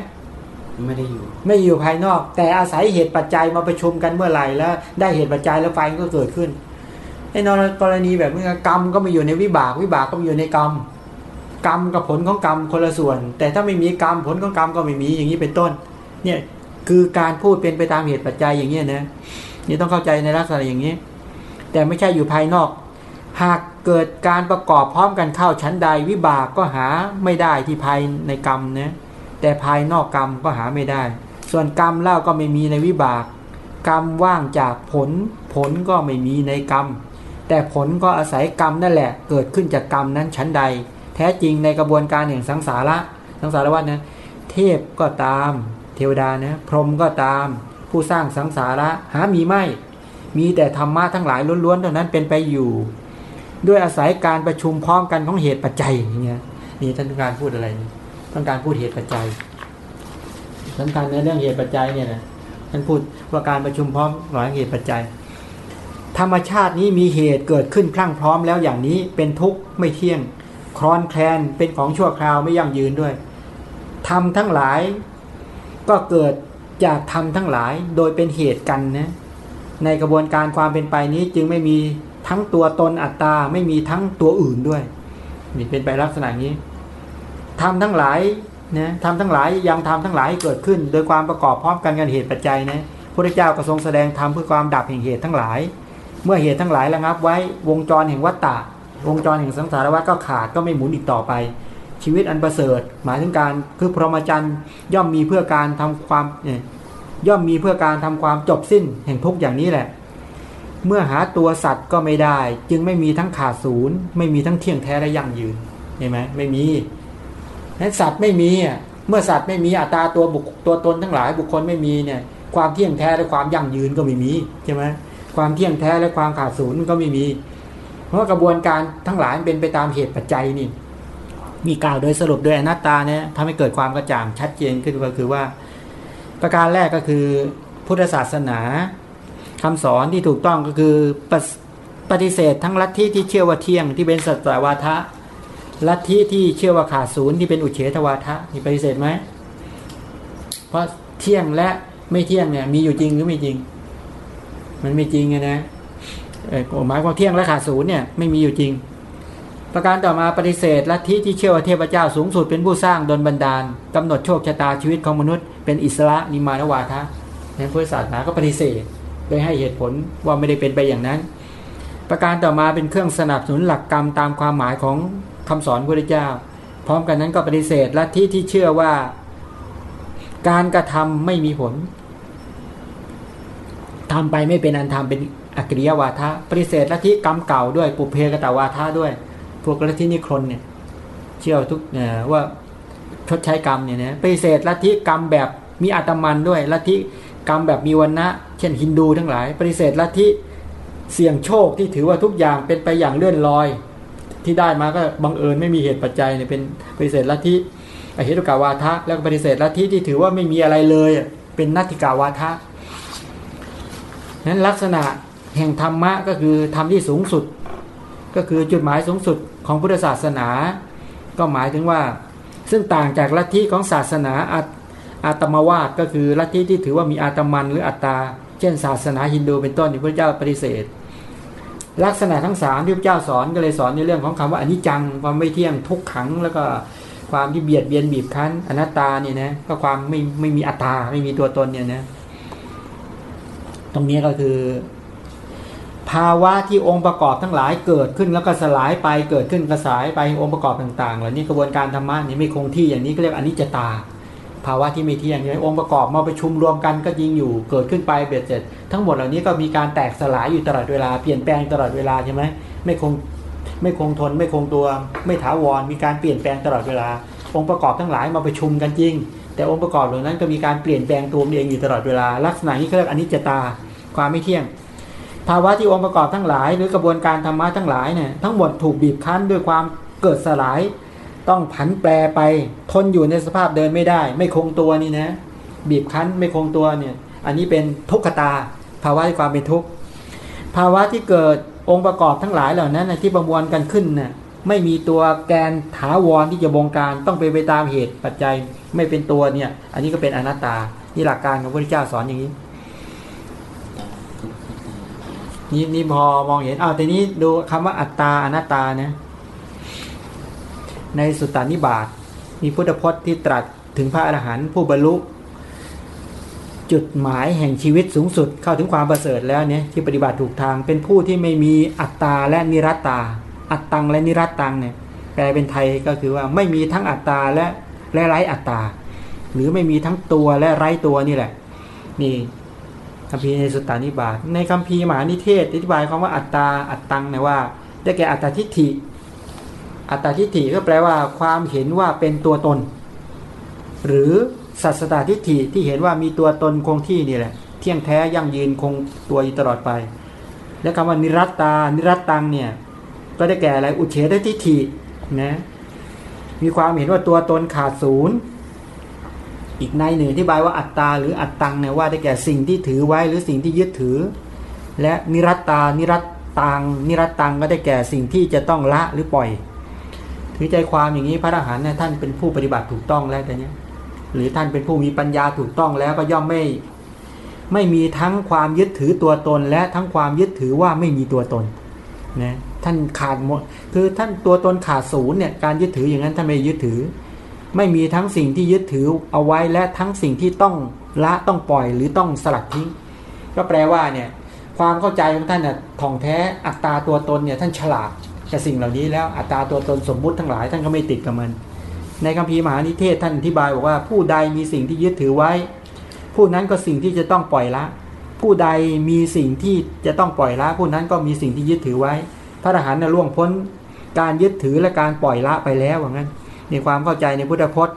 ไม่ได้อยู่ ไม่อยู่ภายนอก แต่อาศัยเหตุปัจจัยมาประชุมกันเมื่อไหร่แล้ว ได้เหตุปัจจัยแล้วไฟก็เกิดขึ้นไอ้นอนกรณีแบบนี้กรรมก็ไม่อยู่ในวิบากวิบากก็ไม่อยู่ในกรรม กรรมกับผลของกรรมคนละส่วน แต่ถ้าไม่มีกรรมผลของกรรมก็ไม่มีอย่างนี้เป็นต้น เนี่ยคือการพูดเป็นไปตามเหตุปัจจัยอย่างนี้นะนี่ต้องเข้าใจในลักษณะอย่างนี้ แต่ไม่ใช่อยู่ภายนอก หากเกิดการประกอบพร้อมกันเข้าชั้นใดวิบากก็หาไม่ได้ที่ภายในกรรมนะแต่ภายนอกกรรมก็หาไม่ได้ ส่วนกรรมเล่าก็ไม่มีในวิบาก กรรมว่างจากผล ผลก็ไม่มีในกรรม แต่ผลก็อาศัยกรรมนั่นแหละ เกิดขึ้นจากกรรมนั้นชั้นใด แท้จริงในกระบวนการแห่งสังสาระสังสารวัฏนะเทพก็ตาม เทวดานะพรหมก็ตาม ผู้สร้างสังสาระหามีไม่ มีแต่ธรรมะทั้งหลายล้วนๆเท่านั้นเป็นไปอยู่ ด้วยอาศัยการประชุมพร้อมกันของเหตุปัจจัยอย่างเงี้ยนี่ท่านต้องการพูดอะไรต้องการพูดเหตุปัจจัยสำคัญในเรื่องเหตุปัจจัยเนี่ยนะท่านพูดว่าการประชุมพร้อมหลายเหตุปัจจัย ธรรมชาตินี้มีเหตุเกิดขึ้นพรั่งพร้อมแล้วอย่างนี้เป็นทุกข์ไม่เที่ยง คลอนแคลนเป็นของชั่วคราวไม่ยั่งยืนด้วยทำทั้งหลาย ก็เกิดจากทำทั้งหลายโดยเป็นเหตุกันนะในกระบวนการความเป็นไปนี้จึงไม่มีทั้งตัวตนอัตตาไม่มีทั้งตัวอื่นด้วยนี่เป็นไปลักษณะนี้ทำทั้งหลายนะทำทั้งหลายยังทำทั้งหลายให้เกิดขึ้น โดยความประกอบพร้อมกันกันเหตุปัจจัยนะพระเจ้าก็ทรงแสดงธรรมเพื่อความดับแห่งเหตุทั้งหลาย เมื่อเหตุทั้งหลายระงับไว้วงจรแห่งวัฏฏะ วงจรแห่งสังสารวัฏก็ขาดก็ไม่หมุนอีกต่อไป ชีวิตอันประเสริฐ หมายถึงการคือพรหมจรรย์ย่อมมีเพื่อการทำความย่อมมีเพื่อการทำความจบสิ้นแห่งทุกอย่างนี้แหละ เมื่อหาตัวสัตว์ก็ไม่ได้ จึงไม่มีทั้งขาดศูนย์ ไม่มีทั้งเที่ยงแท้และยั่งยืนเห็นไหมไม่มีนั้นสัตว์ไม่มีเมื่อสัตว์ไม่มีอัตตาตัวบุคตัวตนทั้งหลายบุคคลไม่มีเนี่ยความเที่ยงแท้และความยั่งยืนก็ไม่มีใช่ไหมความเที่ยงแท้และความขาดศูนย์ก็ไม่มี ราะกระบวนการทั้งหลายเป็นไปตามเหตุปัจจัยนี่ มีกล่าวโดยสรุปโดยอนัตตาเนี่ยทำให้เกิดความกระจ่างชัดเจนขึ้นก็คือว่า ประการแรกก็คือพุทธศาสนาคำสอนที่ถูกต้องก็คือปฏิปฏิเสธทั้งลัทธิที่เชื่อว่าเที่ยงที่เป็นสัตวาทะลัทธิที่เชื่อว่าขาดศูนย์ที่เป็นอุเฉทวาทะมีปฏิเสธไหมเพราะเที่ยงและไม่เที่ยงเนี่ยมีอยู่จริงหรือไม่จริง มันไม่จริงไงนะ หมายความเที่ยงและขาดศูนย์เนี่ยไม่มีอยู่จริง ประการต่อมาปฏิเสธลัทธิที่เชื่อว่าเทพเจ้าสูงสุดเป็นผู้สร้างดลบันดาลกำหนดโชคชะตาชีวิตของมนุษย์ เป็นอิสระนิมานวาทะในพุทธศาสนาก็ปฏิเสธโดยให้เหตุผลว่าไม่ได้เป็นไปอย่างนั้น ประการต่อมาเป็นเครื่องสนับสนุนหลักกรรมตามความหมายของคำสอนพระเจ้า พร้อมกันนั้นก็ปฏิเสธลัทธิที่เชื่อว่าการกระทำไม่มีผลทำไปไม่เป็นอันทำเป็น อกริยวาทะปฏิเสธลัทธิกรรมเก่าด้วยปุเพกตวาทะด้วย พวกลัทธินิครนเนี่ยเชื่อทุกเอ่อว่าชดใช้กรรมเนี่ยนะปฏิเสธลัทธิกรรมแบบมีอาตมันด้วยลัทธิกรรมแบบมีวันนะเช่นฮินดูทั้งหลายปฏิเสธลัทธิเสี่ยงโชคที่ถือว่าทุกอย่างเป็นไปอย่างเลื่อนลอย ที่ได้มาก็บังเอิญไม่มีเหตุปัจจัยเนี่ยเป็นปฏิเสธลัทธิอเหตุกาวาทะแล้วก็ปฏิเสธลัทธิที่ถือว่าไม่มีอะไรเลยเป็นนัตถิกาวาทะนั้นลักษณะ แห่งธรรมะก็คือธรรมที่สูงสุด ก็คือจุดหมายสูงสุดของพุทธศาสนา ก็หมายถึงว่า ซึ่งต่างจากลัทธิของศาสนาอาตมาวาดก็คือลัทธิที่ถือว่ามีอาตมันหรืออัตตา เช่น ศาสนาฮินดูเป็นต้นที่พระเจ้าปฏิเสธ ลักษณะทั้งสามที่พระเจ้าสอนก็เลยสอนในเรื่องของคำว่าอนิจจังความไม่เที่ยงทุกขังแล้วก็ความที่เบียดเบียนบีบคั้นอนัตตาเนี่ยนะก็ความไม่ไม่มีอัตตาไม่มีตัวตนเนี่ยนะตรงนี้ก็คือาวะที่องค์ประกอบทั้งหลายเกิดขึ้นแล้วก็สลายไปเกิดขึ้นกระสายไปองค์ประกอบต่างๆเหล่านี้กระบวนการธรรมะนี่ไม่คงที่อย่างนี้ก็เรียกอนิจจตา ภาวะที่ไม่เที่ยงองค์ประกอบมาประชุมรวมกันก็ยิงอยู่เกิดขึ้นไปเบียดเสร็จ ทั้งหมดเหล่านี้ก็มีการแตกสลายอยู่ตลอดเวลาเปลี่ยนแปลงตลอดเวลาใช่ไหมไม่คงไม่คงทนไม่คงตัว ไม่ถาวรมีการเปลี่ยนแปลงตลอดเวลา องค์ประกอบทั้งหลายมาประชุมกันจริง แต่องค์ประกอบเหล่านั้นก็มีการเปลี่ยนแปลงตัวมันเองอยู่ตลอดเวลาลักษณะนี้เขาเรียกอนิจจตา ความไม่เที่ยง ภาวะที่องค์ประกอบทั้งหลาย หรือกระบวนการธรรมะทั้งหลายเนี่ยทั้งหมดถูกบีบคั้นด้วยความเกิดสลาย ต้องผันแปรไปทนอยู่ในสภาพเดินไม่ได้ ไม่คงตัวนี่นะ บีบคั้นไม่คงตัวเนี่ย อันนี้เป็นทุกขตา ภาวะที่ความเป็นทุกข์ภาวะที่เกิดองค์ประกอบทั้งหลายเหล่านั้นที่ประมวลกันขึ้นน่ะไม่มีตัวแกนถาวรที่จะบงการต้องไปไปตามเหตุปัจจัยไม่เป็นตัวเนี่ย อันนี้ก็เป็นอนัตตานี่หลักการของพระพุทธเจ้าสอนอย่างนี้ นี่นี่พอมองเห็นอ้าวแต่นี้ดูคำว่าอัตตาอนัตตานะในสุตตานิบาตมีพุทธพจน์ที่ตรัสถึงพระอรหันต์ผู้บรรลุ จุดหมายแห่งชีวิตสูงสุดเข้าถึงความประเสริฐแล้วเนี่ยที่ปฏิบัติถูกทางเป็นผู้ที่ไม่มีอัตตาและนิรัตตา อัตตังและนิรัตตังเนี่ยแปลเป็นไทยก็คือว่าไม่มีทั้งอัตตาและและไร้อัตตา หรือไม่มีทั้งตัวและไร้ตัวนี่แหละนี่ คำพีร์ในสุตตานิบาตในคำพีร์มหานิเทศอธิบายคำว่าอัตตาอัตตังเนี่ยว่า ได้แก่อัตตาทิฏฐิ อัตตาทิฏฐิก็แปลว่าความเห็นว่าเป็นตัวตน หรือสัสตตทิฏฐิที่เห็นว่ามีตัวตนคงที่นี่แหละ เที่ยงแท้ยั่งยืนคงตัวอยู่ตลอดไป และคำว่านิรัตตา นิรัตตังเนี่ยก็ได้แก่อะไรอุเฉททิฏฐินะมีความเห็นว่าตัวตนขาดศูนย์ อีกในหนึ่งที่บายว่าอัตตาหรืออัตตังเนี่ยว่าได้แก่สิ่งที่ถือไว้หรือสิ่งที่ยึดถือ และนิรัตตานิรัตตังนิรัตตังก็ได้แก่สิ่งที่จะต้องละหรือปล่อย ถือใจความอย่างนี้พระอรหันต์เนี่ยท่านเป็นผู้ปฏิบัติถูกต้องแล้วแต่เนี้ยหรือท่านเป็นผู้มีปัญญาถูกต้องแล้วก็ย่อมไม่ไม่มีทั้งความยึดถือตัวตน และทั้งความยึดถือว่าไม่มีตัวตนนะท่านขาดหมดคือท่านตัวตนขาดศูนย์เนี่ยการยึดถืออย่างนั้นท่านไม่ยึดถือ ไม่มีทั้งสิ่งที่ยึดถือเอาไว้และทั้งสิ่งที่ต้องละต้องปล่อยหรือต้องสลัดทิ้ง ก็แปลว่าเนี่ยความเข้าใจของท่านน่ะท่องแท้อัตตาตัวตนเนี่ยท่านฉลาดกับสิ่งเหล่านี้แล้วอัตตาตัวตนสมมุติทั้งหลายท่านก็ไม่ติดกับมัน ในคัมภีร์มหานิเทศท่านอธิบายบอกว่าผู้ใดมีสิ่งที่ยึดถือไว้ ผู้นั้นก็สิ่งที่จะต้องปล่อยละ ผู้ใดมีสิ่งที่จะต้องปล่อยละ ผู้นั้นก็มีสิ่งที่ยึดถือไว้ พระอรหันต์น่ะล่วงพ้น การยึดถือและการปล่อยละไปแล้วว่างั้น ในความเข้าใจในพุทธพจน์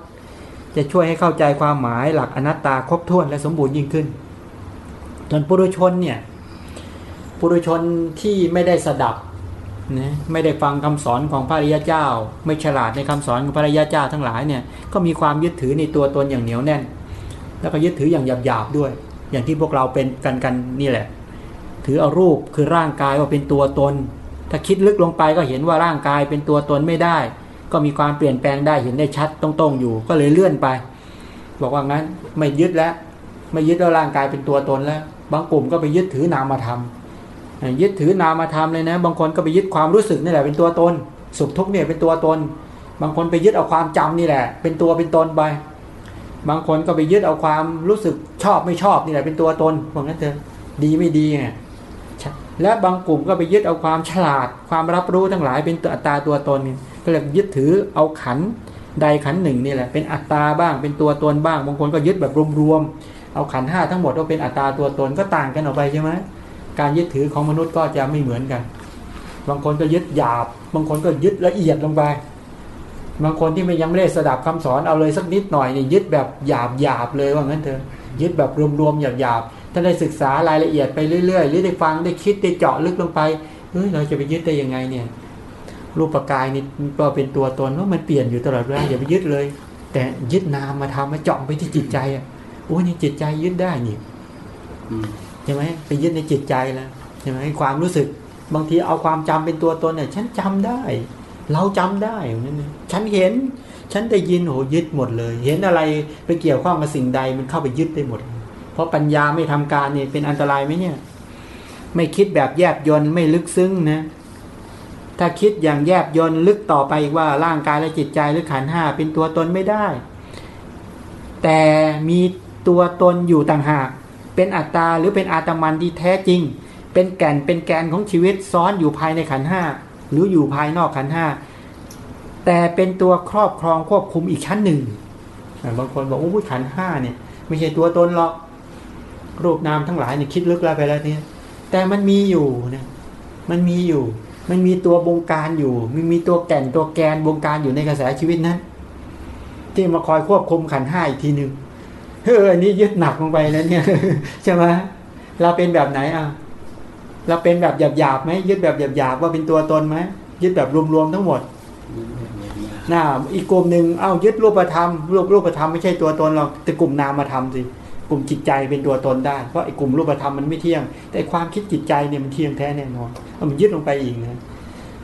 จะช่วยให้เข้าใจความหมายหลักอนัตตาครบถ้วนและสมบูรณ์ยิ่งขึ้นจนปุถุชนเนี่ยปุถุชนที่ไม่ได้สดับนะไม่ได้ฟังคำสอนของพระริยเจ้า ไม่ฉลาดในคำสอนของพระริยเจ้าทั้งหลายเนี่ยก็มีความยึดถือในตัวตนอย่างเหนียวแน่น แล้วก็ยึดถืออย่างหยาบๆด้วย อย่างที่พวกเราเป็นกันกันนี่แหละ ถือเอารูปคือร่างกายว่าเป็นตัวตน ถ้าคิดลึกลงไปก็เห็นว่าร่างกายเป็นตัวตนไม่ได้ ก็มีความเปลี่ยนแปลงได้เห็นได้ชัดตรงๆอยู่ ก็เลยเลื่อนไป บอกว่างั้นไม่ยึดแล้ว ไม่ยึดว่าร่างกายเป็นตัวตนแล้ว บางกลุ่มก็ไปยึดถือนามธรรมยึดถือนามธรรมเลยนะ บางคนก็ไปยึดความรู้สึกนี่แหละเป็นตัวตน สุขทุกข์เนี่ยเป็นตัวตน บางคนไปยึดเอาความจำนี่แหละ เป็นตัวเป็นตนไป บางคนก็ไปยึดเอาความรู้สึกชอบไม่ชอบนี่แหละเป็นตัวตนพวกนั้นเถอะดีไม่ดีไง และบางกลุ่มก็ไปยึดเอาความฉลาด ความรับรู้ทั้งหลายเป็นตัวอัตตาตัวตนก็เรียยึดถือเอาขันใดขันหนึ่งนี่แหละเป็นอัตตาบ้าง เป็นตัวตนบ้างบางคนก็ยึดแบบรวมๆเอาขันห้าทั้งหมดว่าเป็นอัตตาตัวตนก็ต่างกันออกไปใช่ไหมการยึดถือของมนุษย์ก็จะไม่เหมือนกัน บางคนก็ยึดหยาบ บางคนก็ยึดละเอียดลงไป บางคนที่ไม่ยังไม่ได้สดับคำสอนเอาเลยสักนิดหน่อยนี่ยึดแบบหยาบหยาบเลยว่างั้นเถอะยึดแบบรวมๆหยาบหยาบ ถ้าได้ศึกษารายละเอียดไปเรื่อยๆ หรือได้ฟังได้คิดได้เจาะลึกลงไปเฮ้ยเราจะไปยึดได้ยังไงเนี่ย รูปกายนี่ก็เป็นตัวตนว่ามันเปลี่ยนอยู่ตลอดเวลาอย่าไปยึดเลย แต่ยึดนามมาทำมาเจาะไปที่จิตใจอะโอ้ยนี่จิตใจยึดได้นี่ใช่ไหมไปยึดในจิตใจแล้วใช่ไหมความรู้สึก บางทีเอาความจำเป็นตัวตนเนี่ยฉันจำได้ เราจำได้นั่นฉันเห็น ฉันได้ยินโหยึดหมดเลย เห็นอะไรไปเกี่ยวข้องกับสิ่งใดมันเข้าไปยึดได้หมดเพราะปัญญาไม่ทำการเนี่ยเป็นอันตรายไหมเนี่ย ไม่คิดแบบแยบยนไม่ลึกซึ้งนะถ้าคิดอย่างแยบยนลึกต่อไปอีกว่าร่างกายและจิตใจหรือขันห้าเป็นตัวตนไม่ได้ แต่มีตัวตนอยู่ต่างหากเป็นอัตตาหรือเป็นอาตมันที่แท้จริง เป็นแก่นเป็นแกนของชีวิตซ้อนอยู่ภายในขันห้าหรืออยู่ภายนอกขันห้าแต่เป็นตัวครอบครองควบคุมอีกชั้นหนึ่งบางคนบอกโอ้ขันห้าเนี่ย ไม่ใช่ตัวตนหรอก รูปนามทั้งหลายเนี่ยคิดลึกแล้วไปแล้วเนี่ยแต่มันมีอยู่นะมันมีอยู่ มันมีตัวบงการอยู่ มันมีตัวแก่นตัวแกนบงการอยู่ในกระแสชีวิตนั้น ที่มาคอยควบคุมขันห้าอีกทีหนึ่งเฮ้ยอันนี้ยึดหนักลงไปแล้วเนี่ยใช่ไหมเราเป็นแบบไหนอะเราเป็นแบบหยาบๆไหมยึดแบบหยาบๆว่าเป็นตัวตนไหมยึดแบบรวมๆทั้งหมดน่าอีกกลุ่มหนึ่งเอ้ายึดรูปธรรมรูปรูปธรรมไม่ใช่ตัวตนหรอกแต่กลุ่มนามธรรมสิ กลุ่มจิตใจเป็นตัวตนได้ เพราะไอ้กลุ่มรูปธรรมมันไม่เที่ยง แต่ความคิดจิตใจเนี่ยมันเที่ยงแท้แน่นอนมันยึดลงไปอีกนะ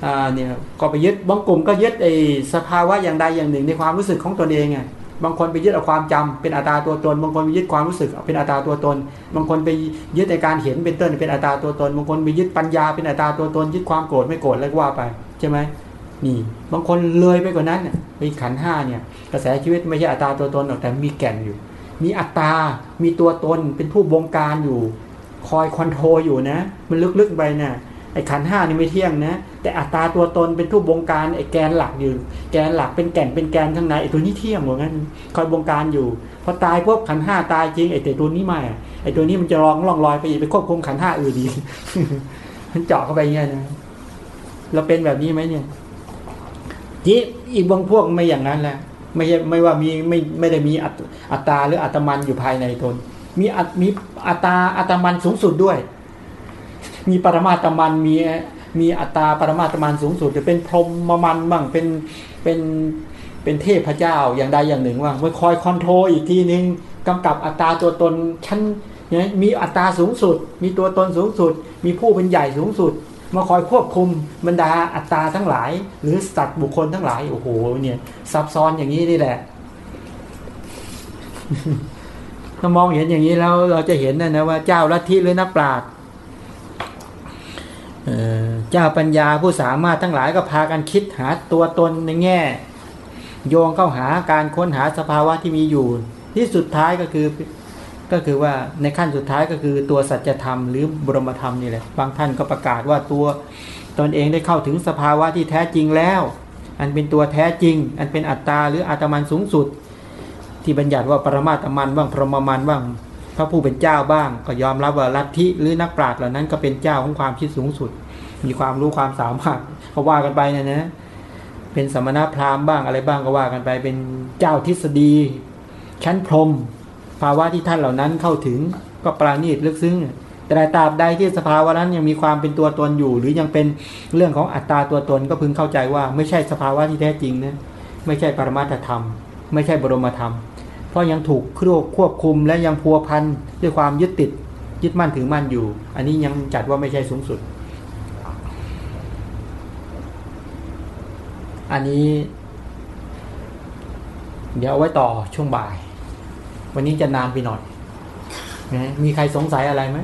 อ่าเนี่ยก็ไปยึดบางกลุ่มก็ยึดไอ้สภาวะอย่างใดอย่างหนึ่งในความรู้สึกของตนเองไงบางคนไปยึดเอาความจำเป็นอัตราตัวตน บางคนไปยึดความรู้สึกเป็นอัตราตัวตน บางคนไปยึดในการเห็นเป็นต้นเป็นอัตราตัวตน บางคนไปยึดปัญญาเป็นอัตราตัวตน ยึดความโกรธไม่โกรธแล้วก็ว่าไปใช่ไหมนี่ บางคนเลยไปกว่านั้นไปขันห้าเนี่ยกระแสชีวิตไม่ใช่อัตราตัวตนหรอกแต่มีแก่นอยู่ มีอัตรามีตัวตนเป็นผู้บงการอยู่ คอยคอนโทรอยู่นะ มันลึกๆไปนะ่ะไอ้ขันห้านี่ไม่เที่ยงนะ แต่อัตราตัวตนเป็นผู้บงการไอ้แกนหลักอยู่ แกนหลักเป็นแก่นเป็นแกนทั้งในไอ้ตัวนี้เที่ยงเหมือนกันคอยบงการอยู่พอตายพวกขันห้าตายจริงไอ้ตัวนี้ไม่ไอ้ตัวนี้มันจะลองล่องลอยไปอีกไปควบคุมขันห้าอื่นดีมันเจาะเข้าไปเงี้ยนะเราเป็นแบบนี้ไหมเนี่ยจีอีกบางพวกไม่อย่างนั้นแหละ ไม่ใช่ไม่ว่ามีไม่ไม่ได้มีอัตราหรืออัตมันอยู่ภายในตน มีอัตมีอัตราอัตมันสูงสุดด้วย มีปรมาตมันมีมีอัตราปรมาตมันสูงสุดจะเป็นพรหมมันบ้างเป็นเป็นเป็นเทพเจ้าอย่างใดอย่างหนึ่งว่าไว้คอยคอนโทรลอีกทีนึงกำกับอัตราตัวตนชั้นเนี่ยมีอัตราสูงสุด มีตัวตนสูงสุด มีผู้เป็นใหญ่สูงสุด มาคอยควบคุมบรรดาอัตราทั้งหลาย หรือสัตว์บุคคลทั้งหลายโอ้โหเนี่ยซับซ้อนอย่างนี้นี่แหละถ้ามองเห็นอย่างนี้แล้วเราจะเห็นนะนะว่าเจ้าลัทธิหรือนักปราชญ์เจ้าปัญญาผู้สามารถทั้งหลายก็พากันคิดหาตัวตนในแง่ โยงเข้าหาการค้นหาสภาวะที่มีอยู่ ที่สุดท้ายก็คือ ก็คือว่าในขั้นสุดท้ายก็คือตัวสัจธรรมหรือบรมธรรมนี่แหละบางท่านก็ประกาศว่าตัวตนเองได้เข้าถึงสภาวะที่แท้จริงแล้ว อันเป็นตัวแท้จริง อันเป็นอัตตาหรืออาตมันสูงสุด ที่บัญญัติว่าปรมาตมันบ้างพรหมมันบ้าง พระผู้เป็นเจ้าบ้าง ก็ยอมรับว่าลัทธิหรือนักปราชญ์เหล่านั้นก็เป็นเจ้าของความคิดสูงสุด มีความรู้ความสามารถเขาว่ากันไปเนี่ยนะเป็นสมณพราหมณ์บ้างอะไรบ้างก็ว่ากันไปเป็นเจ้าทฤษฎีชั้นพรหม ภาวะที่ท่านเหล่านั้นเข้าถึงก็ปราณีตลึกซึ้งแต่ตราบใดที่สภาวะนั้นยังมีความเป็นตัวตนอยู่ หรือยังเป็นเรื่องของอัตตาตัวตนก็พึงเข้าใจว่าไม่ใช่สภาวะที่แท้จริงนะไม่ใช่ปรมาตธรรม ไม่ใช่บรมธรรม เพราะยังถูกควบคุมและยังพัวพันด้วยความยึดติดยึดมั่นถือมั่นอยู่ อันนี้ยังจัดว่าไม่ใช่สูงสุด อันนี้ เดี๋ยวเอาไว้ต่อช่วงบ่าย วันนี้จะนานไปหน่อยนะมีใครสงสัยอะไรไหม